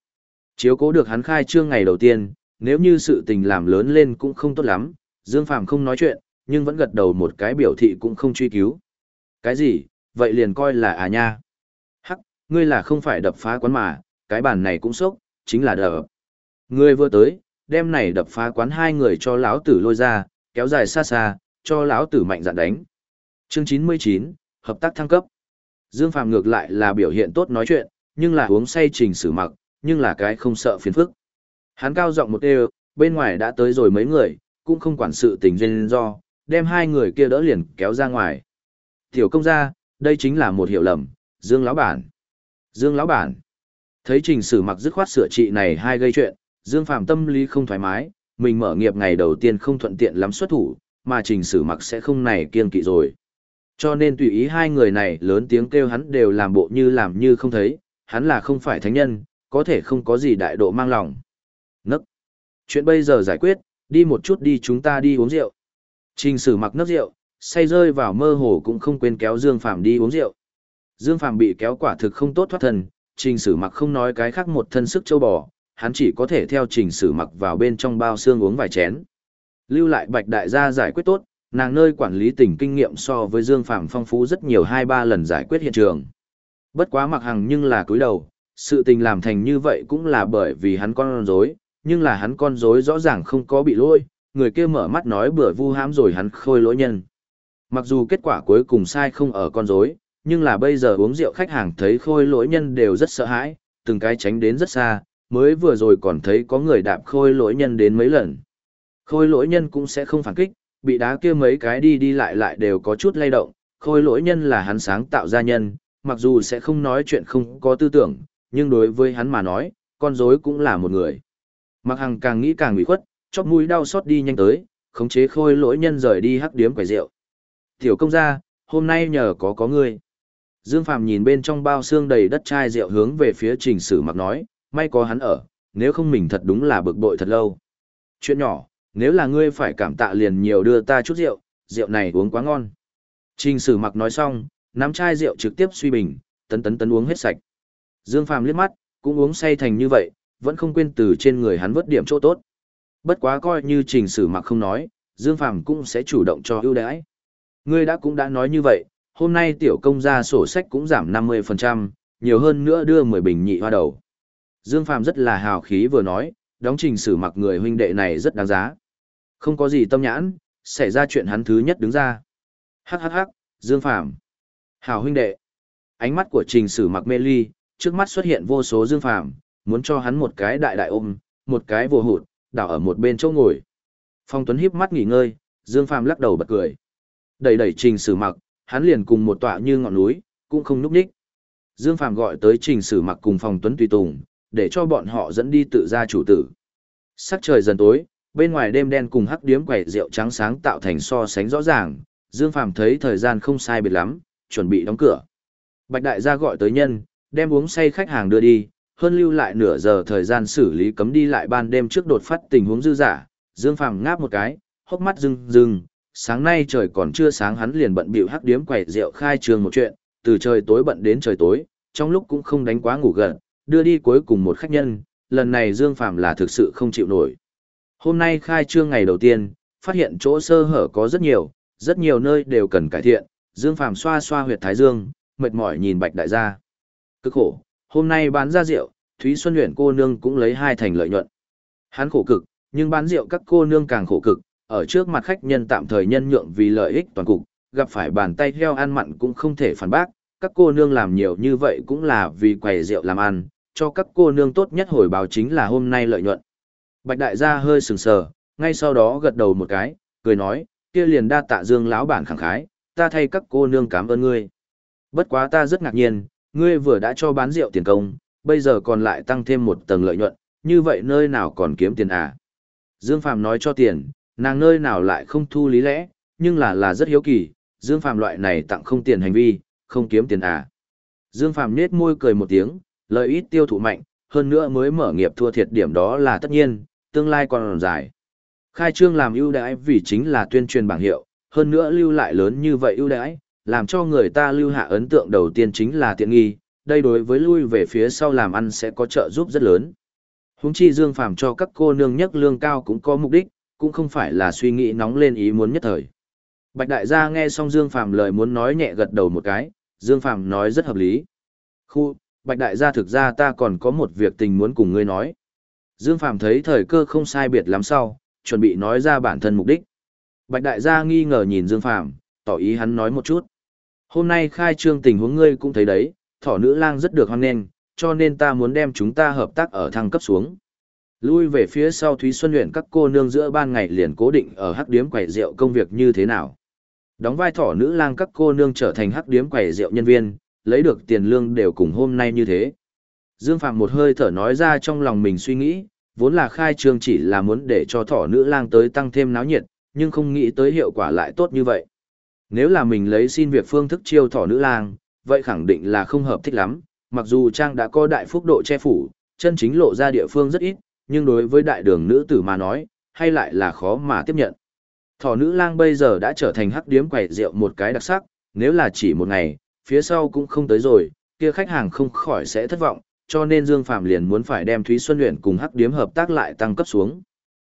Chiếu cố được hắn khai trương ngày đầu tiên, nếu như sự tình làm lớn lên cũng không tốt lắm, Dương Phàm không nói chuyện, nhưng vẫn gật đầu một cái biểu thị cũng không truy cứu. Cái gì, vậy liền coi là à nha. Hắc, ngươi là không phải đập phá quán mà, cái bàn này cũng sốc, chính là đập. Ngươi vừa tới, đem này đập phá quán hai người cho lão tử lôi ra, kéo dài xa xa, cho lão tử mạnh dạn đánh. Chương 99, hợp tác thăng cấp. Dương Phàm ngược lại là biểu hiện tốt nói chuyện, nhưng là uống say trình xử mặc, nhưng là cái không sợ phiền phức. Hắn cao giọng một đều, bên ngoài đã tới rồi mấy người, cũng không quản sự tình duyên do, đem hai người kia đỡ liền kéo ra ngoài. Tiểu công gia, đây chính là một hiểu lầm, Dương lão bản. Dương lão bản. Thấy trình sử mặc dứt khoát sửa trị này hai gây chuyện, Dương Phạm tâm lý không thoải mái, mình mở nghiệp ngày đầu tiên không thuận tiện lắm xuất thủ, mà trình sử mặc sẽ không này kiên kỵ rồi. Cho nên tùy ý hai người này lớn tiếng kêu hắn đều làm bộ như làm như không thấy, hắn là không phải thánh nhân, có thể không có gì đại độ mang lòng. Nấc. Chuyện bây giờ giải quyết, đi một chút đi chúng ta đi uống rượu. Trình sử mặc nấc rượu, say rơi vào mơ hồ cũng không quên kéo Dương Phạm đi uống rượu. Dương Phạm bị kéo quả thực không tốt thoát thân, trình sử mặc không nói cái khác một thân sức châu bò, hắn chỉ có thể theo trình sử mặc vào bên trong bao xương uống vài chén. Lưu lại bạch đại gia giải quyết tốt, nàng nơi quản lý tình kinh nghiệm so với Dương Phạm phong phú rất nhiều hai ba lần giải quyết hiện trường. Bất quá mặc hằng nhưng là cúi đầu, sự tình làm thành như vậy cũng là bởi vì hắn con dối, nhưng là hắn con dối rõ ràng không có bị lỗi, người kia mở mắt nói bữa vu hãm rồi hắn khôi lỗi nhân. Mặc dù kết quả cuối cùng sai không ở con dối, nhưng là bây giờ uống rượu khách hàng thấy khôi lỗi nhân đều rất sợ hãi, từng cái tránh đến rất xa, mới vừa rồi còn thấy có người đạp khôi lỗi nhân đến mấy lần. Khôi lỗi nhân cũng sẽ không phản kích, bị đá kia mấy cái đi đi lại lại đều có chút lay động, khôi lỗi nhân là hắn sáng tạo ra nhân, mặc dù sẽ không nói chuyện không có tư tưởng, nhưng đối với hắn mà nói, con rối cũng là một người. Mặc hằng càng nghĩ càng bị khuất, chóp mũi đau xót đi nhanh tới, khống chế khôi lỗi nhân rời đi hắc điếm quầy rượu. Tiểu công gia, hôm nay nhờ có có ngươi. Dương Phàm nhìn bên trong bao xương đầy đất chai rượu hướng về phía trình sử mặc nói, may có hắn ở, nếu không mình thật đúng là bực bội thật lâu. Chuyện nhỏ, nếu là ngươi phải cảm tạ liền nhiều đưa ta chút rượu, rượu này uống quá ngon. Trình sử mặc nói xong, nắm chai rượu trực tiếp suy bình, tấn tấn tấn uống hết sạch. Dương Phàm liếc mắt, cũng uống say thành như vậy, vẫn không quên từ trên người hắn vớt điểm chỗ tốt. Bất quá coi như trình sử mặc không nói, Dương Phàm cũng sẽ chủ động cho ưu đãi. Ngươi đã cũng đã nói như vậy, hôm nay tiểu công gia sổ sách cũng giảm 50%, nhiều hơn nữa đưa 10 bình nhị hoa đầu. Dương Phàm rất là hào khí vừa nói, đóng trình sử mặc người huynh đệ này rất đáng giá. Không có gì tâm nhãn, xảy ra chuyện hắn thứ nhất đứng ra. Hắc hắc hắc, Dương Phàm Hào huynh đệ. Ánh mắt của trình sử mặc mê ly, trước mắt xuất hiện vô số Dương Phàm muốn cho hắn một cái đại đại ôm, một cái vô hụt, đảo ở một bên chỗ ngồi. Phong Tuấn híp mắt nghỉ ngơi, Dương Phàm lắc đầu bật cười. Đẩy đẩy Trình Sử Mặc, hắn liền cùng một tọa như ngọn núi, cũng không núp đích. Dương Phàm gọi tới Trình Sử Mặc cùng Phong Tuấn tùy tùng, để cho bọn họ dẫn đi tự ra chủ tử. Sắc trời dần tối, bên ngoài đêm đen cùng hắc điếm quẩy rượu trắng sáng tạo thành so sánh rõ ràng, Dương Phàm thấy thời gian không sai biệt lắm, chuẩn bị đóng cửa. Bạch Đại gia gọi tới nhân, đem uống say khách hàng đưa đi, hơn lưu lại nửa giờ thời gian xử lý cấm đi lại ban đêm trước đột phát tình huống dư giả, Dương Phàm ngáp một cái, hốc mắt rưng rưng, sáng nay trời còn chưa sáng hắn liền bận bịu hắc điếm quẩy rượu khai trường một chuyện, từ trời tối bận đến trời tối, trong lúc cũng không đánh quá ngủ gần, đưa đi cuối cùng một khách nhân, lần này Dương Phàm là thực sự không chịu nổi. Hôm nay khai trương ngày đầu tiên, phát hiện chỗ sơ hở có rất nhiều, rất nhiều nơi đều cần cải thiện, Dương Phàm xoa xoa huyệt thái dương, mệt mỏi nhìn Bạch đại gia. Cực khổ, hôm nay bán ra rượu, Thúy Xuân Huyền cô nương cũng lấy hai thành lợi nhuận. Hắn khổ cực, nhưng bán rượu các cô nương càng khổ cực, ở trước mặt khách nhân tạm thời nhân nhượng vì lợi ích toàn cục, gặp phải bàn tay heo ăn mặn cũng không thể phản bác, các cô nương làm nhiều như vậy cũng là vì quầy rượu làm ăn, cho các cô nương tốt nhất hồi báo chính là hôm nay lợi nhuận. Bạch đại gia hơi sừng sờ, ngay sau đó gật đầu một cái, cười nói, kia liền đa tạ dương lão bản khẳng khái, ta thay các cô nương cảm ơn ngươi. Bất quá ta rất ngạc nhiên, ngươi vừa đã cho bán rượu tiền công, bây giờ còn lại tăng thêm một tầng lợi nhuận, như vậy nơi nào còn kiếm tiền à? Dương Phàm nói cho tiền, nàng nơi nào lại không thu lý lẽ, nhưng là là rất hiếu kỳ, Dương Phàm loại này tặng không tiền hành vi, không kiếm tiền à? Dương Phàm nết môi cười một tiếng, lợi ít tiêu thụ mạnh, hơn nữa mới mở nghiệp thua thiệt điểm đó là tất nhiên, tương lai còn dài. Khai trương làm ưu đãi vì chính là tuyên truyền bảng hiệu, hơn nữa lưu lại lớn như vậy ưu đãi, làm cho người ta lưu hạ ấn tượng đầu tiên chính là tiện nghi, đây đối với lui về phía sau làm ăn sẽ có trợ giúp rất lớn. Húng chi Dương Phàm cho các cô nương nhất lương cao cũng có mục đích, cũng không phải là suy nghĩ nóng lên ý muốn nhất thời. Bạch đại gia nghe xong Dương Phàm lời muốn nói nhẹ gật đầu một cái, Dương Phàm nói rất hợp lý. Khu, Bạch đại gia thực ra ta còn có một việc tình muốn cùng ngươi nói. Dương Phàm thấy thời cơ không sai biệt lắm sau, chuẩn bị nói ra bản thân mục đích. Bạch đại gia nghi ngờ nhìn Dương Phàm, tỏ ý hắn nói một chút. Hôm nay khai trương tình huống ngươi cũng thấy đấy, thỏ nữ lang rất được hoan nghênh, cho nên ta muốn đem chúng ta hợp tác ở thăng cấp xuống. Lui về phía sau Thúy Xuân luyện các cô nương giữa ban ngày liền cố định ở hắc điếm quầy rượu công việc như thế nào. Đóng vai thỏ nữ lang các cô nương trở thành hắc điếm quầy rượu nhân viên, lấy được tiền lương đều cùng hôm nay như thế. Dương Phạm một hơi thở nói ra trong lòng mình suy nghĩ, vốn là khai trương chỉ là muốn để cho thỏ nữ lang tới tăng thêm náo nhiệt, nhưng không nghĩ tới hiệu quả lại tốt như vậy. Nếu là mình lấy xin việc phương thức chiêu thỏ nữ lang, vậy khẳng định là không hợp thích lắm, mặc dù Trang đã có đại phúc độ che phủ, chân chính lộ ra địa phương rất ít, nhưng đối với đại đường nữ tử mà nói, hay lại là khó mà tiếp nhận. Thỏ nữ lang bây giờ đã trở thành hắc điếm quẩy rượu một cái đặc sắc, nếu là chỉ một ngày, phía sau cũng không tới rồi, kia khách hàng không khỏi sẽ thất vọng, cho nên Dương Phạm liền muốn phải đem Thúy Xuân Luyện cùng hắc điếm hợp tác lại tăng cấp xuống.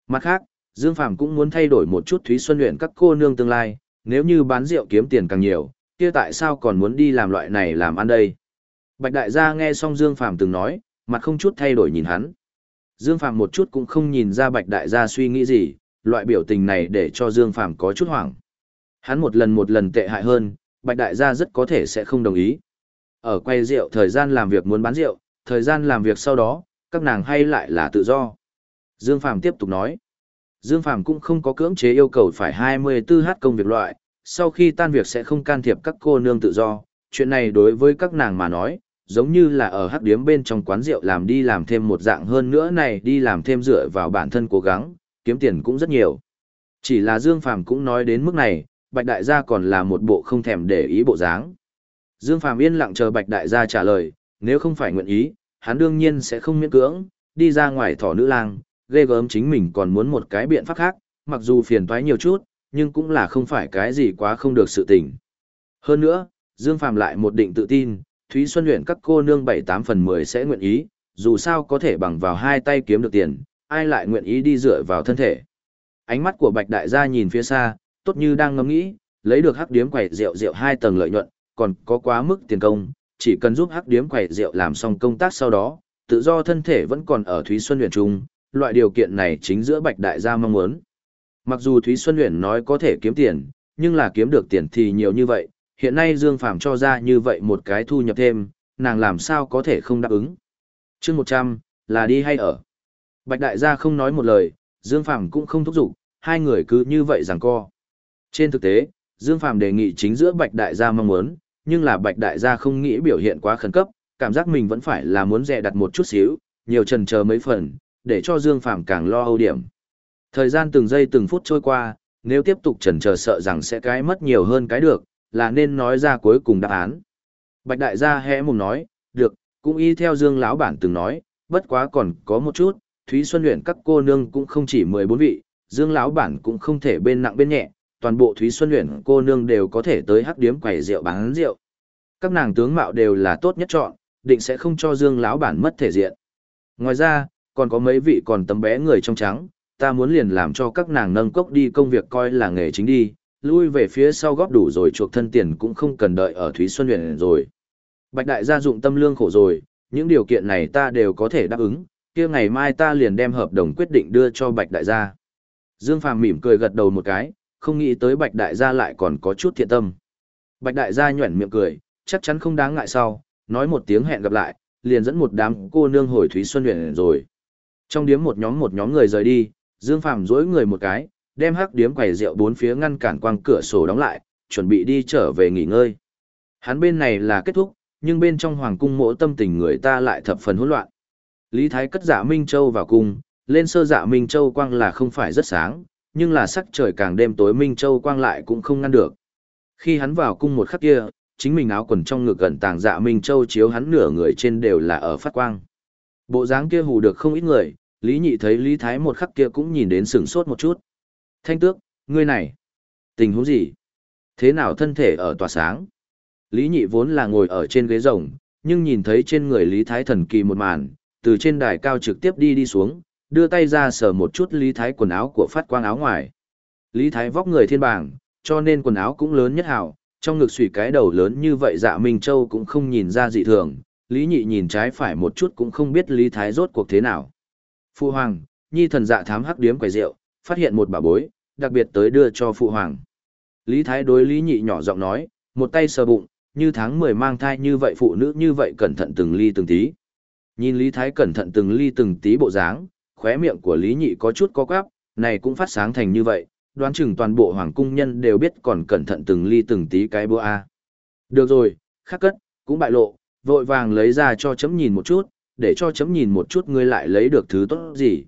Mặt khác, Dương Phạm cũng muốn thay đổi một chút Thúy Xuân Luyện các cô nương tương lai, nếu như bán rượu kiếm tiền càng nhiều, kia tại sao còn muốn đi làm loại này làm ăn đây? Bạch đại gia nghe xong Dương phạm từng nói, mặt không chút thay đổi nhìn hắn. Dương phạm một chút cũng không nhìn ra Bạch đại gia suy nghĩ gì, loại biểu tình này để cho Dương Phàm có chút hoảng. Hắn một lần một lần tệ hại hơn, Bạch đại gia rất có thể sẽ không đồng ý. Ở quay rượu thời gian làm việc muốn bán rượu, thời gian làm việc sau đó, các nàng hay lại là tự do. Dương Phàm tiếp tục nói. Dương Phàm cũng không có cưỡng chế yêu cầu phải 24h công việc loại, sau khi tan việc sẽ không can thiệp các cô nương tự do, chuyện này đối với các nàng mà nói, giống như là ở hắc điếm bên trong quán rượu làm đi làm thêm một dạng hơn nữa này đi làm thêm dựa vào bản thân cố gắng, kiếm tiền cũng rất nhiều. Chỉ là Dương Phàm cũng nói đến mức này, Bạch Đại gia còn là một bộ không thèm để ý bộ dáng. Dương Phàm yên lặng chờ Bạch Đại gia trả lời, nếu không phải nguyện ý, hắn đương nhiên sẽ không miễn cưỡng, đi ra ngoài thỏ nữ lang, ghê gớm chính mình còn muốn một cái biện pháp khác, mặc dù phiền toái nhiều chút, nhưng cũng là không phải cái gì quá không được sự tình. Hơn nữa, Dương Phàm lại một định tự tin, Thúy Xuân luyện các cô nương 7-8 phần 10 sẽ nguyện ý, dù sao có thể bằng vào hai tay kiếm được tiền, ai lại nguyện ý đi dựa vào thân thể. Ánh mắt của Bạch Đại gia nhìn phía xa, tốt như đang ngẫm nghĩ, lấy được hắc điếm quẩy rượu rượu hai tầng lợi nhuận, còn có quá mức tiền công, chỉ cần giúp hắc điếm quẩy rượu làm xong công tác sau đó, tự do thân thể vẫn còn ở Thúy Xuân Huyền trung, loại điều kiện này chính giữa Bạch Đại gia mong muốn. Mặc dù Thúy Xuân Huyền nói có thể kiếm tiền, nhưng là kiếm được tiền thì nhiều như vậy, hiện nay Dương Phàm cho ra như vậy một cái thu nhập thêm, nàng làm sao có thể không đáp ứng. chương 100, là đi hay ở. Bạch Đại gia không nói một lời, Dương Phàm cũng không thúc giục, hai người cứ như vậy giằng co. Trên thực tế, Dương Phàm đề nghị chính giữa Bạch Đại gia mong muốn, nhưng là Bạch Đại gia không nghĩ biểu hiện quá khẩn cấp, cảm giác mình vẫn phải là muốn dè đặt một chút xíu, nhiều trần chờ mấy phần, để cho Dương Phàm càng lo âu điểm. Thời gian từng giây từng phút trôi qua, nếu tiếp tục trần chờ sợ rằng sẽ cái mất nhiều hơn cái được, là nên nói ra cuối cùng đáp án. Bạch đại gia hẽ mồm nói, được, cũng y theo Dương lão bản từng nói, bất quá còn có một chút, Thúy Xuân luyện các cô nương cũng không chỉ 14 vị, Dương lão bản cũng không thể bên nặng bên nhẹ, toàn bộ Thúy Xuân luyện cô nương đều có thể tới hắc điếm quầy rượu bán rượu. Các nàng tướng mạo đều là tốt nhất chọn, định sẽ không cho Dương lão bản mất thể diện. Ngoài ra, còn có mấy vị còn tấm bé người trong trắng, ta muốn liền làm cho các nàng nâng cốc đi công việc coi là nghề chính đi, lui về phía sau góp đủ rồi chuộc thân tiền cũng không cần đợi ở Thúy Xuân huyện rồi. Bạch đại gia dụng tâm lương khổ rồi, những điều kiện này ta đều có thể đáp ứng, kia ngày mai ta liền đem hợp đồng quyết định đưa cho Bạch đại gia. Dương Phàm mỉm cười gật đầu một cái, không nghĩ tới Bạch đại gia lại còn có chút thiện tâm. Bạch đại gia nhuẩn miệng cười, chắc chắn không đáng ngại sau, nói một tiếng hẹn gặp lại, liền dẫn một đám cô nương hồi Thúy Xuân huyện rồi. Trong điếm một nhóm một nhóm người rời đi, Dương Phàm dỗi người một cái, đem hắc điếm quầy rượu bốn phía ngăn cản quang cửa sổ đóng lại, chuẩn bị đi trở về nghỉ ngơi. Hắn bên này là kết thúc, nhưng bên trong hoàng cung mộ tâm tình người ta lại thập phần hỗn loạn. Lý Thái cất dạ Minh Châu vào cung, lên sơ dạ Minh Châu quang là không phải rất sáng, nhưng là sắc trời càng đêm tối Minh Châu quang lại cũng không ngăn được. Khi hắn vào cung một khắc kia, chính mình áo quần trong ngực gần tàng dạ Minh Châu chiếu hắn nửa người trên đều là ở phát quang. Bộ dáng kia hù được không ít người, Lý Nhị thấy Lý Thái một khắc kia cũng nhìn đến sửng sốt một chút. Thanh tước, ngươi này, tình huống gì? Thế nào thân thể ở tòa sáng? Lý Nhị vốn là ngồi ở trên ghế rồng, nhưng nhìn thấy trên người Lý Thái thần kỳ một màn, từ trên đài cao trực tiếp đi đi xuống, đưa tay ra sờ một chút Lý Thái quần áo của phát quang áo ngoài. Lý Thái vóc người thiên bảng, cho nên quần áo cũng lớn nhất hảo, trong ngực xùy cái đầu lớn như vậy dạ Minh Châu cũng không nhìn ra dị thường, Lý Nhị nhìn trái phải một chút cũng không biết Lý Thái rốt cuộc thế nào. Phụ Hoàng, Nhi thần dạ thám hắc điếm quầy rượu, phát hiện một bà bối, đặc biệt tới đưa cho Phụ Hoàng. Lý Thái đối Lý Nhị nhỏ giọng nói, một tay sờ bụng, như tháng 10 mang thai như vậy phụ nữ như vậy cẩn thận từng ly từng tí. Nhìn Lý Thái cẩn thận từng ly từng tí bộ dáng, khóe miệng của Lý Nhị có chút có quắp, này cũng phát sáng thành như vậy, đoán chừng toàn bộ hoàng cung nhân đều biết còn cẩn thận từng ly từng tí cái bữa a. Được rồi, khắc cất, cũng bại lộ, vội vàng lấy ra cho chấm nhìn một chút, để cho chấm nhìn một chút ngươi lại lấy được thứ tốt gì.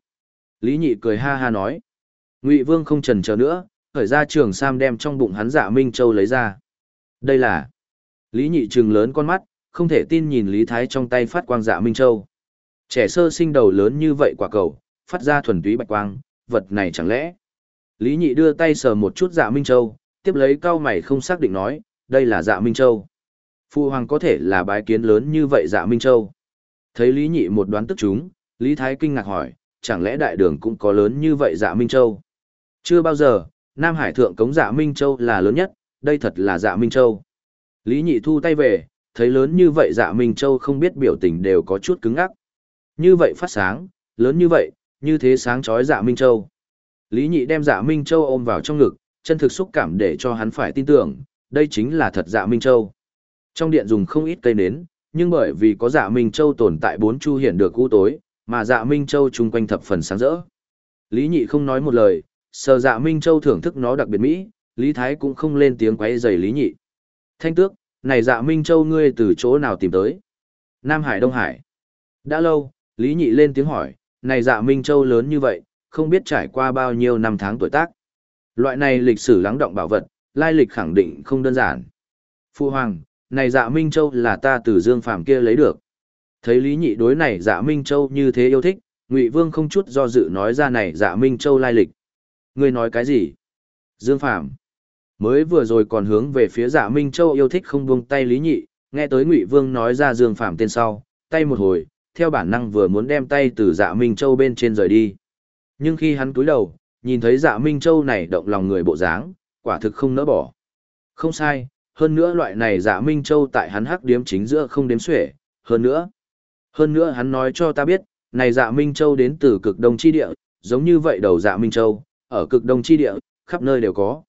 Lý Nhị cười ha ha nói. Ngụy Vương không chần chờ nữa, khởi ra trường sam đem trong bụng hắn dạ Minh Châu lấy ra. Đây là... Lý Nhị trừng lớn con mắt, không thể tin nhìn Lý Thái trong tay phát quang dạ Minh Châu. Trẻ sơ sinh đầu lớn như vậy quả cầu, phát ra thuần túy bạch quang, vật này chẳng lẽ... Lý Nhị đưa tay sờ một chút dạ Minh Châu, tiếp lấy cao mày không xác định nói, đây là dạ Minh Châu. Phụ hoàng có thể là bái kiến lớn như vậy dạ Minh Châu. Thấy Lý Nhị một đoán tức chúng, Lý Thái kinh ngạc hỏi, chẳng lẽ đại đường cũng có lớn như vậy dạ Minh Châu? Chưa bao giờ, Nam Hải thượng cống dạ Minh Châu là lớn nhất, đây thật là dạ Minh Châu. Lý Nhị thu tay về, thấy lớn như vậy dạ Minh Châu không biết biểu tình đều có chút cứng ngắc. Như vậy phát sáng, lớn như vậy, như thế sáng chói dạ Minh Châu. Lý Nhị đem dạ Minh Châu ôm vào trong ngực, chân thực xúc cảm để cho hắn phải tin tưởng, đây chính là thật dạ Minh Châu. Trong điện dùng không ít cây nến, nhưng bởi vì có dạ Minh Châu tồn tại bốn chu hiện được u tối, mà dạ Minh Châu chung quanh thập phần sáng rỡ. Lý Nhị không nói một lời, sờ dạ Minh Châu thưởng thức nó đặc biệt mỹ, Lý Thái cũng không lên tiếng quấy rầy Lý Nhị. Thanh tước, này dạ Minh Châu ngươi từ chỗ nào tìm tới? Nam Hải Đông Hải. Đã lâu, Lý Nhị lên tiếng hỏi, này dạ Minh Châu lớn như vậy, không biết trải qua bao nhiêu năm tháng tuổi tác. Loại này lịch sử lắng động bảo vật, lai lịch khẳng định không đơn giản. Phu Hoàng, này dạ Minh Châu là ta từ Dương Phàm kia lấy được. Thấy Lý Nhị đối này dạ Minh Châu như thế yêu thích, Ngụy Vương không chút do dự nói ra này dạ Minh Châu lai lịch. Ngươi nói cái gì? Dương Phàm Mới vừa rồi còn hướng về phía dạ Minh Châu yêu thích không buông tay Lý Nhị, nghe tới Ngụy Vương nói ra Dương Phạm tên sau, tay một hồi, theo bản năng vừa muốn đem tay từ dạ Minh Châu bên trên rời đi. Nhưng khi hắn cúi đầu, nhìn thấy dạ Minh Châu này động lòng người bộ dáng, quả thực không nỡ bỏ. Không sai, hơn nữa loại này dạ Minh Châu tại hắn hắc điếm chính giữa không đếm xuể, hơn nữa. Hơn nữa hắn nói cho ta biết, này dạ Minh Châu đến từ cực đông chi địa, giống như vậy đầu dạ Minh Châu, ở cực đông chi địa, khắp nơi đều có.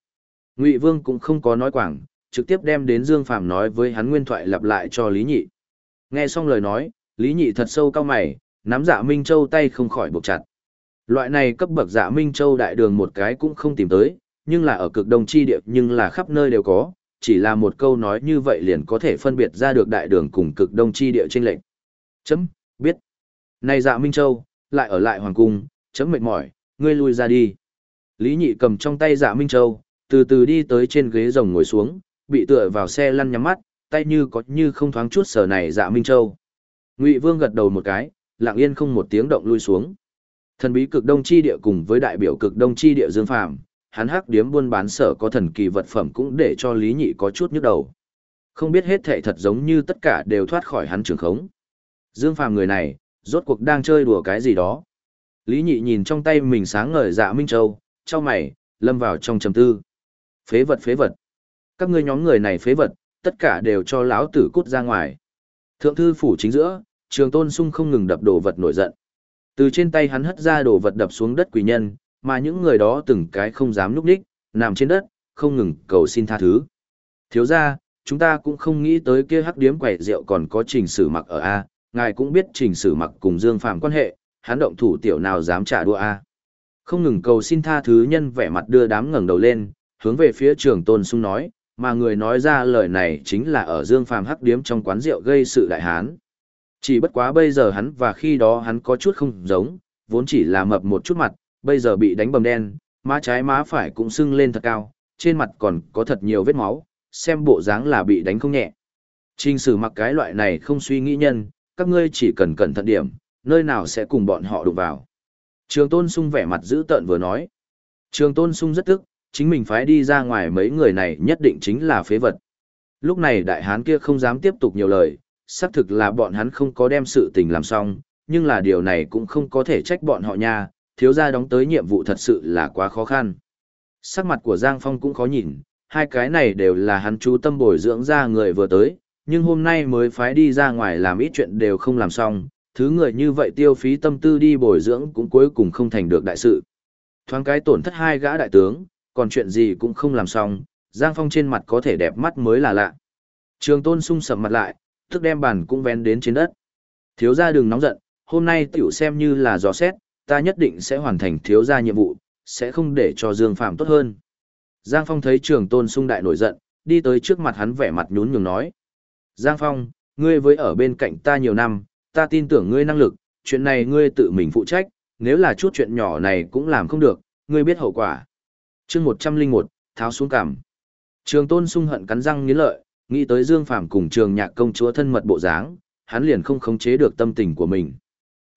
Ngụy Vương cũng không có nói quảng, trực tiếp đem đến Dương Phàm nói với hắn nguyên thoại lặp lại cho Lý Nhị. Nghe xong lời nói, Lý Nhị thật sâu cao mày, nắm dạ Minh Châu tay không khỏi buộc chặt. Loại này cấp bậc dạ Minh Châu đại đường một cái cũng không tìm tới, nhưng là ở cực đông chi địa nhưng là khắp nơi đều có, chỉ là một câu nói như vậy liền có thể phân biệt ra được đại đường cùng cực đông chi địa trên lệch. Chấm, biết. Này dạ Minh Châu, lại ở lại hoàng cung, chấm mệt mỏi, ngươi lui ra đi. Lý Nhị cầm trong tay dạ Minh Châu, từ từ đi tới trên ghế rồng ngồi xuống, bị tựa vào xe lăn nhắm mắt, tay như có như không thoáng chút sờ này dạ Minh Châu. Ngụy Vương gật đầu một cái, lặng yên không một tiếng động lui xuống. Thần bí cực đông chi địa cùng với đại biểu cực đông chi địa Dương Phàm, hắn hắc điếm buôn bán sở có thần kỳ vật phẩm cũng để cho Lý Nhị có chút nhức đầu. Không biết hết thệ thật giống như tất cả đều thoát khỏi hắn trường khống. Dương Phàm người này, rốt cuộc đang chơi đùa cái gì đó. Lý Nhị nhìn trong tay mình sáng ngời dạ Minh Châu, cho mày, lâm vào trong trầm tư. Phế vật phế vật. Các ngươi nhóm người này phế vật, tất cả đều cho lão tử cút ra ngoài. Thượng thư phủ chính giữa, trường tôn sung không ngừng đập đồ vật nổi giận. Từ trên tay hắn hất ra đồ vật đập xuống đất quỷ nhân, mà những người đó từng cái không dám núp đích, nằm trên đất, không ngừng cầu xin tha thứ. Thiếu ra, chúng ta cũng không nghĩ tới kia hắc điếm quẩy rượu còn có trình sử mặc ở A, ngài cũng biết trình sử mặc cùng Dương Phạm quan hệ, hắn động thủ tiểu nào dám trả đua A. Không ngừng cầu xin tha thứ nhân vẻ mặt đưa đám ngẩng đầu lên, hướng về phía trường tôn sung nói, mà người nói ra lời này chính là ở Dương Phàm hắc điếm trong quán rượu gây sự đại hán. Chỉ bất quá bây giờ hắn và khi đó hắn có chút không giống, vốn chỉ là mập một chút mặt, bây giờ bị đánh bầm đen, má trái má phải cũng sưng lên thật cao, trên mặt còn có thật nhiều vết máu, xem bộ dáng là bị đánh không nhẹ. Trình sử mặc cái loại này không suy nghĩ nhân, các ngươi chỉ cần cẩn thận điểm, nơi nào sẽ cùng bọn họ đụng vào. Trường tôn sung vẻ mặt dữ tợn vừa nói. Trường tôn sung rất tức, chính mình phái đi ra ngoài mấy người này nhất định chính là phế vật. Lúc này đại hán kia không dám tiếp tục nhiều lời, xác thực là bọn hắn không có đem sự tình làm xong, nhưng là điều này cũng không có thể trách bọn họ nha, thiếu gia đóng tới nhiệm vụ thật sự là quá khó khăn. Sắc mặt của Giang Phong cũng khó nhìn, hai cái này đều là hắn chú tâm bồi dưỡng ra người vừa tới, nhưng hôm nay mới phái đi ra ngoài làm ít chuyện đều không làm xong, thứ người như vậy tiêu phí tâm tư đi bồi dưỡng cũng cuối cùng không thành được đại sự. Thoáng cái tổn thất hai gã đại tướng, còn chuyện gì cũng không làm xong, Giang Phong trên mặt có thể đẹp mắt mới là lạ. Trường tôn sung sầm mặt lại, tức đem bàn cũng vén đến trên đất. Thiếu gia đừng nóng giận, hôm nay tiểu xem như là dò xét, ta nhất định sẽ hoàn thành thiếu gia nhiệm vụ, sẽ không để cho Dương Phạm tốt hơn. Giang Phong thấy trường tôn sung đại nổi giận, đi tới trước mặt hắn vẻ mặt nhún nhường nói. Giang Phong, ngươi với ở bên cạnh ta nhiều năm, ta tin tưởng ngươi năng lực, chuyện này ngươi tự mình phụ trách, nếu là chút chuyện nhỏ này cũng làm không được, ngươi biết hậu quả chương một trăm linh một, tháo xuống cảm. Trường tôn sung hận cắn răng nghiến lợi, nghĩ tới dương phàm cùng trường nhạc công chúa thân mật bộ dáng, hắn liền không khống chế được tâm tình của mình.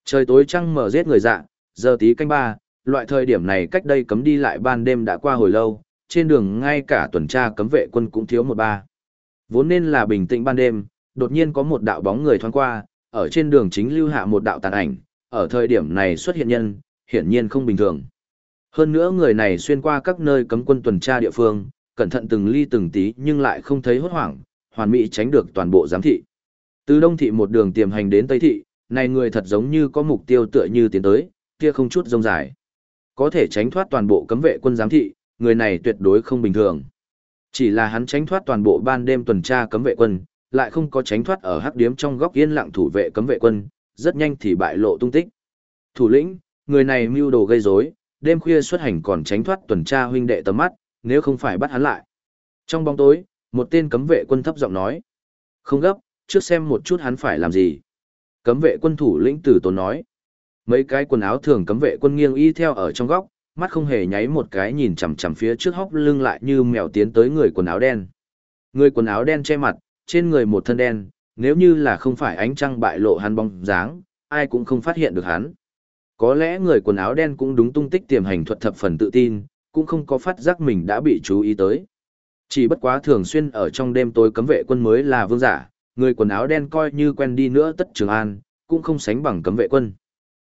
Trời tối trăng mở giết người dạ giờ tí canh ba, loại thời điểm này cách đây cấm đi lại ban đêm đã qua hồi lâu, trên đường ngay cả tuần tra cấm vệ quân cũng thiếu một ba. Vốn nên là bình tĩnh ban đêm, đột nhiên có một đạo bóng người thoáng qua, ở trên đường chính lưu hạ một đạo tàn ảnh, ở thời điểm này xuất hiện nhân, hiển nhiên không bình thường hơn nữa người này xuyên qua các nơi cấm quân tuần tra địa phương, cẩn thận từng ly từng tí nhưng lại không thấy hốt hoảng, hoàn mỹ tránh được toàn bộ giám thị. Từ Đông thị một đường tiềm hành đến Tây thị, này người thật giống như có mục tiêu tựa như tiến tới, kia không chút rông dài. Có thể tránh thoát toàn bộ cấm vệ quân giám thị, người này tuyệt đối không bình thường. Chỉ là hắn tránh thoát toàn bộ ban đêm tuần tra cấm vệ quân, lại không có tránh thoát ở hắc điếm trong góc yên lặng thủ vệ cấm vệ quân, rất nhanh thì bại lộ tung tích. Thủ lĩnh, người này mưu đồ gây rối, đêm khuya xuất hành còn tránh thoát tuần tra huynh đệ tầm mắt, nếu không phải bắt hắn lại. Trong bóng tối, một tên cấm vệ quân thấp giọng nói. Không gấp, trước xem một chút hắn phải làm gì. Cấm vệ quân thủ lĩnh tử tốn nói. Mấy cái quần áo thường cấm vệ quân nghiêng y theo ở trong góc, mắt không hề nháy một cái nhìn chằm chằm phía trước hốc lưng lại như mèo tiến tới người quần áo đen. Người quần áo đen che mặt, trên người một thân đen, nếu như là không phải ánh trăng bại lộ hắn bóng dáng, ai cũng không phát hiện được hắn. Có lẽ người quần áo đen cũng đúng tung tích tiềm hành thuật thập phần tự tin, cũng không có phát giác mình đã bị chú ý tới. Chỉ bất quá thường xuyên ở trong đêm tối cấm vệ quân mới là vương giả, người quần áo đen coi như quen đi nữa tất trường an, cũng không sánh bằng cấm vệ quân.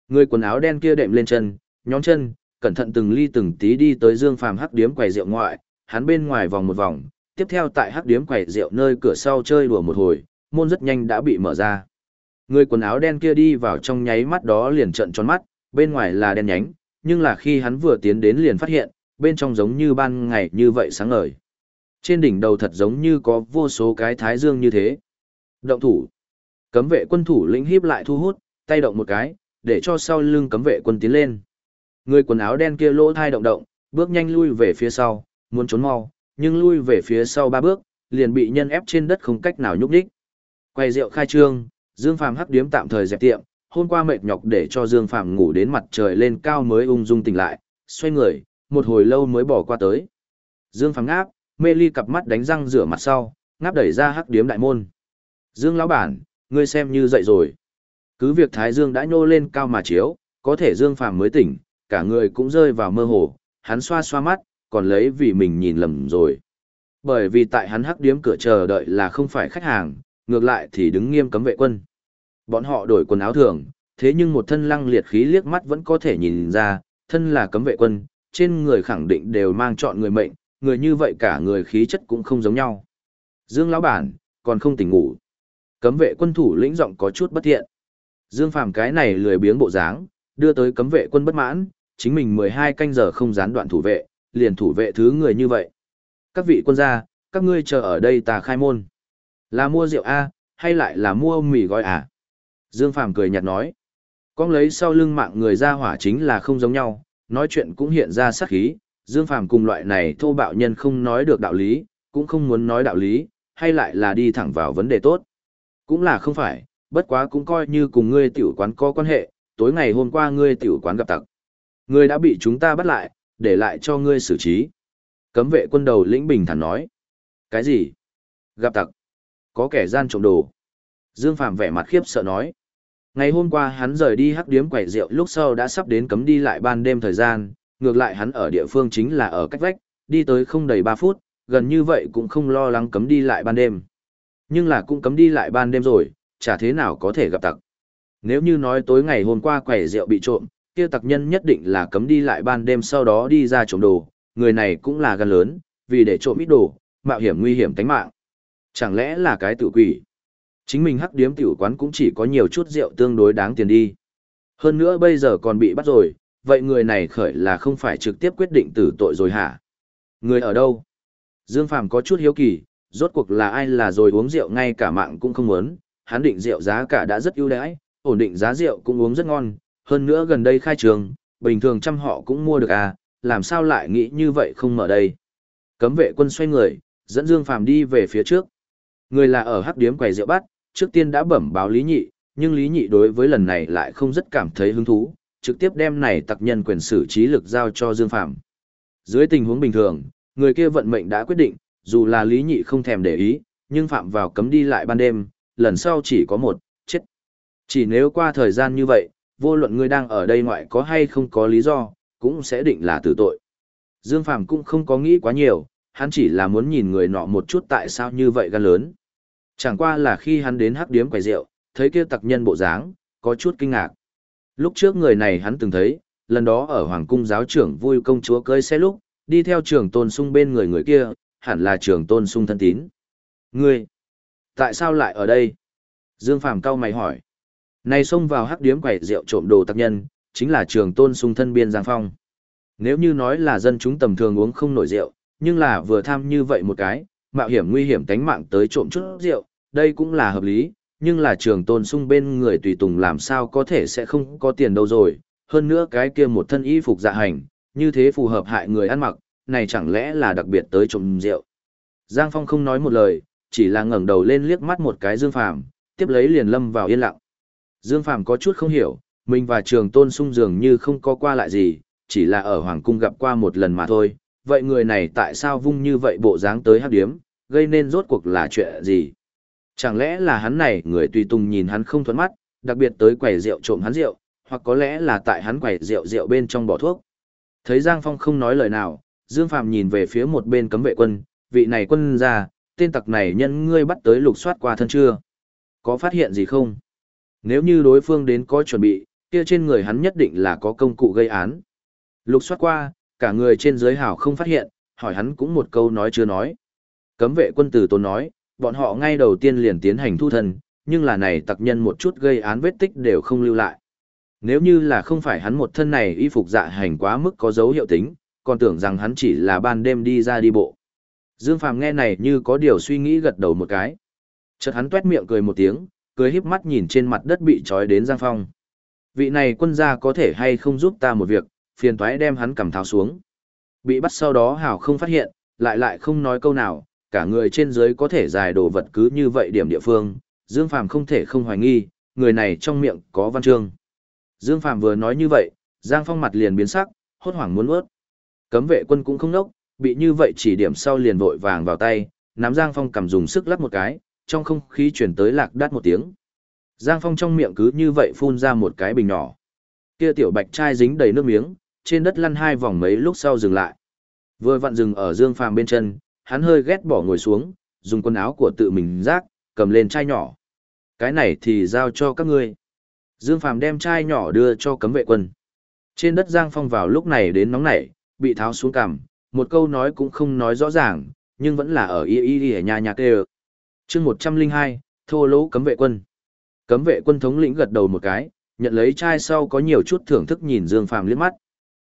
Người quần áo đen kia đệm lên chân, nhón chân, cẩn thận từng ly từng tí đi tới Dương Phàm hắc điếm quầy rượu ngoại, hắn bên ngoài vòng một vòng, tiếp theo tại hắc điếm quầy rượu nơi cửa sau chơi đùa một hồi, môn rất nhanh đã bị mở ra. Người quần áo đen kia đi vào trong nháy mắt đó liền trợn tròn mắt, bên ngoài là đen nhánh, nhưng là khi hắn vừa tiến đến liền phát hiện, bên trong giống như ban ngày như vậy sáng ngời. Trên đỉnh đầu thật giống như có vô số cái thái dương như thế. Động thủ. Cấm vệ quân thủ lĩnh híp lại thu hút, tay động một cái, để cho sau lưng cấm vệ quân tiến lên. Người quần áo đen kia lỗ thai động động, bước nhanh lui về phía sau, muốn trốn mau, nhưng lui về phía sau ba bước, liền bị nhân ép trên đất không cách nào nhúc nhích. Quay rượu khai trương, Dương Phàm hắc điếm tạm thời dẹp tiệm, hôm qua mệt nhọc để cho Dương Phàm ngủ đến mặt trời lên cao mới ung dung tỉnh lại, xoay người, một hồi lâu mới bỏ qua tới. Dương Phàm ngáp, mê ly cặp mắt đánh răng rửa mặt sau, ngáp đẩy ra hắc điếm đại môn. Dương lão bản, ngươi xem như dậy rồi. Cứ việc Thái Dương đã nhô lên cao mà chiếu, có thể Dương Phàm mới tỉnh, cả người cũng rơi vào mơ hồ, hắn xoa xoa mắt, còn lấy vì mình nhìn lầm rồi. Bởi vì tại hắn hắc điếm cửa chờ đợi là không phải khách hàng, ngược lại thì đứng nghiêm cấm vệ quân. Bọn họ đổi quần áo thường, thế nhưng một thân lăng liệt khí liếc mắt vẫn có thể nhìn ra, thân là cấm vệ quân, trên người khẳng định đều mang chọn người mệnh, người như vậy cả người khí chất cũng không giống nhau. Dương lão bản, còn không tỉnh ngủ. Cấm vệ quân thủ lĩnh giọng có chút bất thiện. Dương Phàm cái này lười biếng bộ dáng, đưa tới cấm vệ quân bất mãn, chính mình 12 canh giờ không gián đoạn thủ vệ, liền thủ vệ thứ người như vậy. Các vị quân gia, các ngươi chờ ở đây ta khai môn. Là mua rượu A, hay lại là mua mì gói à? Dương Phàm cười nhạt nói. Con lấy sau lưng mạng người ra hỏa chính là không giống nhau, nói chuyện cũng hiện ra sát khí. Dương Phàm cùng loại này thô bạo nhân không nói được đạo lý, cũng không muốn nói đạo lý, hay lại là đi thẳng vào vấn đề tốt. Cũng là không phải, bất quá cũng coi như cùng ngươi tiểu quán có quan hệ, tối ngày hôm qua ngươi tiểu quán gặp tặc. Ngươi đã bị chúng ta bắt lại, để lại cho ngươi xử trí. Cấm vệ quân đầu lĩnh bình thản nói. Cái gì? Gặp tặc? Có kẻ gian trộm đồ. Dương Phạm vẻ mặt khiếp sợ nói. Ngày hôm qua hắn rời đi hắc điếm quẩy rượu lúc sau đã sắp đến cấm đi lại ban đêm thời gian, ngược lại hắn ở địa phương chính là ở cách vách, đi tới không đầy 3 phút, gần như vậy cũng không lo lắng cấm đi lại ban đêm. Nhưng là cũng cấm đi lại ban đêm rồi, chả thế nào có thể gặp tặc. Nếu như nói tối ngày hôm qua quẩy rượu bị trộm, kia tặc nhân nhất định là cấm đi lại ban đêm sau đó đi ra trộm đồ, người này cũng là gan lớn, vì để trộm ít đồ, mạo hiểm nguy hiểm tính mạng. Chẳng lẽ là cái tự quỷ? Chính mình hắc điếm tiểu quán cũng chỉ có nhiều chút rượu tương đối đáng tiền đi. Hơn nữa bây giờ còn bị bắt rồi, vậy người này khởi là không phải trực tiếp quyết định tử tội rồi hả? Người ở đâu? Dương Phàm có chút hiếu kỳ, rốt cuộc là ai là rồi uống rượu ngay cả mạng cũng không muốn, hắn định rượu giá cả đã rất ưu đãi, ổn định giá rượu cũng uống rất ngon, hơn nữa gần đây khai trường, bình thường trăm họ cũng mua được à, làm sao lại nghĩ như vậy không mở đây. Cấm vệ quân xoay người, dẫn Dương Phàm đi về phía trước. Người là ở hắc điếm quầy rượu bắt, trước tiên đã bẩm báo Lý Nhị, nhưng Lý Nhị đối với lần này lại không rất cảm thấy hứng thú, trực tiếp đem này tặc nhân quyền xử trí lực giao cho Dương Phạm. Dưới tình huống bình thường, người kia vận mệnh đã quyết định, dù là Lý Nhị không thèm để ý, nhưng phạm vào cấm đi lại ban đêm, lần sau chỉ có một, chết. Chỉ nếu qua thời gian như vậy, vô luận người đang ở đây ngoại có hay không có lý do, cũng sẽ định là tử tội. Dương Phạm cũng không có nghĩ quá nhiều, hắn chỉ là muốn nhìn người nọ một chút tại sao như vậy gan lớn. Chẳng qua là khi hắn đến hắc điếm quầy rượu, thấy kia tặc nhân bộ dáng, có chút kinh ngạc. Lúc trước người này hắn từng thấy, lần đó ở Hoàng cung giáo trưởng vui công chúa cơi xe lúc, đi theo trường tôn sung bên người người kia, hẳn là trường tôn sung thân tín. Ngươi, tại sao lại ở đây? Dương Phàm cau mày hỏi. Này xông vào hắc điếm quầy rượu trộm đồ tặc nhân, chính là trường tôn sung thân biên Giang Phong. Nếu như nói là dân chúng tầm thường uống không nổi rượu, nhưng là vừa tham như vậy một cái, mạo hiểm nguy hiểm tánh mạng tới trộm chút rượu, đây cũng là hợp lý, nhưng là trường tôn sung bên người tùy tùng làm sao có thể sẽ không có tiền đâu rồi, hơn nữa cái kia một thân y phục dạ hành, như thế phù hợp hại người ăn mặc, này chẳng lẽ là đặc biệt tới trộm rượu. Giang Phong không nói một lời, chỉ là ngẩng đầu lên liếc mắt một cái Dương Phàm, tiếp lấy liền lâm vào yên lặng. Dương Phàm có chút không hiểu, Mình và trường tôn sung dường như không có qua lại gì, chỉ là ở Hoàng Cung gặp qua một lần mà thôi. Vậy người này tại sao vung như vậy bộ dáng tới hắc điếm, gây nên rốt cuộc là chuyện gì? Chẳng lẽ là hắn này người tùy tùng nhìn hắn không thuận mắt, đặc biệt tới quầy rượu trộm hắn rượu, hoặc có lẽ là tại hắn quầy rượu rượu bên trong bỏ thuốc. Thấy Giang Phong không nói lời nào, Dương Phạm nhìn về phía một bên cấm vệ quân, vị này quân ra, tên tặc này nhân ngươi bắt tới lục soát qua thân chưa? Có phát hiện gì không? Nếu như đối phương đến có chuẩn bị, kia trên người hắn nhất định là có công cụ gây án. Lục soát qua, cả người trên dưới hảo không phát hiện, hỏi hắn cũng một câu nói chưa nói. Cấm vệ quân tử tốn nói, bọn họ ngay đầu tiên liền tiến hành thu thân, nhưng là này tặc nhân một chút gây án vết tích đều không lưu lại. Nếu như là không phải hắn một thân này y phục dạ hành quá mức có dấu hiệu tính, còn tưởng rằng hắn chỉ là ban đêm đi ra đi bộ. Dương Phàm nghe này như có điều suy nghĩ gật đầu một cái. Chợt hắn tuét miệng cười một tiếng, cười híp mắt nhìn trên mặt đất bị trói đến Giang Phong. Vị này quân gia có thể hay không giúp ta một việc, phiền toái đem hắn cầm tháo xuống. Bị bắt sau đó hảo không phát hiện, lại lại không nói câu nào, cả người trên dưới có thể dài đồ vật cứ như vậy điểm địa phương, Dương Phàm không thể không hoài nghi, người này trong miệng có văn chương. Dương Phàm vừa nói như vậy, Giang Phong mặt liền biến sắc, hốt hoảng muốn ướt. Cấm vệ quân cũng không nốc, bị như vậy chỉ điểm sau liền vội vàng vào tay, nắm Giang Phong cầm dùng sức lắp một cái, trong không khí chuyển tới lạc đắt một tiếng. Giang Phong trong miệng cứ như vậy phun ra một cái bình nhỏ. Kia tiểu bạch trai dính đầy nước miếng, trên đất lăn hai vòng mấy lúc sau dừng lại. Vừa vặn dừng ở Dương Phàm bên chân, hắn hơi ghét bỏ ngồi xuống, dùng quần áo của tự mình rác, cầm lên chai nhỏ. Cái này thì giao cho các ngươi. Dương Phàm đem chai nhỏ đưa cho cấm vệ quân. Trên đất Giang Phong vào lúc này đến nóng nảy, bị tháo xuống cằm, một câu nói cũng không nói rõ ràng, nhưng vẫn là ở y y y nhà nhà kêu. chương 102, thô lỗ cấm vệ quân. Cấm vệ quân thống lĩnh gật đầu một cái, nhận lấy chai sau có nhiều chút thưởng thức nhìn Dương Phàm liếc mắt.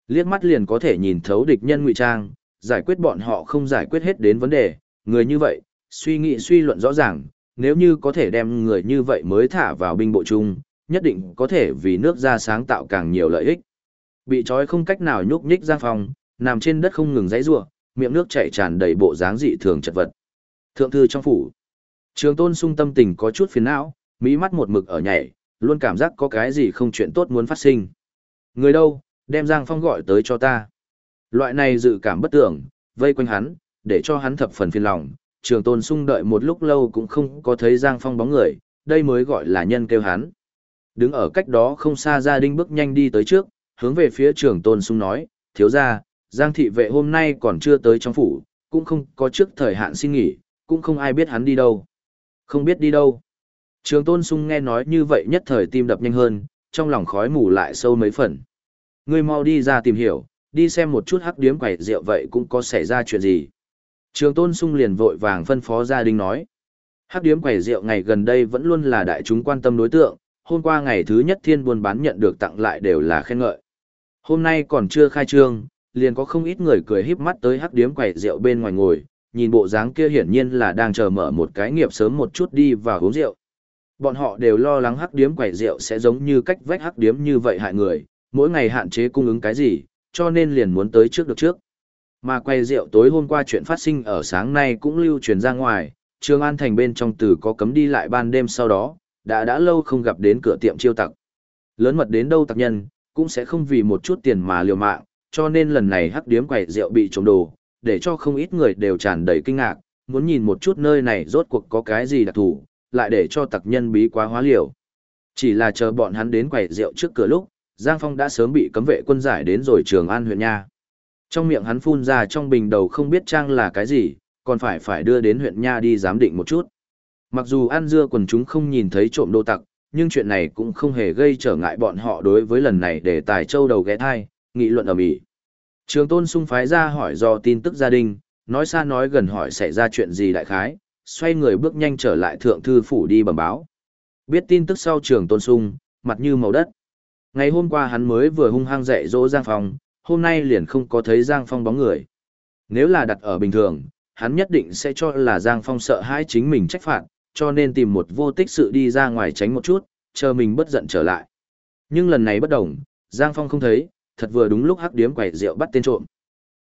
Liếc mắt liền có thể nhìn thấu địch nhân ngụy trang, giải quyết bọn họ không giải quyết hết đến vấn đề, người như vậy, suy nghĩ suy luận rõ ràng, nếu như có thể đem người như vậy mới thả vào binh bộ chung, nhất định có thể vì nước ra sáng tạo càng nhiều lợi ích. Bị trói không cách nào nhúc nhích Giang Phong, nằm trên đất không ngừng giãy giụa, miệng nước chảy tràn đầy bộ dáng dị thường chật vật. Thượng thư trong phủ. Trường Tôn Sung tâm tình có chút phiền não, mỹ mắt một mực ở nhảy, luôn cảm giác có cái gì không chuyện tốt muốn phát sinh. Người đâu, đem Giang Phong gọi tới cho ta. Loại này dự cảm bất tưởng, vây quanh hắn, để cho hắn thập phần phiền lòng. Trường Tôn Sung đợi một lúc lâu cũng không có thấy Giang Phong bóng người, đây mới gọi là nhân kêu hắn. Đứng ở cách đó không xa gia đình bước nhanh đi tới trước, hướng về phía Trường Tôn Sung nói, thiếu gia, Giang thị vệ hôm nay còn chưa tới trong phủ, cũng không có trước thời hạn xin nghỉ, cũng không ai biết hắn đi đâu. Không biết đi đâu. Trường Tôn Sung nghe nói như vậy nhất thời tim đập nhanh hơn, trong lòng khói mù lại sâu mấy phần. Ngươi mau đi ra tìm hiểu, đi xem một chút hắc điếm quẩy rượu vậy cũng có xảy ra chuyện gì. Trường Tôn Sung liền vội vàng phân phó gia đình nói. Hắc điếm quẩy rượu ngày gần đây vẫn luôn là đại chúng quan tâm đối tượng, hôm qua ngày thứ nhất thiên buôn bán nhận được tặng lại đều là khen ngợi. Hôm nay còn chưa khai trương, liền có không ít người cười híp mắt tới hắc điếm quẩy rượu bên ngoài ngồi, nhìn bộ dáng kia hiển nhiên là đang chờ mở một cái nghiệp sớm một chút đi và uống rượu. Bọn họ đều lo lắng hắc điếm quẩy rượu sẽ giống như cách vách hắc điếm như vậy hại người, mỗi ngày hạn chế cung ứng cái gì, cho nên liền muốn tới trước được trước. Mà quay rượu tối hôm qua chuyện phát sinh ở sáng nay cũng lưu truyền ra ngoài, Trương An Thành bên trong từ có cấm đi lại ban đêm sau đó, đã đã lâu không gặp đến cửa tiệm chiêu tặc. Lớn mật đến đâu tặc nhân, cũng sẽ không vì một chút tiền mà liều mạng, cho nên lần này hắc điếm quầy rượu bị trộm đồ, để cho không ít người đều tràn đầy kinh ngạc, muốn nhìn một chút nơi này rốt cuộc có cái gì đặc thù, lại để cho tặc nhân bí quá hóa liều. Chỉ là chờ bọn hắn đến quầy rượu trước cửa lúc, Giang Phong đã sớm bị cấm vệ quân giải đến rồi Trường An huyện nha. Trong miệng hắn phun ra trong bình đầu không biết trang là cái gì, còn phải phải đưa đến huyện nha đi giám định một chút. Mặc dù An Dưa quần chúng không nhìn thấy trộm đô tặc, nhưng chuyện này cũng không hề gây trở ngại bọn họ đối với lần này để tài châu đầu ghé thai, nghị luận ở Mỹ. Trường tôn sung phái ra hỏi do tin tức gia đình, nói xa nói gần hỏi xảy ra chuyện gì đại khái, xoay người bước nhanh trở lại thượng thư phủ đi bẩm báo. Biết tin tức sau trường tôn sung, mặt như màu đất. Ngày hôm qua hắn mới vừa hung hăng dạy dỗ Giang Phong, hôm nay liền không có thấy Giang Phong bóng người. Nếu là đặt ở bình thường, hắn nhất định sẽ cho là Giang Phong sợ hãi chính mình trách phạt, cho nên tìm một vô tích sự đi ra ngoài tránh một chút, chờ mình bất giận trở lại. Nhưng lần này bất đồng, Giang Phong không thấy, thật vừa đúng lúc hắc điếm quẩy rượu bắt tên trộm.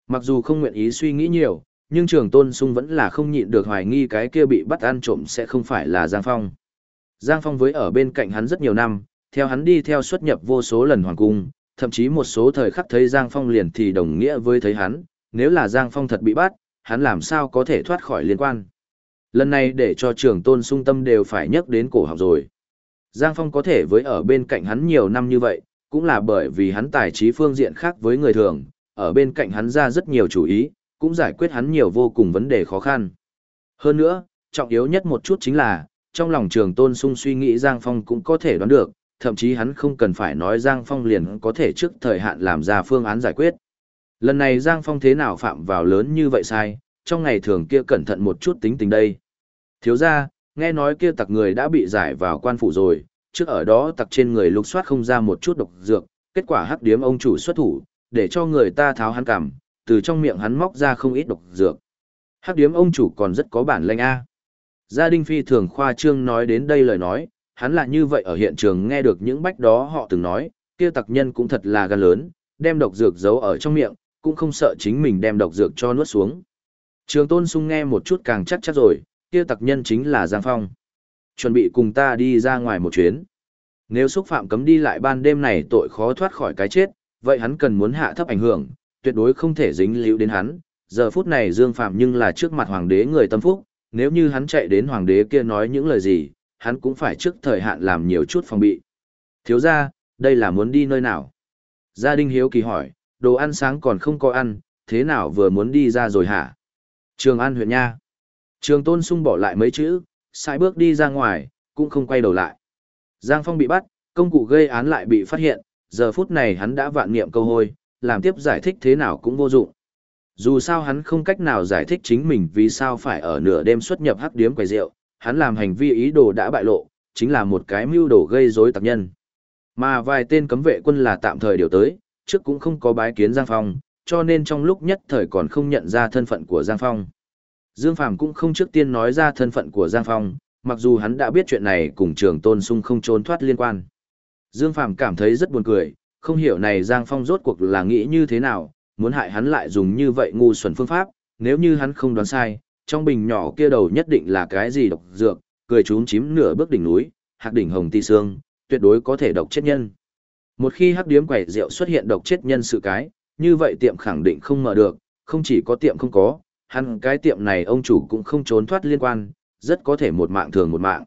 Mặc dù không nguyện ý suy nghĩ nhiều, nhưng trường tôn sung vẫn là không nhịn được hoài nghi cái kia bị bắt ăn trộm sẽ không phải là Giang Phong. Giang Phong với ở bên cạnh hắn rất nhiều năm, theo hắn đi theo xuất nhập vô số lần hoàng cung, thậm chí một số thời khắc thấy Giang Phong liền thì đồng nghĩa với thấy hắn, nếu là Giang Phong thật bị bắt, hắn làm sao có thể thoát khỏi liên quan. Lần này để cho trường tôn sung tâm đều phải nhắc đến cổ học rồi. Giang Phong có thể với ở bên cạnh hắn nhiều năm như vậy, cũng là bởi vì hắn tài trí phương diện khác với người thường, ở bên cạnh hắn ra rất nhiều chủ ý, cũng giải quyết hắn nhiều vô cùng vấn đề khó khăn. Hơn nữa, trọng yếu nhất một chút chính là, trong lòng trường tôn sung suy nghĩ Giang Phong cũng có thể đoán được, thậm chí hắn không cần phải nói Giang Phong liền có thể trước thời hạn làm ra phương án giải quyết. Lần này Giang Phong thế nào phạm vào lớn như vậy sai, trong ngày thường kia cẩn thận một chút tính tình đây. Thiếu ra, nghe nói kia tặc người đã bị giải vào quan phủ rồi, trước ở đó tặc trên người lục soát không ra một chút độc dược, kết quả hắc điếm ông chủ xuất thủ, để cho người ta tháo hắn cằm, từ trong miệng hắn móc ra không ít độc dược. Hắc điếm ông chủ còn rất có bản lĩnh A. Gia đình phi thường khoa trương nói đến đây lời nói, hắn là như vậy ở hiện trường nghe được những bách đó họ từng nói, kia tặc nhân cũng thật là gan lớn, đem độc dược giấu ở trong miệng, cũng không sợ chính mình đem độc dược cho nuốt xuống. Trường tôn sung nghe một chút càng chắc chắc rồi, kia tặc nhân chính là Giang Phong. Chuẩn bị cùng ta đi ra ngoài một chuyến. Nếu xúc phạm cấm đi lại ban đêm này tội khó thoát khỏi cái chết, vậy hắn cần muốn hạ thấp ảnh hưởng, tuyệt đối không thể dính líu đến hắn. Giờ phút này Dương Phạm nhưng là trước mặt hoàng đế người tâm phúc, nếu như hắn chạy đến hoàng đế kia nói những lời gì, hắn cũng phải trước thời hạn làm nhiều chút phòng bị. Thiếu ra, đây là muốn đi nơi nào? Gia Đinh Hiếu kỳ hỏi, đồ ăn sáng còn không có ăn, thế nào vừa muốn đi ra rồi hả? Trường An huyện nha. Trường Tôn Sung bỏ lại mấy chữ, sai bước đi ra ngoài, cũng không quay đầu lại. Giang Phong bị bắt, công cụ gây án lại bị phát hiện, giờ phút này hắn đã vạn niệm câu hôi, làm tiếp giải thích thế nào cũng vô dụng. Dù sao hắn không cách nào giải thích chính mình vì sao phải ở nửa đêm xuất nhập hắc điếm quầy rượu, hắn làm hành vi ý đồ đã bại lộ, chính là một cái mưu đồ gây rối tạp nhân. Mà vài tên cấm vệ quân là tạm thời điều tới, trước cũng không có bái kiến Giang Phong, cho nên trong lúc nhất thời còn không nhận ra thân phận của Giang Phong. Dương Phàm cũng không trước tiên nói ra thân phận của Giang Phong, mặc dù hắn đã biết chuyện này cùng trường tôn sung không trốn thoát liên quan. Dương Phàm cảm thấy rất buồn cười, không hiểu này Giang Phong rốt cuộc là nghĩ như thế nào, muốn hại hắn lại dùng như vậy ngu xuẩn phương pháp, nếu như hắn không đoán sai, trong bình nhỏ kia đầu nhất định là cái gì độc dược, cười trúng chím nửa bước đỉnh núi, hạc đỉnh hồng ti xương, tuyệt đối có thể độc chết nhân. Một khi hắc điếm quẩy rượu xuất hiện độc chết nhân sự cái, như vậy tiệm khẳng định không mở được, không chỉ có tiệm không có, hắn cái tiệm này ông chủ cũng không trốn thoát liên quan, rất có thể một mạng thường một mạng.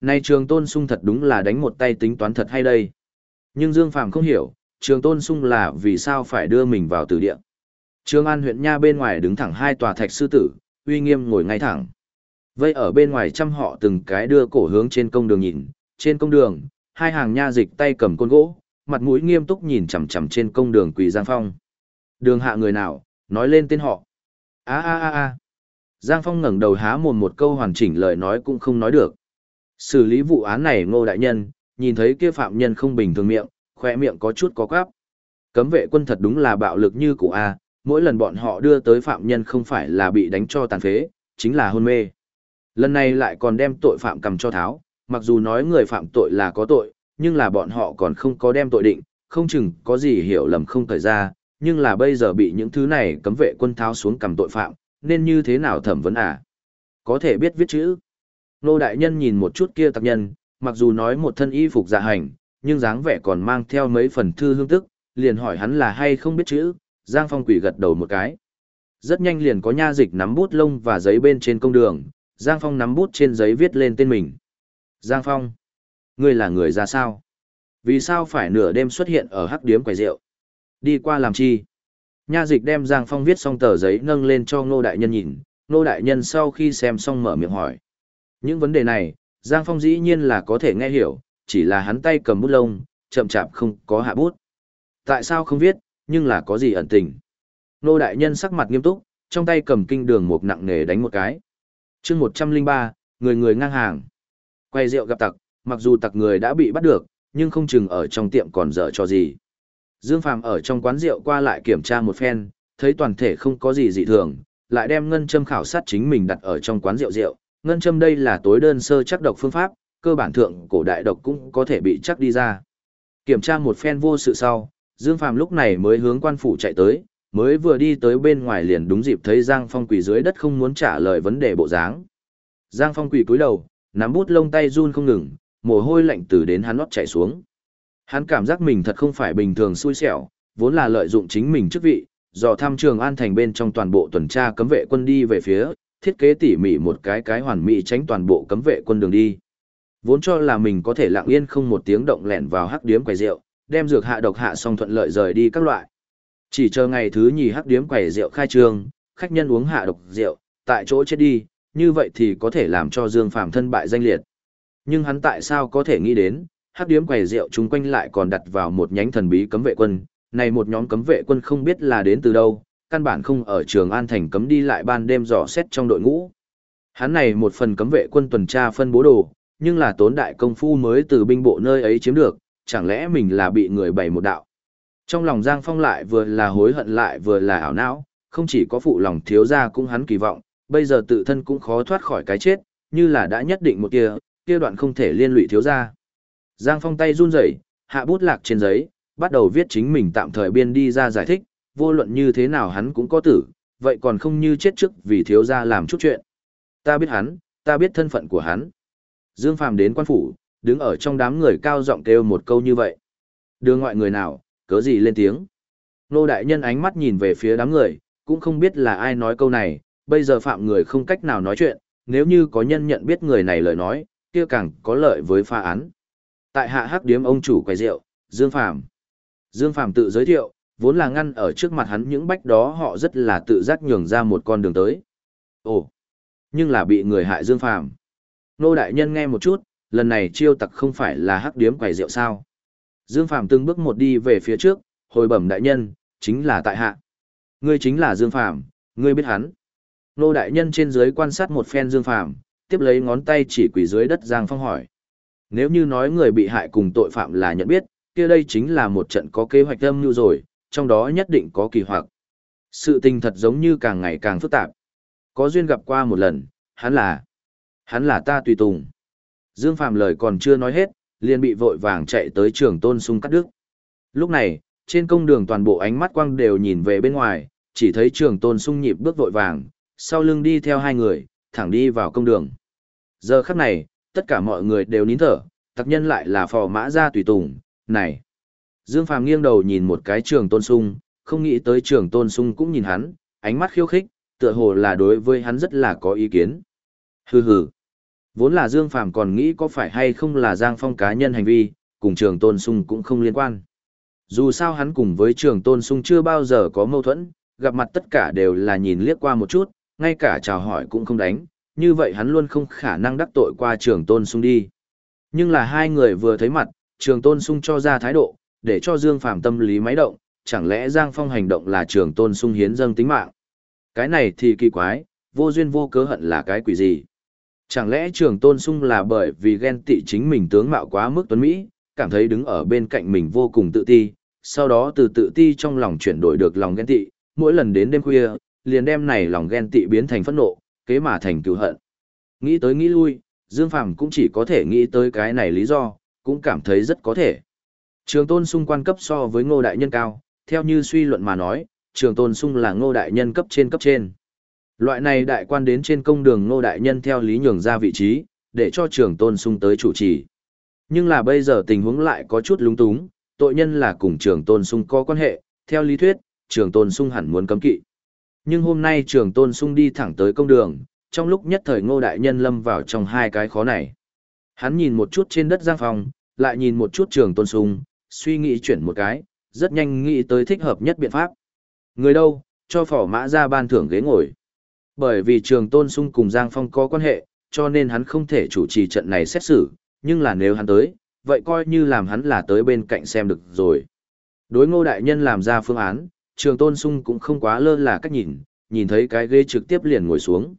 Này trường tôn sung thật đúng là đánh một tay tính toán thật hay đây. Nhưng Dương Phàm không hiểu, trường tôn sung là vì sao phải đưa mình vào tử địa. Trường An huyện Nha bên ngoài đứng thẳng hai tòa thạch sư tử, uy nghiêm ngồi ngay thẳng. Vây ở bên ngoài trăm họ từng cái đưa cổ hướng trên công đường nhìn, trên công đường, hai hàng nha dịch tay cầm côn gỗ, mặt mũi nghiêm túc nhìn chằm chằm trên công đường quỳ Giang Phong. Đường hạ người nào, nói lên tên họ. A a a a. Giang Phong ngẩng đầu há mồm một câu hoàn chỉnh lời nói cũng không nói được. Xử lý vụ án này ngô đại nhân, nhìn thấy kia phạm nhân không bình thường miệng, khoe miệng có chút có quáp. Cấm vệ quân thật đúng là bạo lực như cụ A, mỗi lần bọn họ đưa tới phạm nhân không phải là bị đánh cho tàn phế, chính là hôn mê. Lần này lại còn đem tội phạm cầm cho tháo, mặc dù nói người phạm tội là có tội, nhưng là bọn họ còn không có đem tội định, không chừng có gì hiểu lầm không thời ra, nhưng là bây giờ bị những thứ này cấm vệ quân tháo xuống cầm tội phạm, nên như thế nào thẩm vấn à? Có thể biết viết chữ. Nô đại nhân nhìn một chút kia tặc nhân, mặc dù nói một thân y phục dạ hành, nhưng dáng vẻ còn mang theo mấy phần thư hương tức, liền hỏi hắn là hay không biết chữ, Giang Phong quỷ gật đầu một cái. Rất nhanh liền có nha dịch nắm bút lông và giấy bên trên công đường, Giang Phong nắm bút trên giấy viết lên tên mình. Giang Phong, ngươi là người ra sao? Vì sao phải nửa đêm xuất hiện ở hắc điếm quầy rượu? Đi qua làm chi? Nha dịch đem Giang Phong viết xong tờ giấy nâng lên cho Ngô Đại Nhân nhìn, Ngô Đại Nhân sau khi xem xong mở miệng hỏi. Những vấn đề này, Giang Phong dĩ nhiên là có thể nghe hiểu, chỉ là hắn tay cầm bút lông, chậm chạp không có hạ bút. Tại sao không viết, nhưng là có gì ẩn tình? Nô Đại Nhân sắc mặt nghiêm túc, trong tay cầm kinh đường một nặng nề đánh một cái. chương 103, người người ngang hàng. Quay rượu gặp tặc, mặc dù tặc người đã bị bắt được, nhưng không chừng ở trong tiệm còn dở cho gì. Dương Phàm ở trong quán rượu qua lại kiểm tra một phen, thấy toàn thể không có gì dị thường, lại đem ngân châm khảo sát chính mình đặt ở trong quán rượu rượu. Ngân châm đây là tối đơn sơ chắc độc phương pháp, cơ bản thượng cổ đại độc cũng có thể bị chắc đi ra. Kiểm tra một phen vô sự sau, Dương Phàm lúc này mới hướng quan phủ chạy tới, mới vừa đi tới bên ngoài liền đúng dịp thấy Giang Phong quỳ dưới đất không muốn trả lời vấn đề bộ dáng. Giang Phong quỳ cúi đầu, nắm bút lông tay run không ngừng, mồ hôi lạnh từ đến hắn nót chảy xuống. Hắn cảm giác mình thật không phải bình thường xui xẻo, vốn là lợi dụng chính mình chức vị, dò thăm trường an thành bên trong toàn bộ tuần tra cấm vệ quân đi về phía, thiết kế tỉ mỉ một cái cái hoàn mỹ tránh toàn bộ cấm vệ quân đường đi. Vốn cho là mình có thể lặng yên không một tiếng động lẻn vào hắc điếm quầy rượu, đem dược hạ độc hạ xong thuận lợi rời đi các loại. Chỉ chờ ngày thứ nhì hắc điếm quầy rượu khai trương, khách nhân uống hạ độc rượu, tại chỗ chết đi, như vậy thì có thể làm cho Dương Phàm thân bại danh liệt. Nhưng hắn tại sao có thể nghĩ đến, hắc điếm quầy rượu chúng quanh lại còn đặt vào một nhánh thần bí cấm vệ quân, này một nhóm cấm vệ quân không biết là đến từ đâu, căn bản không ở trường An Thành cấm đi lại ban đêm dò xét trong đội ngũ. Hắn này một phần cấm vệ quân tuần tra phân bố đồ, nhưng là tốn đại công phu mới từ binh bộ nơi ấy chiếm được, chẳng lẽ mình là bị người bày một đạo. Trong lòng Giang Phong lại vừa là hối hận lại vừa là ảo não, không chỉ có phụ lòng thiếu gia cũng hắn kỳ vọng, bây giờ tự thân cũng khó thoát khỏi cái chết, như là đã nhất định một kia, kia đoạn không thể liên lụy thiếu gia. Giang Phong tay run rẩy, hạ bút lạc trên giấy, bắt đầu viết chính mình tạm thời biên đi ra giải thích, vô luận như thế nào hắn cũng có tử, vậy còn không như chết trước vì thiếu gia làm chút chuyện. Ta biết hắn, ta biết thân phận của hắn. Dương Phàm đến quan phủ, đứng ở trong đám người cao giọng kêu một câu như vậy. Đưa ngoại người nào, cớ gì lên tiếng. Nô đại nhân ánh mắt nhìn về phía đám người, cũng không biết là ai nói câu này, bây giờ phạm người không cách nào nói chuyện, nếu như có nhân nhận biết người này lời nói, kia càng có lợi với pha án. Tại hạ hắc điếm ông chủ quầy rượu, Dương Phàm. Dương Phàm tự giới thiệu, vốn là ngăn ở trước mặt hắn những bách đó họ rất là tự giác nhường ra một con đường tới. Ồ, nhưng là bị người hại Dương Phàm. Nô đại nhân nghe một chút, lần này chiêu tặc không phải là hắc điếm quầy rượu sao? Dương phạm từng bước một đi về phía trước, hồi bẩm đại nhân, chính là tại hạ. Ngươi chính là Dương phạm, ngươi biết hắn. Nô đại nhân trên dưới quan sát một phen Dương phạm, tiếp lấy ngón tay chỉ quỷ dưới đất Giang Phong hỏi. Nếu như nói người bị hại cùng tội phạm là nhận biết, kia đây chính là một trận có kế hoạch âm mưu rồi, trong đó nhất định có kỳ hoặc. Sự tình thật giống như càng ngày càng phức tạp. Có duyên gặp qua một lần, hắn là... Hắn là ta tùy tùng. Dương Phàm lời còn chưa nói hết, liền bị vội vàng chạy tới trường tôn sung cắt đứt. Lúc này, trên công đường toàn bộ ánh mắt quang đều nhìn về bên ngoài, chỉ thấy trường tôn sung nhịp bước vội vàng, sau lưng đi theo hai người, thẳng đi vào công đường. Giờ khắc này, tất cả mọi người đều nín thở, tặc nhân lại là phò mã ra tùy tùng, này. Dương Phàm nghiêng đầu nhìn một cái trường tôn sung, không nghĩ tới trường tôn sung cũng nhìn hắn, ánh mắt khiêu khích, tựa hồ là đối với hắn rất là có ý kiến. Hừ hừ. Vốn là Dương Phàm còn nghĩ có phải hay không là Giang Phong cá nhân hành vi, cùng trường tôn sung cũng không liên quan. Dù sao hắn cùng với trường tôn sung chưa bao giờ có mâu thuẫn, gặp mặt tất cả đều là nhìn liếc qua một chút, ngay cả chào hỏi cũng không đánh, như vậy hắn luôn không khả năng đắc tội qua trường tôn sung đi. Nhưng là hai người vừa thấy mặt, trường tôn sung cho ra thái độ, để cho Dương Phàm tâm lý máy động, chẳng lẽ Giang Phong hành động là trường tôn sung hiến dâng tính mạng. Cái này thì kỳ quái, vô duyên vô cớ hận là cái quỷ gì. Chẳng lẽ trường tôn sung là bởi vì ghen tị chính mình tướng mạo quá mức tuấn Mỹ, cảm thấy đứng ở bên cạnh mình vô cùng tự ti, sau đó từ tự ti trong lòng chuyển đổi được lòng ghen tị, mỗi lần đến đêm khuya, liền đem này lòng ghen tị biến thành phẫn nộ, kế mà thành cứu hận. Nghĩ tới nghĩ lui, Dương Phàm cũng chỉ có thể nghĩ tới cái này lý do, cũng cảm thấy rất có thể. Trường tôn sung quan cấp so với ngô đại nhân cao, theo như suy luận mà nói, trường tôn sung là ngô đại nhân cấp trên cấp trên. Loại này đại quan đến trên công đường ngô đại nhân theo lý nhường ra vị trí, để cho trường tôn sung tới chủ trì. Nhưng là bây giờ tình huống lại có chút lúng túng, tội nhân là cùng trường tôn sung có quan hệ, theo lý thuyết, trường tôn sung hẳn muốn cấm kỵ. Nhưng hôm nay trường tôn sung đi thẳng tới công đường, trong lúc nhất thời ngô đại nhân lâm vào trong hai cái khó này. Hắn nhìn một chút trên đất giang phòng, lại nhìn một chút trường tôn sung, suy nghĩ chuyển một cái, rất nhanh nghĩ tới thích hợp nhất biện pháp. Người đâu, cho phỏ mã ra ban thưởng ghế ngồi. Bởi vì trường tôn sung cùng Giang Phong có quan hệ, cho nên hắn không thể chủ trì trận này xét xử, nhưng là nếu hắn tới, vậy coi như làm hắn là tới bên cạnh xem được rồi. Đối ngô đại nhân làm ra phương án, trường tôn sung cũng không quá lơ là cách nhìn, nhìn thấy cái ghế trực tiếp liền ngồi xuống.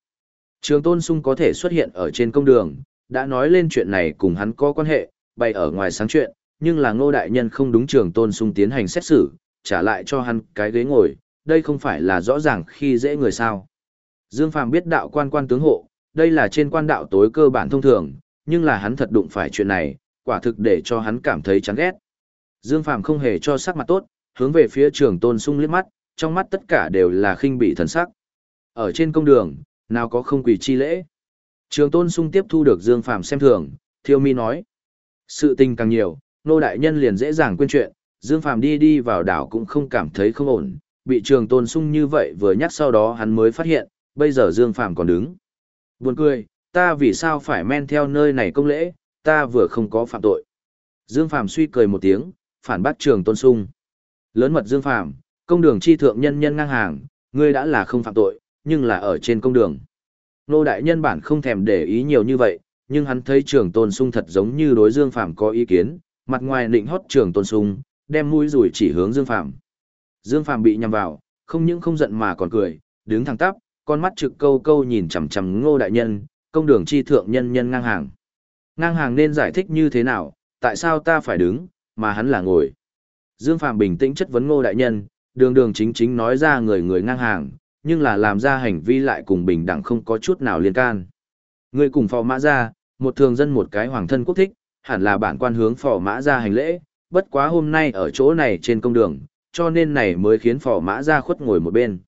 Trường tôn sung có thể xuất hiện ở trên công đường, đã nói lên chuyện này cùng hắn có quan hệ, bày ở ngoài sáng chuyện, nhưng là ngô đại nhân không đúng trường tôn sung tiến hành xét xử, trả lại cho hắn cái ghế ngồi, đây không phải là rõ ràng khi dễ người sao. Dương Phàm biết đạo quan quan tướng hộ, đây là trên quan đạo tối cơ bản thông thường, nhưng là hắn thật đụng phải chuyện này, quả thực để cho hắn cảm thấy chán ghét. Dương Phàm không hề cho sắc mặt tốt, hướng về phía trường tôn sung liếc mắt, trong mắt tất cả đều là khinh bị thần sắc. Ở trên công đường, nào có không quỷ chi lễ. Trường tôn sung tiếp thu được Dương Phàm xem thường, thiêu mi nói. Sự tình càng nhiều, nô Đại Nhân liền dễ dàng quên chuyện, Dương Phàm đi đi vào đảo cũng không cảm thấy không ổn, bị trường tôn sung như vậy vừa nhắc sau đó hắn mới phát hiện, bây giờ Dương Phàm còn đứng. Buồn cười, ta vì sao phải men theo nơi này công lễ, ta vừa không có phạm tội. Dương Phàm suy cười một tiếng, phản bác trường tôn sung. Lớn mật Dương Phàm công đường chi thượng nhân nhân ngang hàng, ngươi đã là không phạm tội, nhưng là ở trên công đường. Nô đại nhân bản không thèm để ý nhiều như vậy, nhưng hắn thấy trường tôn sung thật giống như đối Dương Phàm có ý kiến, mặt ngoài định hót trường tôn sung, đem mũi rủi chỉ hướng Dương Phàm. Dương Phàm bị nhầm vào, không những không giận mà còn cười, đứng thẳng tắp, con mắt trực câu câu nhìn chằm chằm Ngô đại nhân, công đường chi thượng nhân nhân ngang hàng. Ngang hàng nên giải thích như thế nào, tại sao ta phải đứng, mà hắn là ngồi. Dương Phạm bình tĩnh chất vấn Ngô đại nhân, đường đường chính chính nói ra người người ngang hàng, nhưng là làm ra hành vi lại cùng bình đẳng không có chút nào liên can. Người cùng phò mã ra, một thường dân một cái hoàng thân quốc thích, hẳn là bản quan hướng phò mã ra hành lễ, bất quá hôm nay ở chỗ này trên công đường, cho nên này mới khiến phò mã ra khuất ngồi một bên.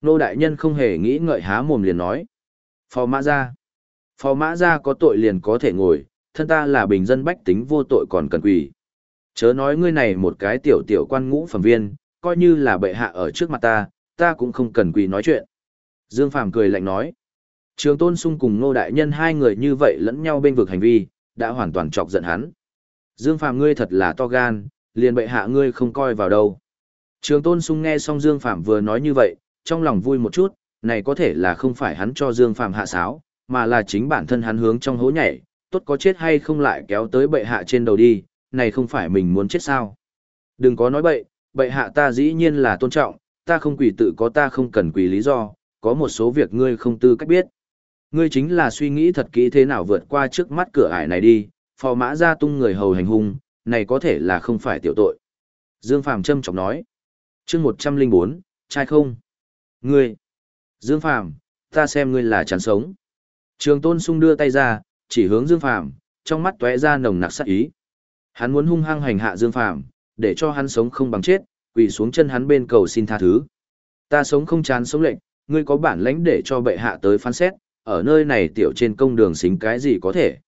Nô đại nhân không hề nghĩ ngợi há mồm liền nói. Phò mã ra. Phò mã ra có tội liền có thể ngồi, thân ta là bình dân bách tính vô tội còn cần quỳ. Chớ nói ngươi này một cái tiểu tiểu quan ngũ phẩm viên, coi như là bệ hạ ở trước mặt ta, ta cũng không cần quỳ nói chuyện. Dương Phàm cười lạnh nói. Trường Tôn Sung cùng Ngô Đại Nhân hai người như vậy lẫn nhau bên vực hành vi, đã hoàn toàn chọc giận hắn. Dương Phàm ngươi thật là to gan, liền bệ hạ ngươi không coi vào đâu. Trường Tôn Sung nghe xong Dương Phàm vừa nói như vậy, trong lòng vui một chút, này có thể là không phải hắn cho Dương Phàm hạ sáo, mà là chính bản thân hắn hướng trong hố nhảy, tốt có chết hay không lại kéo tới bệ hạ trên đầu đi, này không phải mình muốn chết sao. Đừng có nói bậy, bệ hạ ta dĩ nhiên là tôn trọng, ta không quỷ tự có ta không cần quỷ lý do, có một số việc ngươi không tư cách biết. Ngươi chính là suy nghĩ thật kỹ thế nào vượt qua trước mắt cửa ải này đi, phò mã ra tung người hầu hành hung, này có thể là không phải tiểu tội. Dương Phàm trâm trọng nói. chương 104, trai không? Ngươi! Dương Phàm ta xem ngươi là chán sống. Trường Tôn Sung đưa tay ra, chỉ hướng Dương Phàm trong mắt tóe ra nồng nặc sát ý. Hắn muốn hung hăng hành hạ Dương Phàm để cho hắn sống không bằng chết, quỳ xuống chân hắn bên cầu xin tha thứ. Ta sống không chán sống lệnh, ngươi có bản lãnh để cho bệ hạ tới phán xét, ở nơi này tiểu trên công đường xính cái gì có thể.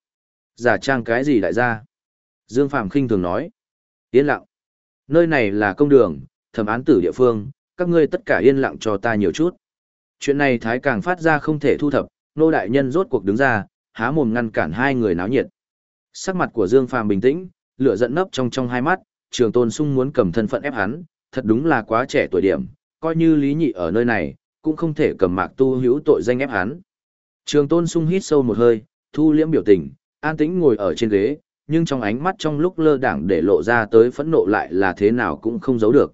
Giả trang cái gì đại gia. Dương Phạm khinh thường nói. Yên lặng. Nơi này là công đường, thẩm án tử địa phương, các ngươi tất cả yên lặng cho ta nhiều chút. Chuyện này thái càng phát ra không thể thu thập, nô đại nhân rốt cuộc đứng ra, há mồm ngăn cản hai người náo nhiệt. Sắc mặt của Dương Phàm bình tĩnh, lửa giận nấp trong trong hai mắt, Trường Tôn Sung muốn cầm thân phận ép hắn, thật đúng là quá trẻ tuổi điểm, coi như Lý Nhị ở nơi này, cũng không thể cầm Mạc Tu hữu tội danh ép hắn. Trường Tôn Sung hít sâu một hơi, thu liễm biểu tình, an tĩnh ngồi ở trên ghế, nhưng trong ánh mắt trong lúc lơ đảng để lộ ra tới phẫn nộ lại là thế nào cũng không giấu được.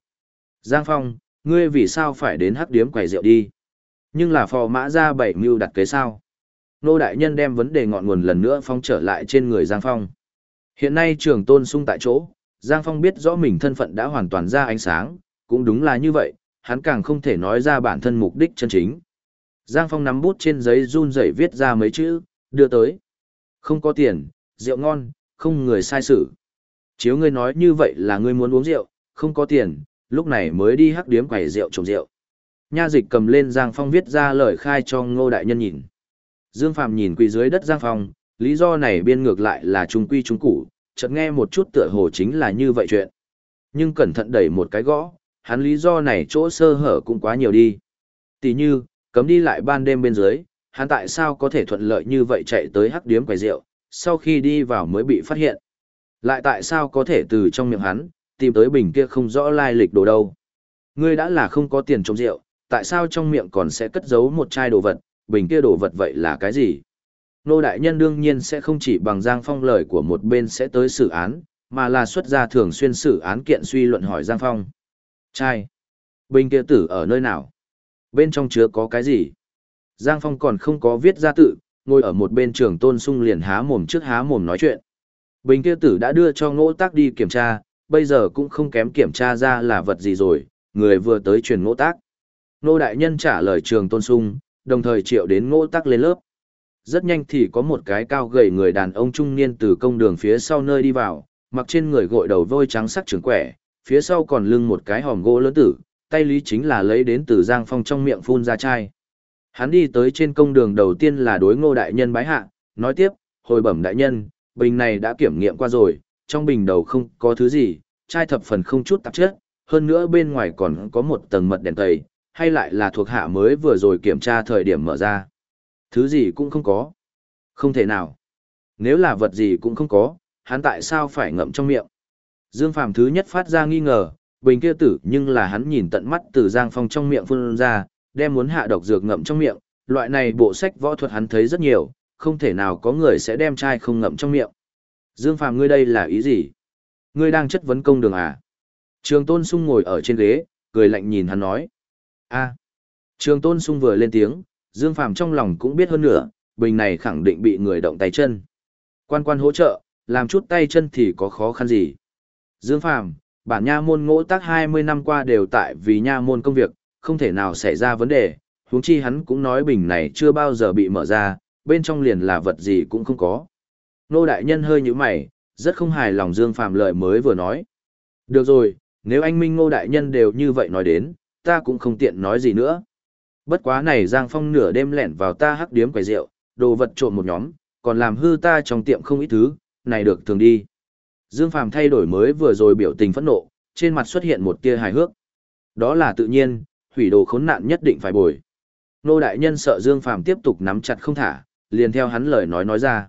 Giang Phong, ngươi vì sao phải đến hắc điếm quầy rượu đi? Nhưng là phò mã ra bảy mưu đặt kế sao? Nô Đại Nhân đem vấn đề ngọn nguồn lần nữa phong trở lại trên người Giang Phong. Hiện nay trường tôn sung tại chỗ, Giang Phong biết rõ mình thân phận đã hoàn toàn ra ánh sáng, cũng đúng là như vậy, hắn càng không thể nói ra bản thân mục đích chân chính. Giang Phong nắm bút trên giấy run rẩy viết ra mấy chữ, đưa tới. Không có tiền, rượu ngon, không người sai sự. Chiếu ngươi nói như vậy là ngươi muốn uống rượu, không có tiền, lúc này mới đi hắc điếm quầy rượu trồng rượu. Nha dịch cầm lên Giang Phong viết ra lời khai cho ngô đại nhân nhìn. Dương phàm nhìn quỳ dưới đất Giang Phong, lý do này biên ngược lại là trung quy trung cũ, chợt nghe một chút tựa hồ chính là như vậy chuyện. Nhưng cẩn thận đẩy một cái gõ, hắn lý do này chỗ sơ hở cũng quá nhiều đi. Tỷ như, cấm đi lại ban đêm bên dưới, hắn tại sao có thể thuận lợi như vậy chạy tới hắc điếm quầy rượu, sau khi đi vào mới bị phát hiện. Lại tại sao có thể từ trong miệng hắn, tìm tới bình kia không rõ lai lịch đồ đâu. Ngươi đã là không có tiền trong rượu, tại sao trong miệng còn sẽ cất giấu một chai đồ vật, bình kia đồ vật vậy là cái gì? Nô Đại Nhân đương nhiên sẽ không chỉ bằng Giang Phong lời của một bên sẽ tới xử án, mà là xuất ra thường xuyên xử án kiện suy luận hỏi Giang Phong. Trai! Bình kia tử ở nơi nào? Bên trong chứa có cái gì? Giang Phong còn không có viết ra tự, ngồi ở một bên trường tôn sung liền há mồm trước há mồm nói chuyện. Bình kia tử đã đưa cho ngỗ tác đi kiểm tra, bây giờ cũng không kém kiểm tra ra là vật gì rồi, người vừa tới truyền ngỗ tác. Nô đại nhân trả lời trường tôn sung, đồng thời triệu đến ngỗ tác lên lớp. Rất nhanh thì có một cái cao gầy người đàn ông trung niên từ công đường phía sau nơi đi vào, mặc trên người gội đầu vôi trắng sắc trường quẻ, phía sau còn lưng một cái hòm gỗ lớn tử, tay lý chính là lấy đến từ Giang Phong trong miệng phun ra chai. Hắn đi tới trên công đường đầu tiên là đối ngô đại nhân bái hạ, nói tiếp, hồi bẩm đại nhân, bình này đã kiểm nghiệm qua rồi, trong bình đầu không có thứ gì, chai thập phần không chút tạp chất, hơn nữa bên ngoài còn có một tầng mật đèn tẩy, hay lại là thuộc hạ mới vừa rồi kiểm tra thời điểm mở ra. Thứ gì cũng không có. Không thể nào. Nếu là vật gì cũng không có, hắn tại sao phải ngậm trong miệng? Dương Phàm thứ nhất phát ra nghi ngờ, bình kia tử nhưng là hắn nhìn tận mắt từ Giang Phong trong miệng phun ra, đem muốn hạ độc dược ngậm trong miệng, loại này bộ sách võ thuật hắn thấy rất nhiều, không thể nào có người sẽ đem chai không ngậm trong miệng. Dương Phàm ngươi đây là ý gì? Ngươi đang chất vấn công đường à? Trường Tôn Sung ngồi ở trên ghế, cười lạnh nhìn hắn nói. a Trường Tôn Sung vừa lên tiếng, Dương Phàm trong lòng cũng biết hơn nữa, bình này khẳng định bị người động tay chân. Quan quan hỗ trợ, làm chút tay chân thì có khó khăn gì. Dương Phàm bản nha môn ngỗ tác 20 năm qua đều tại vì nha môn công việc, không thể nào xảy ra vấn đề, huống chi hắn cũng nói bình này chưa bao giờ bị mở ra, bên trong liền là vật gì cũng không có. Nô đại nhân hơi như mày, rất không hài lòng Dương Phạm lời mới vừa nói. Được rồi, nếu anh Minh Ngô đại nhân đều như vậy nói đến, ta cũng không tiện nói gì nữa. Bất quá này Giang Phong nửa đêm lẻn vào ta hắc điếm quầy rượu, đồ vật trộm một nhóm, còn làm hư ta trong tiệm không ít thứ, này được thường đi. Dương Phàm thay đổi mới vừa rồi biểu tình phẫn nộ, trên mặt xuất hiện một tia hài hước. Đó là tự nhiên, hủy đồ khốn nạn nhất định phải bồi. Nô đại nhân sợ Dương Phàm tiếp tục nắm chặt không thả, liền theo hắn lời nói nói ra.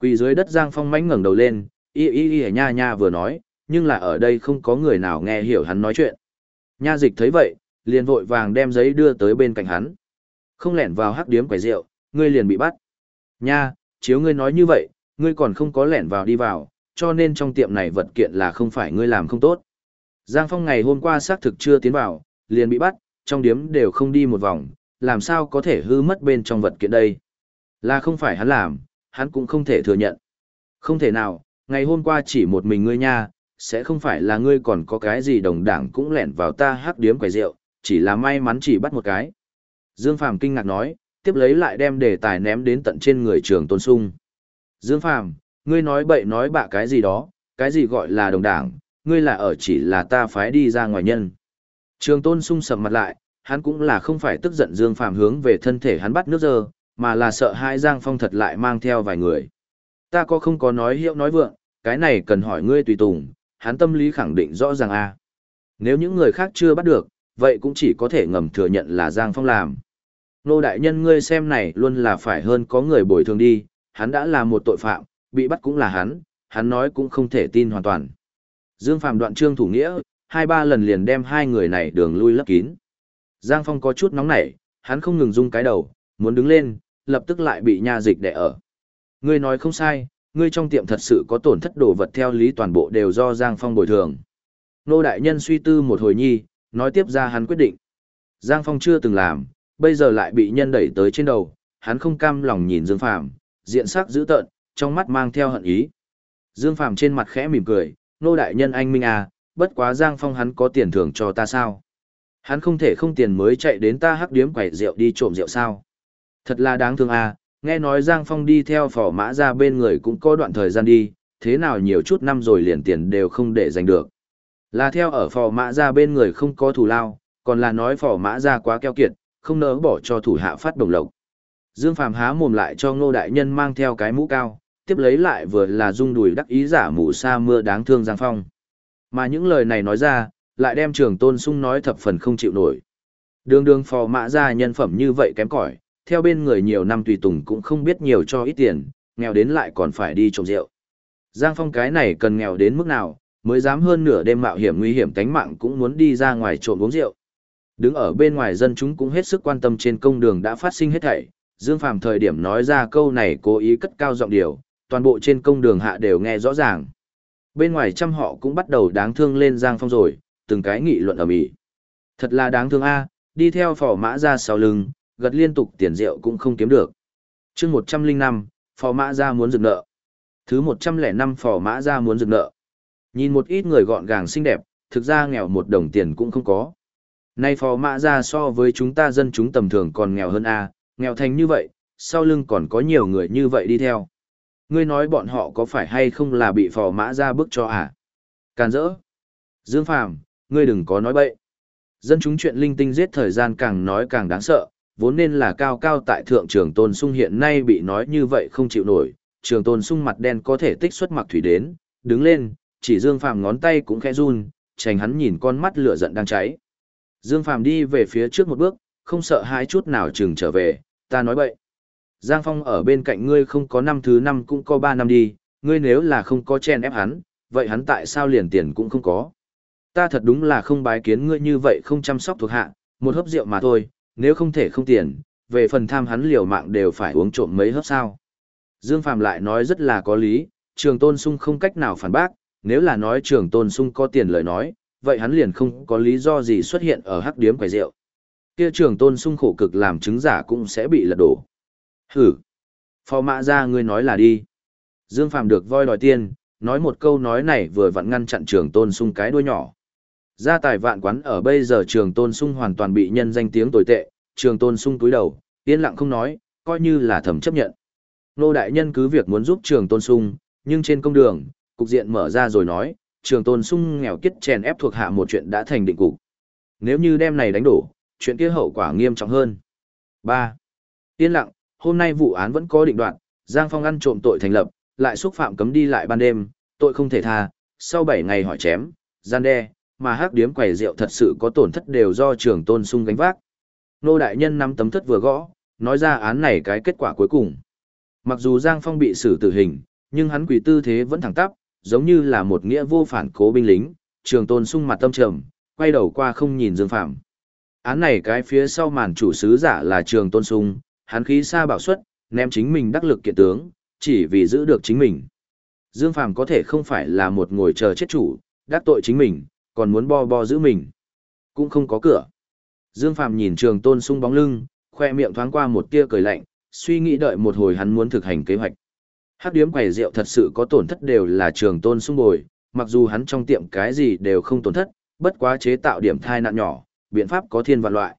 Quỳ dưới đất Giang Phong mánh ngẩng đầu lên, y y y nha nha vừa nói, nhưng là ở đây không có người nào nghe hiểu hắn nói chuyện. Nha dịch thấy vậy, liền vội vàng đem giấy đưa tới bên cạnh hắn. Không lẻn vào hắc điếm quầy rượu, ngươi liền bị bắt. Nha, chiếu ngươi nói như vậy, ngươi còn không có lẻn vào đi vào, cho nên trong tiệm này vật kiện là không phải ngươi làm không tốt. Giang Phong ngày hôm qua xác thực chưa tiến vào, liền bị bắt, trong điếm đều không đi một vòng, làm sao có thể hư mất bên trong vật kiện đây. Là không phải hắn làm, hắn cũng không thể thừa nhận. Không thể nào, ngày hôm qua chỉ một mình ngươi nha, sẽ không phải là ngươi còn có cái gì đồng đảng cũng lẻn vào ta hắc điếm quầy rượu, chỉ là may mắn chỉ bắt một cái. Dương Phàm kinh ngạc nói, tiếp lấy lại đem đề tài ném đến tận trên người trường tôn sung. Dương Phàm, ngươi nói bậy nói bạ cái gì đó, cái gì gọi là đồng đảng, ngươi là ở chỉ là ta phái đi ra ngoài nhân. Trường tôn sung sầm mặt lại, hắn cũng là không phải tức giận Dương Phàm hướng về thân thể hắn bắt nước dơ, mà là sợ hai Giang Phong thật lại mang theo vài người. Ta có không có nói hiệu nói vượng, cái này cần hỏi ngươi tùy tùng, hắn tâm lý khẳng định rõ ràng a. Nếu những người khác chưa bắt được, vậy cũng chỉ có thể ngầm thừa nhận là Giang Phong làm. Nô đại nhân ngươi xem này luôn là phải hơn có người bồi thường đi, hắn đã là một tội phạm, bị bắt cũng là hắn, hắn nói cũng không thể tin hoàn toàn. Dương Phạm đoạn trương thủ nghĩa, hai ba lần liền đem hai người này đường lui lấp kín. Giang Phong có chút nóng nảy, hắn không ngừng rung cái đầu, muốn đứng lên, lập tức lại bị nha dịch đè ở. Ngươi nói không sai, ngươi trong tiệm thật sự có tổn thất đồ vật theo lý toàn bộ đều do Giang Phong bồi thường. Nô đại nhân suy tư một hồi nhi, nói tiếp ra hắn quyết định. Giang Phong chưa từng làm, bây giờ lại bị nhân đẩy tới trên đầu, hắn không cam lòng nhìn Dương Phàm, diện sắc dữ tợn, trong mắt mang theo hận ý. Dương Phàm trên mặt khẽ mỉm cười, nô đại nhân anh Minh à, bất quá Giang Phong hắn có tiền thưởng cho ta sao? Hắn không thể không tiền mới chạy đến ta hắc điếm quẩy rượu đi trộm rượu sao? Thật là đáng thương à, nghe nói Giang Phong đi theo phò mã ra bên người cũng có đoạn thời gian đi, thế nào nhiều chút năm rồi liền tiền đều không để giành được. Là theo ở phò mã ra bên người không có thù lao, còn là nói phò mã ra quá keo kiệt, không nỡ bỏ cho thủ hạ phát đồng lộc. Dương Phàm há mồm lại cho ngô đại nhân mang theo cái mũ cao, tiếp lấy lại vừa là rung đùi đắc ý giả mù sa mưa đáng thương Giang Phong. Mà những lời này nói ra, lại đem trường tôn sung nói thập phần không chịu nổi. Đường đường phò mã ra nhân phẩm như vậy kém cỏi, theo bên người nhiều năm tùy tùng cũng không biết nhiều cho ít tiền, nghèo đến lại còn phải đi trộm rượu. Giang Phong cái này cần nghèo đến mức nào, mới dám hơn nửa đêm mạo hiểm nguy hiểm tánh mạng cũng muốn đi ra ngoài trộm uống rượu. Đứng ở bên ngoài dân chúng cũng hết sức quan tâm trên công đường đã phát sinh hết thảy, Dương Phàm thời điểm nói ra câu này cố ý cất cao giọng điều, toàn bộ trên công đường hạ đều nghe rõ ràng. Bên ngoài trăm họ cũng bắt đầu đáng thương lên Giang Phong rồi, từng cái nghị luận ở mỹ. Thật là đáng thương a, đi theo phò mã ra sau lưng, gật liên tục tiền rượu cũng không kiếm được. chương 105, phò mã ra muốn dừng nợ. Thứ 105 phò mã ra muốn dừng nợ. Nhìn một ít người gọn gàng xinh đẹp, thực ra nghèo một đồng tiền cũng không có. Nay phò mã ra so với chúng ta dân chúng tầm thường còn nghèo hơn a nghèo thành như vậy, sau lưng còn có nhiều người như vậy đi theo. Ngươi nói bọn họ có phải hay không là bị phò mã ra bức cho à? Càn rỡ. Dương Phàm ngươi đừng có nói bậy. Dân chúng chuyện linh tinh giết thời gian càng nói càng đáng sợ, vốn nên là cao cao tại thượng trường tôn sung hiện nay bị nói như vậy không chịu nổi, trường tôn sung mặt đen có thể tích xuất mặc thủy đến, đứng lên, chỉ Dương Phàm ngón tay cũng khẽ run, tránh hắn nhìn con mắt lửa giận đang cháy. Dương Phàm đi về phía trước một bước, không sợ hãi chút nào chừng trở về, ta nói bậy. Giang Phong ở bên cạnh ngươi không có năm thứ năm cũng có ba năm đi, ngươi nếu là không có chen ép hắn, vậy hắn tại sao liền tiền cũng không có. Ta thật đúng là không bái kiến ngươi như vậy không chăm sóc thuộc hạ, một hớp rượu mà thôi, nếu không thể không tiền, về phần tham hắn liều mạng đều phải uống trộm mấy hớp sao. Dương Phạm lại nói rất là có lý, trường tôn sung không cách nào phản bác, nếu là nói trường tôn sung có tiền lời nói, vậy hắn liền không có lý do gì xuất hiện ở hắc điếm quầy rượu. Kia trường tôn sung khổ cực làm chứng giả cũng sẽ bị lật đổ. Hử! Phò mã ra ngươi nói là đi. Dương Phạm được voi đòi tiền, nói một câu nói này vừa vặn ngăn chặn trường tôn sung cái đuôi nhỏ. Gia tài vạn quán ở bây giờ trường tôn sung hoàn toàn bị nhân danh tiếng tồi tệ, trường tôn sung túi đầu, yên lặng không nói, coi như là thầm chấp nhận. Nô đại nhân cứ việc muốn giúp trường tôn sung, nhưng trên công đường, cục diện mở ra rồi nói, trường tôn sung nghèo kiết chèn ép thuộc hạ một chuyện đã thành định cục. Nếu như đem này đánh đổ, chuyện kia hậu quả nghiêm trọng hơn. 3. Yên lặng, hôm nay vụ án vẫn có định đoạn, Giang Phong ăn trộm tội thành lập, lại xúc phạm cấm đi lại ban đêm, tội không thể tha, sau 7 ngày hỏi chém, gian đe, mà hắc điếm quầy rượu thật sự có tổn thất đều do trường tôn sung gánh vác. Nô đại nhân nắm tấm thất vừa gõ, nói ra án này cái kết quả cuối cùng. Mặc dù Giang Phong bị xử tử hình, nhưng hắn quỷ tư thế vẫn thẳng tắp, giống như là một nghĩa vô phản cố binh lính, trường tôn sung mặt tâm trầm, quay đầu qua không nhìn Dương Phạm. Án này cái phía sau màn chủ sứ giả là trường tôn sung, hắn khí xa bảo xuất, ném chính mình đắc lực kiện tướng, chỉ vì giữ được chính mình. Dương Phàm có thể không phải là một ngồi chờ chết chủ, đắc tội chính mình, còn muốn bo bo giữ mình. Cũng không có cửa. Dương Phàm nhìn trường tôn sung bóng lưng, khoe miệng thoáng qua một tia cười lạnh, suy nghĩ đợi một hồi hắn muốn thực hành kế hoạch. Hát điếm quầy rượu thật sự có tổn thất đều là trường tôn sung bồi, mặc dù hắn trong tiệm cái gì đều không tổn thất, bất quá chế tạo điểm thai nạn nhỏ, biện pháp có thiên vạn loại.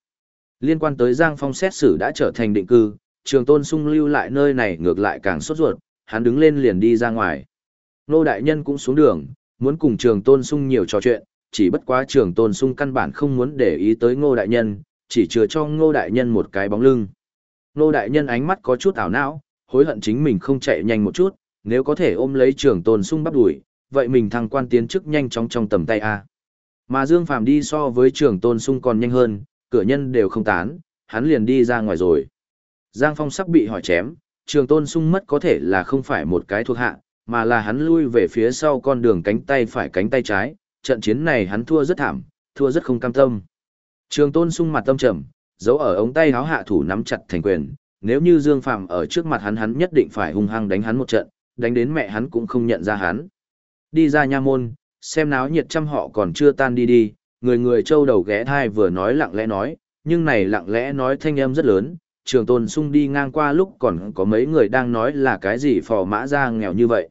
Liên quan tới Giang Phong xét xử đã trở thành định cư, trường tôn sung lưu lại nơi này ngược lại càng sốt ruột, hắn đứng lên liền đi ra ngoài. Nô đại nhân cũng xuống đường, muốn cùng trường tôn sung nhiều trò chuyện, chỉ bất quá trường tôn sung căn bản không muốn để ý tới ngô đại nhân, chỉ chừa cho ngô đại nhân một cái bóng lưng. Ngô đại nhân ánh mắt có chút ảo não, hối hận chính mình không chạy nhanh một chút, nếu có thể ôm lấy trường tôn sung bắt đuổi, vậy mình thăng quan tiến chức nhanh chóng trong tầm tay a. Mà Dương Phàm đi so với trường tôn sung còn nhanh hơn, cửa nhân đều không tán, hắn liền đi ra ngoài rồi. Giang Phong sắp bị hỏi chém, trường tôn sung mất có thể là không phải một cái thuộc hạ, mà là hắn lui về phía sau con đường cánh tay phải cánh tay trái, trận chiến này hắn thua rất thảm, thua rất không cam tâm. Trường tôn sung mặt tâm trầm, giấu ở ống tay háo hạ thủ nắm chặt thành quyền, nếu như Dương Phạm ở trước mặt hắn hắn nhất định phải hung hăng đánh hắn một trận, đánh đến mẹ hắn cũng không nhận ra hắn. Đi ra nha môn, xem náo nhiệt trăm họ còn chưa tan đi đi, người người trâu đầu ghé thai vừa nói lặng lẽ nói, nhưng này lặng lẽ nói thanh âm rất lớn, trường tôn sung đi ngang qua lúc còn có mấy người đang nói là cái gì phò mã ra nghèo như vậy.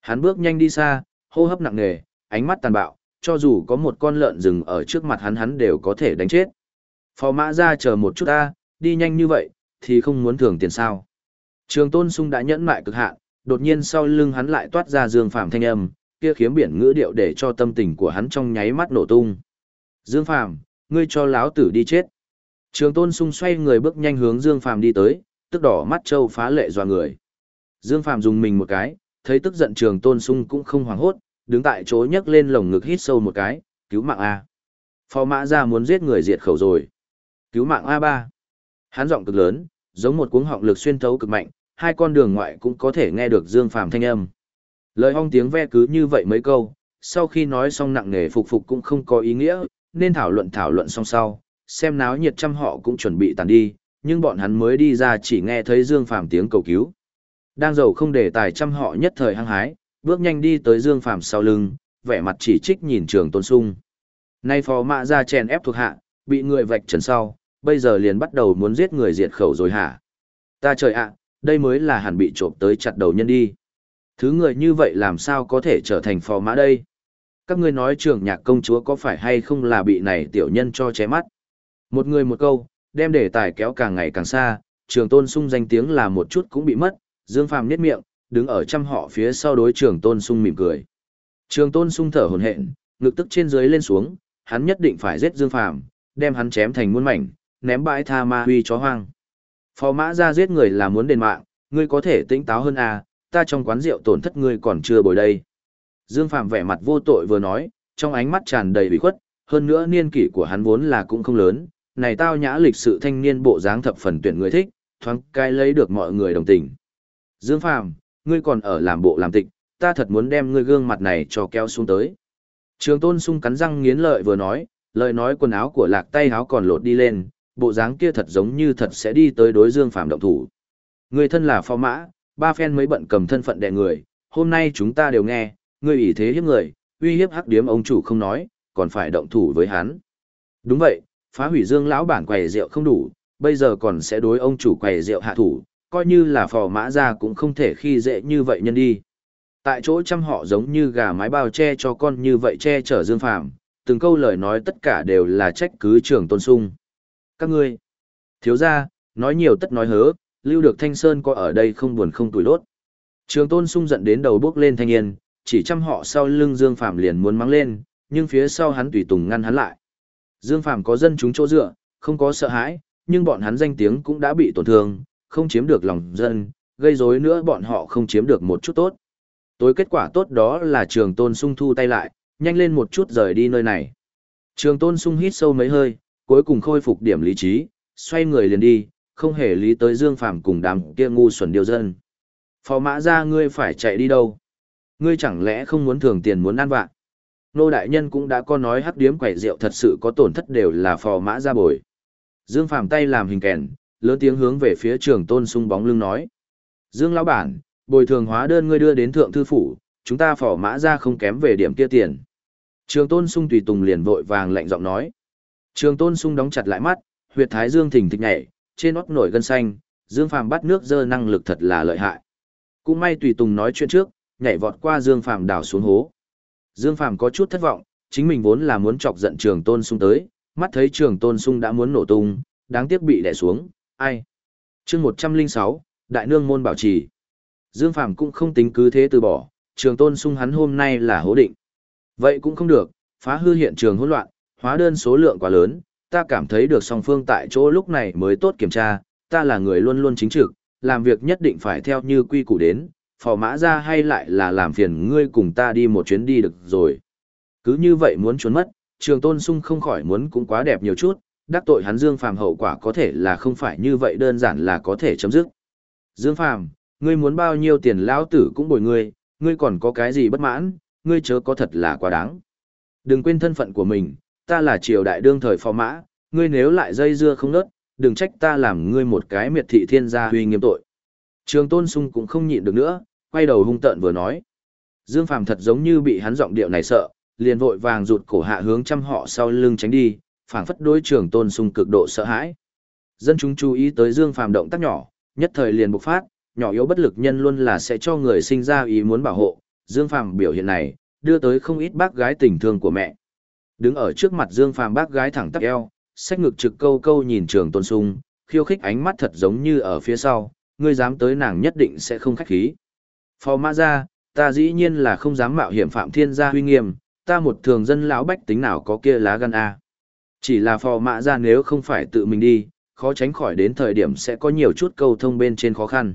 Hắn bước nhanh đi xa, hô hấp nặng nề, ánh mắt tàn bạo, cho dù có một con lợn rừng ở trước mặt hắn hắn đều có thể đánh chết. Phò mã ra chờ một chút ta, đi nhanh như vậy, thì không muốn thưởng tiền sao. Trường tôn sung đã nhẫn mại cực hạn, đột nhiên sau lưng hắn lại toát ra dương phạm thanh âm, kia khiếm biển ngữ điệu để cho tâm tình của hắn trong nháy mắt nổ tung. Dương Phạm, ngươi cho láo tử đi chết. Trường Tôn Sung xoay người bước nhanh hướng Dương Phạm đi tới, tức đỏ mắt trâu phá lệ dò người. Dương Phạm dùng mình một cái, thấy tức giận Trường Tôn Sung cũng không hoảng hốt, đứng tại chỗ nhấc lên lồng ngực hít sâu một cái, cứu mạng a. Phò mã ra muốn giết người diệt khẩu rồi. Cứu mạng a ba. Hắn giọng cực lớn, giống một cuống họng lực xuyên thấu cực mạnh, hai con đường ngoại cũng có thể nghe được Dương Phàm thanh âm. Lời hong tiếng ve cứ như vậy mấy câu, sau khi nói xong nặng nề phục phục cũng không có ý nghĩa, nên thảo luận thảo luận xong sau, xem náo nhiệt trăm họ cũng chuẩn bị tàn đi, nhưng bọn hắn mới đi ra chỉ nghe thấy Dương Phàm tiếng cầu cứu. Đang giàu không để tài trăm họ nhất thời hăng hái, bước nhanh đi tới Dương Phàm sau lưng, vẻ mặt chỉ trích nhìn Trường Tôn Sung. Nay phò mạ ra chèn ép thuộc hạ, bị người vạch trần sau, bây giờ liền bắt đầu muốn giết người diệt khẩu rồi hả? Ta trời ạ, đây mới là hẳn bị trộm tới chặt đầu nhân đi. Thứ người như vậy làm sao có thể trở thành phò mã đây? Các ngươi nói trưởng nhạc công chúa có phải hay không là bị này tiểu nhân cho ché mắt? Một người một câu, đem đề tài kéo càng ngày càng xa, trường tôn sung danh tiếng là một chút cũng bị mất, Dương Phàm nhếch miệng, đứng ở trăm họ phía sau đối trường tôn sung mỉm cười. Trường tôn sung thở hổn hển, ngực tức trên dưới lên xuống, hắn nhất định phải giết Dương Phàm, đem hắn chém thành muôn mảnh, ném bãi tha ma huy chó hoang. Phó mã ra giết người là muốn đền mạng, ngươi có thể tỉnh táo hơn à, ta trong quán rượu tổn thất ngươi còn chưa bồi đây. Dương phàm vẻ mặt vô tội vừa nói, trong ánh mắt tràn đầy ủy khuất, hơn nữa niên kỷ của hắn vốn là cũng không lớn, này tao nhã lịch sự thanh niên bộ dáng thập phần tuyển người thích, thoáng cai lấy được mọi người đồng tình. Dương phàm ngươi còn ở làm bộ làm tịch, ta thật muốn đem ngươi gương mặt này cho kéo xuống tới. Trường Tôn Sung cắn răng nghiến lợi vừa nói, lời nói quần áo của lạc tay áo còn lột đi lên, bộ dáng kia thật giống như thật sẽ đi tới đối Dương Phạm động thủ. Người thân là phó mã, ba phen mới bận cầm thân phận đè người, hôm nay chúng ta đều nghe, ngươi ủy thế hiếp người, uy hiếp hắc điếm ông chủ không nói, còn phải động thủ với hắn. Đúng vậy, phá hủy Dương lão bản quầy rượu không đủ, bây giờ còn sẽ đối ông chủ quầy rượu hạ thủ, coi như là phò mã ra cũng không thể khi dễ như vậy nhân đi. Tại chỗ chăm họ giống như gà mái bao che cho con như vậy che chở Dương Phàm, từng câu lời nói tất cả đều là trách cứ trưởng tôn sung. Các ngươi, thiếu gia, nói nhiều tất nói hớ, lưu được thanh sơn có ở đây không buồn không tuổi đốt. Trường tôn sung giận đến đầu bước lên thanh niên, chỉ chăm họ sau lưng Dương Phàm liền muốn mắng lên, nhưng phía sau hắn tùy tùng ngăn hắn lại. Dương Phàm có dân chúng chỗ dựa, không có sợ hãi, nhưng bọn hắn danh tiếng cũng đã bị tổn thương, không chiếm được lòng dân, gây rối nữa bọn họ không chiếm được một chút tốt. Tối kết quả tốt đó là trường tôn sung thu tay lại, nhanh lên một chút rời đi nơi này. Trường tôn sung hít sâu mấy hơi, cuối cùng khôi phục điểm lý trí, xoay người liền đi, không hề lý tới Dương Phàm cùng đám kia ngu xuẩn điều dân. phó mã ra ngươi phải chạy đi đâu? Ngươi chẳng lẽ không muốn thường tiền muốn ăn vạ? Nô đại nhân cũng đã có nói hắc điếm quẻ rượu thật sự có tổn thất đều là phò mã ra bồi. Dương Phàm tay làm hình kèn, lớn tiếng hướng về phía trường tôn sung bóng lưng nói. Dương lão bản, bồi thường hóa đơn ngươi đưa đến thượng thư phủ, chúng ta phò mã ra không kém về điểm kia tiền. Trường tôn sung tùy tùng liền vội vàng lạnh giọng nói. Trường tôn sung đóng chặt lại mắt, huyệt thái dương thỉnh thịch nhảy, trên óc nổi gân xanh, Dương Phàm bắt nước dơ năng lực thật là lợi hại. Cũng may tùy tùng nói chuyện trước, nhảy vọt qua Dương Phàm đảo xuống hố. Dương Phàm có chút thất vọng, chính mình vốn là muốn chọc giận Trường Tôn Sung tới, mắt thấy Trường Tôn Sung đã muốn nổ tung, đáng tiếc bị đè xuống, ai. Chương 106, Đại nương môn bảo trì. Dương Phàm cũng không tính cứ thế từ bỏ, Trường Tôn Sung hắn hôm nay là hố định. Vậy cũng không được, phá hư hiện trường hỗn loạn, hóa đơn số lượng quá lớn, ta cảm thấy được song phương tại chỗ lúc này mới tốt kiểm tra, ta là người luôn luôn chính trực, làm việc nhất định phải theo như quy củ đến, phò mã ra hay lại là làm phiền ngươi cùng ta đi một chuyến đi được rồi. Cứ như vậy muốn trốn mất, trường tôn sung không khỏi muốn cũng quá đẹp nhiều chút, đắc tội hắn Dương Phàm hậu quả có thể là không phải như vậy đơn giản là có thể chấm dứt. Dương Phàm, ngươi muốn bao nhiêu tiền lão tử cũng bồi ngươi, ngươi còn có cái gì bất mãn, ngươi chớ có thật là quá đáng. Đừng quên thân phận của mình, ta là triều đại đương thời phò mã, ngươi nếu lại dây dưa không nớt, đừng trách ta làm ngươi một cái miệt thị thiên gia huy nghiêm tội. Trường tôn sung cũng không nhịn được nữa, quay đầu hung tợn vừa nói. Dương Phàm thật giống như bị hắn giọng điệu này sợ, liền vội vàng rụt cổ hạ hướng trăm họ sau lưng tránh đi, phảng phất đối trường tôn sung cực độ sợ hãi. Dân chúng chú ý tới Dương Phàm động tác nhỏ, nhất thời liền bộc phát, nhỏ yếu bất lực nhân luôn là sẽ cho người sinh ra ý muốn bảo hộ. Dương Phàm biểu hiện này, đưa tới không ít bác gái tình thương của mẹ. Đứng ở trước mặt Dương Phàm bác gái thẳng tắp eo, sách ngực trực câu câu nhìn trường tôn sung, khiêu khích ánh mắt thật giống như ở phía sau, ngươi dám tới nàng nhất định sẽ không khách khí. Phò mã ra, ta dĩ nhiên là không dám mạo hiểm phạm thiên gia huy nghiêm, ta một thường dân lão bách tính nào có kia lá gan a. Chỉ là phò mã ra nếu không phải tự mình đi, khó tránh khỏi đến thời điểm sẽ có nhiều chút câu thông bên trên khó khăn.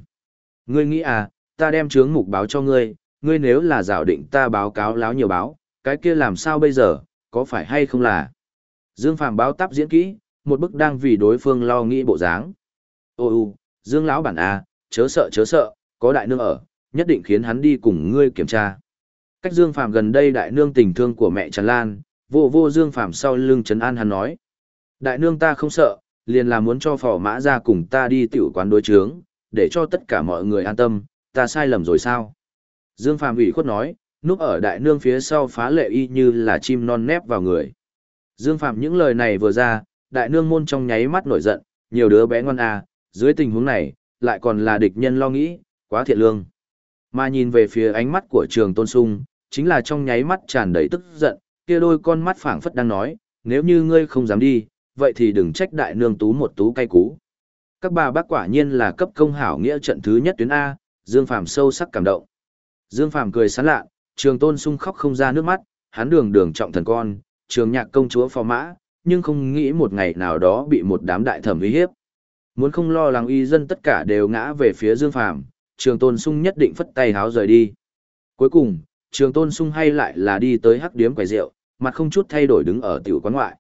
Ngươi nghĩ à, ta đem chướng mục báo cho ngươi, ngươi nếu là rào định ta báo cáo láo nhiều báo, cái kia làm sao bây giờ, có phải hay không là? Dương Phàm báo tắp diễn kỹ, một bức đang vì đối phương lo nghĩ bộ dáng. Ô u, Dương lão bản à, chớ sợ chớ sợ, có đại nương ở, nhất định khiến hắn đi cùng ngươi kiểm tra. Cách Dương Phàm gần đây đại nương tình thương của mẹ Trần Lan, vô vô Dương Phàm sau lưng trấn an hắn nói. Đại nương ta không sợ, liền là muốn cho phò mã ra cùng ta đi tiểu quán đối chướng, để cho tất cả mọi người an tâm, ta sai lầm rồi sao? Dương Phàm ủy khuất nói, núp ở đại nương phía sau phá lệ y như là chim non nép vào người. Dương Phàm những lời này vừa ra, đại nương môn trong nháy mắt nổi giận, nhiều đứa bé ngoan à, dưới tình huống này, lại còn là địch nhân lo nghĩ, quá thiện lương. Mà nhìn về phía ánh mắt của trường tôn sung, chính là trong nháy mắt tràn đầy tức giận, kia đôi con mắt phảng phất đang nói, nếu như ngươi không dám đi, vậy thì đừng trách đại nương tú một tú cay cú. Các bà bác quả nhiên là cấp công hảo nghĩa trận thứ nhất tuyến A, Dương Phàm sâu sắc cảm động. Dương Phàm cười sán lạ, trường tôn sung khóc không ra nước mắt, hắn đường đường trọng thần con, trường nhạc công chúa phò mã, nhưng không nghĩ một ngày nào đó bị một đám đại thẩm uy hiếp. Muốn không lo lắng y dân tất cả đều ngã về phía Dương Phàm, trường tôn sung nhất định phất tay háo rời đi. Cuối cùng, Trường Tôn Sung hay lại là đi tới hắc điếm quầy rượu, mặt không chút thay đổi đứng ở tiểu quán ngoại.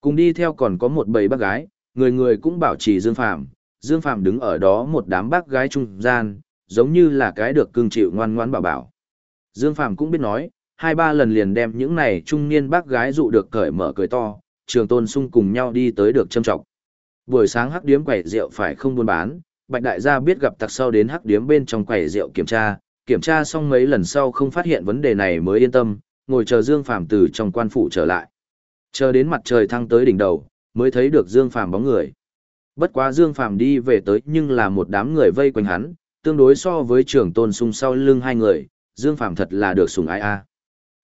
Cùng đi theo còn có một bầy bác gái, người người cũng bảo trì Dương Phàm, Dương Phàm đứng ở đó một đám bác gái trung gian, giống như là cái được cưng chịu ngoan ngoãn bảo bảo. Dương Phàm cũng biết nói, hai ba lần liền đem những này trung niên bác gái dụ được cởi mở cười to, Trường Tôn Sung cùng nhau đi tới được châm trọng. Buổi sáng hắc điếm quầy rượu phải không buôn bán, Bạch Đại gia biết gặp tặc sau đến hắc điếm bên trong quầy rượu kiểm tra, kiểm tra xong mấy lần sau không phát hiện vấn đề này mới yên tâm, ngồi chờ Dương Phàm từ trong quan phủ trở lại. Chờ đến mặt trời thăng tới đỉnh đầu, mới thấy được Dương Phàm bóng người. Bất quá Dương Phàm đi về tới nhưng là một đám người vây quanh hắn, tương đối so với trưởng tôn sung sau lưng hai người, Dương Phàm thật là được sủng ai a.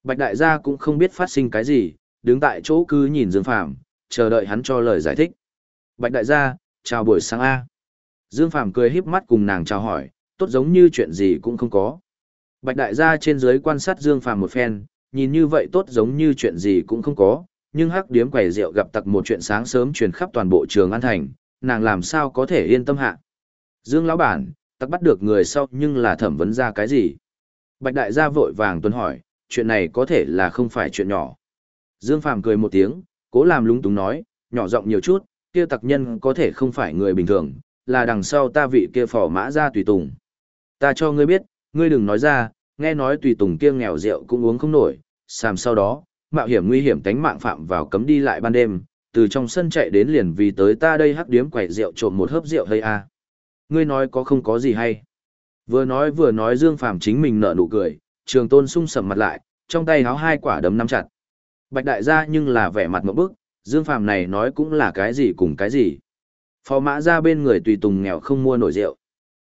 Bạch đại gia cũng không biết phát sinh cái gì, đứng tại chỗ cứ nhìn Dương Phàm, chờ đợi hắn cho lời giải thích. Bạch đại gia, chào buổi sáng a. Dương Phàm cười híp mắt cùng nàng chào hỏi, tốt giống như chuyện gì cũng không có. Bạch đại gia trên dưới quan sát Dương Phàm một phen, nhìn như vậy tốt giống như chuyện gì cũng không có, nhưng hắc điếm quầy rượu gặp tặc một chuyện sáng sớm truyền khắp toàn bộ trường An Thành, nàng làm sao có thể yên tâm hạ. Dương lão bản, tặc bắt được người sau nhưng là thẩm vấn ra cái gì? Bạch đại gia vội vàng tuân hỏi, chuyện này có thể là không phải chuyện nhỏ. Dương Phàm cười một tiếng, cố làm lúng túng nói, nhỏ giọng nhiều chút, kia tặc nhân có thể không phải người bình thường, là đằng sau ta vị kia phò mã ra tùy tùng. Ta cho ngươi biết, ngươi đừng nói ra, nghe nói tùy tùng kia nghèo rượu cũng uống không nổi, sàm sau đó, mạo hiểm nguy hiểm tánh mạng phạm vào cấm đi lại ban đêm, từ trong sân chạy đến liền vì tới ta đây hắc điếm quẩy rượu trộm một hớp rượu hay a. Ngươi nói có không có gì hay. Vừa nói vừa nói Dương Phàm chính mình nở nụ cười, Trường Tôn sung sầm mặt lại, trong tay háo hai quả đấm nắm chặt. Bạch đại gia nhưng là vẻ mặt một bức, Dương Phàm này nói cũng là cái gì cùng cái gì. Phò mã ra bên người tùy tùng nghèo không mua nổi rượu.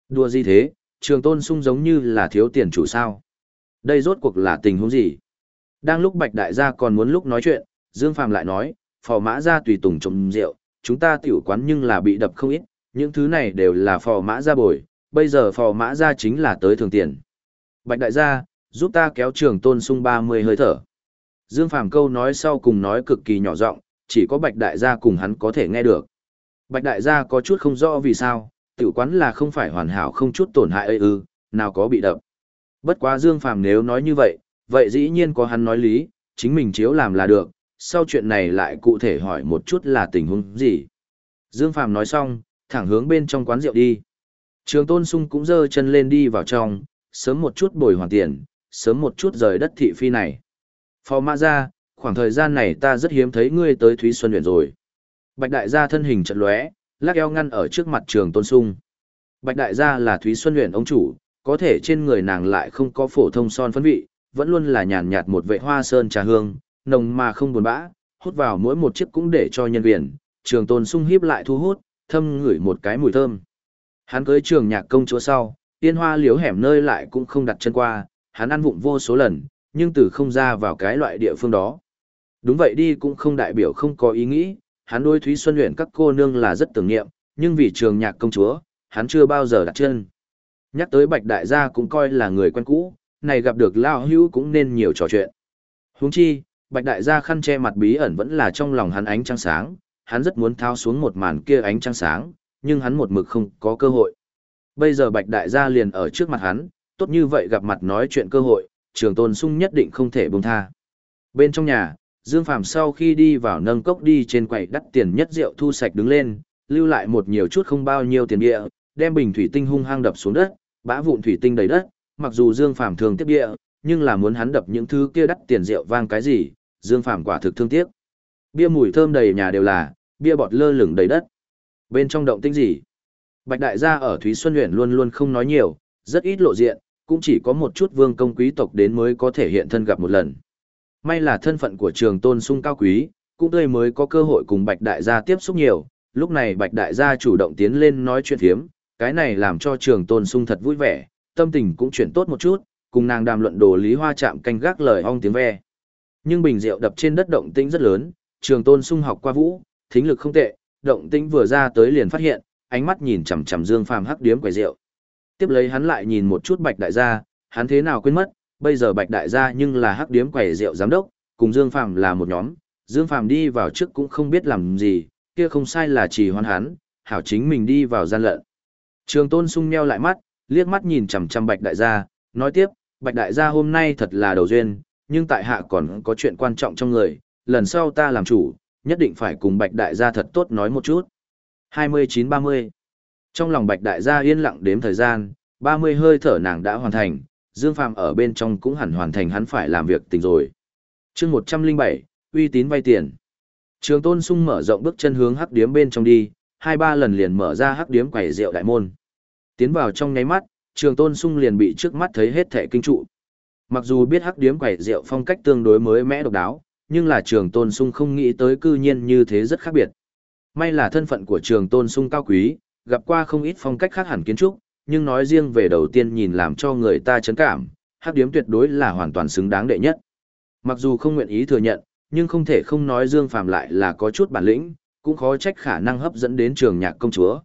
Đùa gì thế, Trường Tôn sung giống như là thiếu tiền chủ sao. Đây rốt cuộc là tình huống gì? Đang lúc Bạch đại gia còn muốn lúc nói chuyện, Dương Phàm lại nói, phò mã ra tùy tùng trồng rượu, chúng ta tiểu quán nhưng là bị đập không ít, những thứ này đều là phò mã ra bồi, bây giờ phò mã ra chính là tới thường tiền. Bạch đại gia, giúp ta kéo trường tôn sung 30 hơi thở. Dương Phàm câu nói sau cùng nói cực kỳ nhỏ giọng, chỉ có Bạch đại gia cùng hắn có thể nghe được. Bạch đại gia có chút không rõ vì sao, tiểu quán là không phải hoàn hảo không chút tổn hại ư, nào có bị đập. Bất quá Dương Phàm nếu nói như vậy, vậy dĩ nhiên có hắn nói lý, chính mình chiếu làm là được, sau chuyện này lại cụ thể hỏi một chút là tình huống gì. Dương Phàm nói xong, thẳng hướng bên trong quán rượu đi. Trường Tôn Sung cũng dơ chân lên đi vào trong, sớm một chút bồi hoàn tiền, sớm một chút rời đất thị phi này. Phò mã ra, khoảng thời gian này ta rất hiếm thấy ngươi tới Thúy Xuân huyện rồi. Bạch đại gia thân hình trận lóe, lắc eo ngăn ở trước mặt trường Tôn Sung. Bạch đại gia là Thúy Xuân luyện ông chủ, có thể trên người nàng lại không có phổ thông son phấn vị, vẫn luôn là nhàn nhạt một vệ hoa sơn trà hương, nồng mà không buồn bã, hút vào mỗi một chiếc cũng để cho nhân viên, trường tôn sung hiếp lại thu hút, thâm ngửi một cái mùi thơm. Hắn cưới trường nhạc công chúa sau, tiên hoa liếu hẻm nơi lại cũng không đặt chân qua, hắn ăn vụng vô số lần, nhưng từ không ra vào cái loại địa phương đó. Đúng vậy đi cũng không đại biểu không có ý nghĩ, hắn đôi Thúy Xuân luyện các cô nương là rất tưởng niệm, nhưng vì trường nhạc công chúa, hắn chưa bao giờ đặt chân. Nhắc tới Bạch Đại gia cũng coi là người quen cũ, này gặp được Lao Hữu cũng nên nhiều trò chuyện. Huống chi, Bạch đại gia khăn che mặt bí ẩn vẫn là trong lòng hắn ánh trăng sáng, hắn rất muốn thao xuống một màn kia ánh trăng sáng, nhưng hắn một mực không có cơ hội. Bây giờ Bạch đại gia liền ở trước mặt hắn, tốt như vậy gặp mặt nói chuyện cơ hội, trường tôn sung nhất định không thể buông tha. Bên trong nhà, Dương Phàm sau khi đi vào nâng cốc đi trên quầy đắt tiền nhất rượu thu sạch đứng lên, lưu lại một nhiều chút không bao nhiêu tiền địa, đem bình thủy tinh hung hăng đập xuống đất, bã vụn thủy tinh đầy đất, mặc dù Dương Phàm thường tiếp địa, nhưng là muốn hắn đập những thứ kia đắt tiền rượu vang cái gì, Dương Phàm quả thực thương tiếc. Bia mùi thơm đầy nhà đều là, bia bọt lơ lửng đầy đất. Bên trong động tĩnh gì? Bạch đại gia ở Thúy Xuân huyện luôn luôn không nói nhiều, rất ít lộ diện, cũng chỉ có một chút vương công quý tộc đến mới có thể hiện thân gặp một lần. May là thân phận của trường tôn sung cao quý, cũng tươi mới có cơ hội cùng Bạch đại gia tiếp xúc nhiều, lúc này Bạch đại gia chủ động tiến lên nói chuyện thiếm, cái này làm cho trường tôn sung thật vui vẻ, tâm tình cũng chuyển tốt một chút, cùng nàng đàm luận đồ lý hoa chạm canh gác lời ong tiếng ve. Nhưng bình rượu đập trên đất động tĩnh rất lớn, trường tôn sung học qua vũ, thính lực không tệ, động tĩnh vừa ra tới liền phát hiện, ánh mắt nhìn chằm chằm Dương Phàm hắc điếm quầy rượu. Tiếp lấy hắn lại nhìn một chút Bạch đại gia, hắn thế nào quên mất, bây giờ Bạch đại gia nhưng là hắc điếm quầy rượu giám đốc, cùng Dương Phàm là một nhóm, Dương Phàm đi vào trước cũng không biết làm gì, kia không sai là chỉ hoan hắn, hảo chính mình đi vào gian lận. Trường Tôn sung nheo lại mắt, liếc mắt nhìn chằm chằm Bạch đại gia, nói tiếp, Bạch đại gia hôm nay thật là đầu duyên, nhưng tại hạ còn có chuyện quan trọng trong người, lần sau ta làm chủ, nhất định phải cùng Bạch đại gia thật tốt nói một chút. 29-30 Trong lòng Bạch đại gia yên lặng đếm thời gian, 30 hơi thở nàng đã hoàn thành, Dương Phàm ở bên trong cũng hẳn hoàn thành hắn phải làm việc tình rồi. chương 107, uy tín vay tiền. Trường Tôn Sung mở rộng bước chân hướng hắc điếm bên trong đi, hai ba lần liền mở ra hắc điếm quầy rượu đại môn. Tiến vào trong nháy mắt, Trường Tôn Sung liền bị trước mắt thấy hết thẻ kinh trụ. Mặc dù biết hắc điếm quầy rượu phong cách tương đối mới mẽ độc đáo, nhưng là Trường Tôn Sung không nghĩ tới cư nhiên như thế rất khác biệt. May là thân phận của Trường Tôn Sung cao quý, gặp qua không ít phong cách khác hẳn kiến trúc, nhưng nói riêng về đầu tiên nhìn làm cho người ta chấn cảm, hắc điếm tuyệt đối là hoàn toàn xứng đáng đệ nhất. Mặc dù không nguyện ý thừa nhận, nhưng không thể không nói Dương Phàm lại là có chút bản lĩnh, cũng khó trách khả năng hấp dẫn đến trường nhạc công chúa.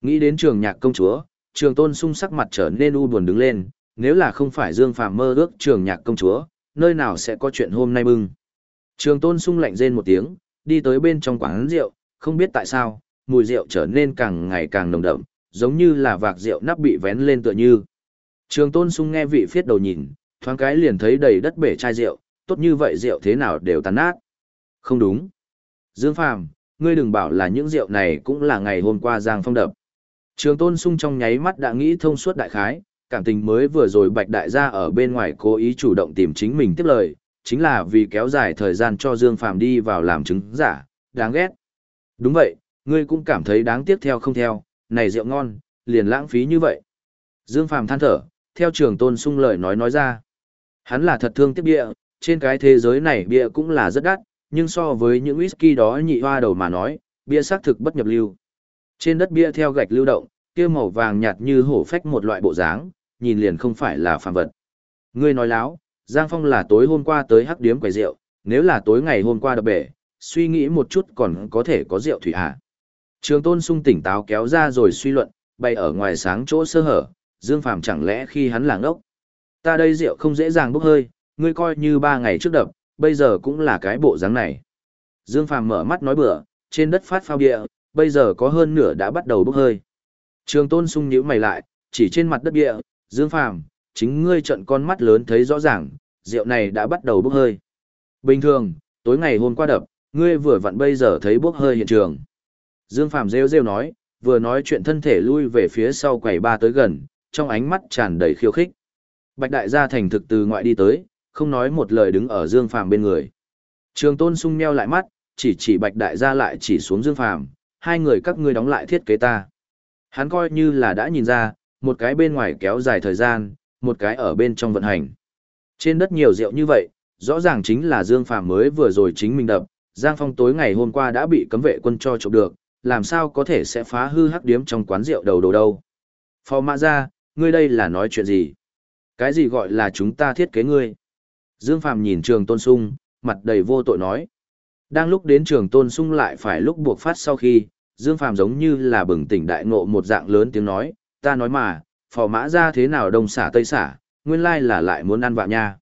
Nghĩ đến trường nhạc công chúa, trường tôn sung sắc mặt trở nên u buồn đứng lên, nếu là không phải Dương Phàm mơ ước trường nhạc công chúa, nơi nào sẽ có chuyện hôm nay bưng. Trường tôn sung lạnh rên một tiếng, đi tới bên trong quán rượu, không biết tại sao, mùi rượu trở nên càng ngày càng nồng đậm, giống như là vạc rượu nắp bị vén lên tựa như. Trường tôn sung nghe vị phiết đầu nhìn, thoáng cái liền thấy đầy đất bể chai rượu, tốt như vậy rượu thế nào đều tàn nát. Không đúng. Dương Phàm, ngươi đừng bảo là những rượu này cũng là ngày hôm qua Giang Phong đập. Trường Tôn Sung trong nháy mắt đã nghĩ thông suốt đại khái, cảm tình mới vừa rồi Bạch Đại gia ở bên ngoài cố ý chủ động tìm chính mình tiếp lời, chính là vì kéo dài thời gian cho Dương Phàm đi vào làm chứng giả, đáng ghét. Đúng vậy, ngươi cũng cảm thấy đáng tiếc theo không theo, này rượu ngon, liền lãng phí như vậy. Dương Phàm than thở, theo trường tôn sung lời nói nói ra. Hắn là thật thương tiếc bia, trên cái thế giới này bia cũng là rất đắt, nhưng so với những whisky đó nhị hoa đầu mà nói, bia xác thực bất nhập lưu. Trên đất bia theo gạch lưu động, kia màu vàng nhạt như hổ phách một loại bộ dáng, nhìn liền không phải là phàm vật. Ngươi nói láo, Giang Phong là tối hôm qua tới hắc điếm quầy rượu, nếu là tối ngày hôm qua đập bể, suy nghĩ một chút còn có thể có rượu thủy hạ. Trường tôn sung tỉnh táo kéo ra rồi suy luận, bay ở ngoài sáng chỗ sơ hở, Dương Phàm chẳng lẽ khi hắn là ốc. Ta đây rượu không dễ dàng bốc hơi, ngươi coi như ba ngày trước đập, bây giờ cũng là cái bộ dáng này. Dương Phàm mở mắt nói bừa, trên đất phát phao địa, bây giờ có hơn nửa đã bắt đầu bốc hơi. Trường tôn sung nhíu mày lại, chỉ trên mặt đất địa, Dương Phàm, chính ngươi trận con mắt lớn thấy rõ ràng, rượu này đã bắt đầu bốc hơi. Bình thường, tối ngày hôm qua đập, ngươi vừa vặn bây giờ thấy bốc hơi hiện trường. Dương Phàm rêu rêu nói, vừa nói chuyện thân thể lui về phía sau quầy ba tới gần, trong ánh mắt tràn đầy khiêu khích. Bạch đại gia thành thực từ ngoại đi tới, không nói một lời đứng ở Dương Phàm bên người. Trường Tôn sung meo lại mắt, chỉ chỉ Bạch đại gia lại chỉ xuống Dương Phàm, hai người các ngươi đóng lại thiết kế ta. Hắn coi như là đã nhìn ra, một cái bên ngoài kéo dài thời gian, một cái ở bên trong vận hành. Trên đất nhiều rượu như vậy, rõ ràng chính là Dương Phàm mới vừa rồi chính mình đập, Giang Phong tối ngày hôm qua đã bị cấm vệ quân cho trộm được, làm sao có thể sẽ phá hư hắc điếm trong quán rượu đầu đồ đâu. Phò mã ra, ngươi đây là nói chuyện gì? Cái gì gọi là chúng ta thiết kế ngươi? Dương Phàm nhìn trường tôn sung, mặt đầy vô tội nói. Đang lúc đến trường tôn sung lại phải lúc buộc phát sau khi, Dương Phàm giống như là bừng tỉnh đại ngộ một dạng lớn tiếng nói, ta nói mà, phò mã ra thế nào đông xả tây xả, nguyên lai là lại muốn ăn vạ nha.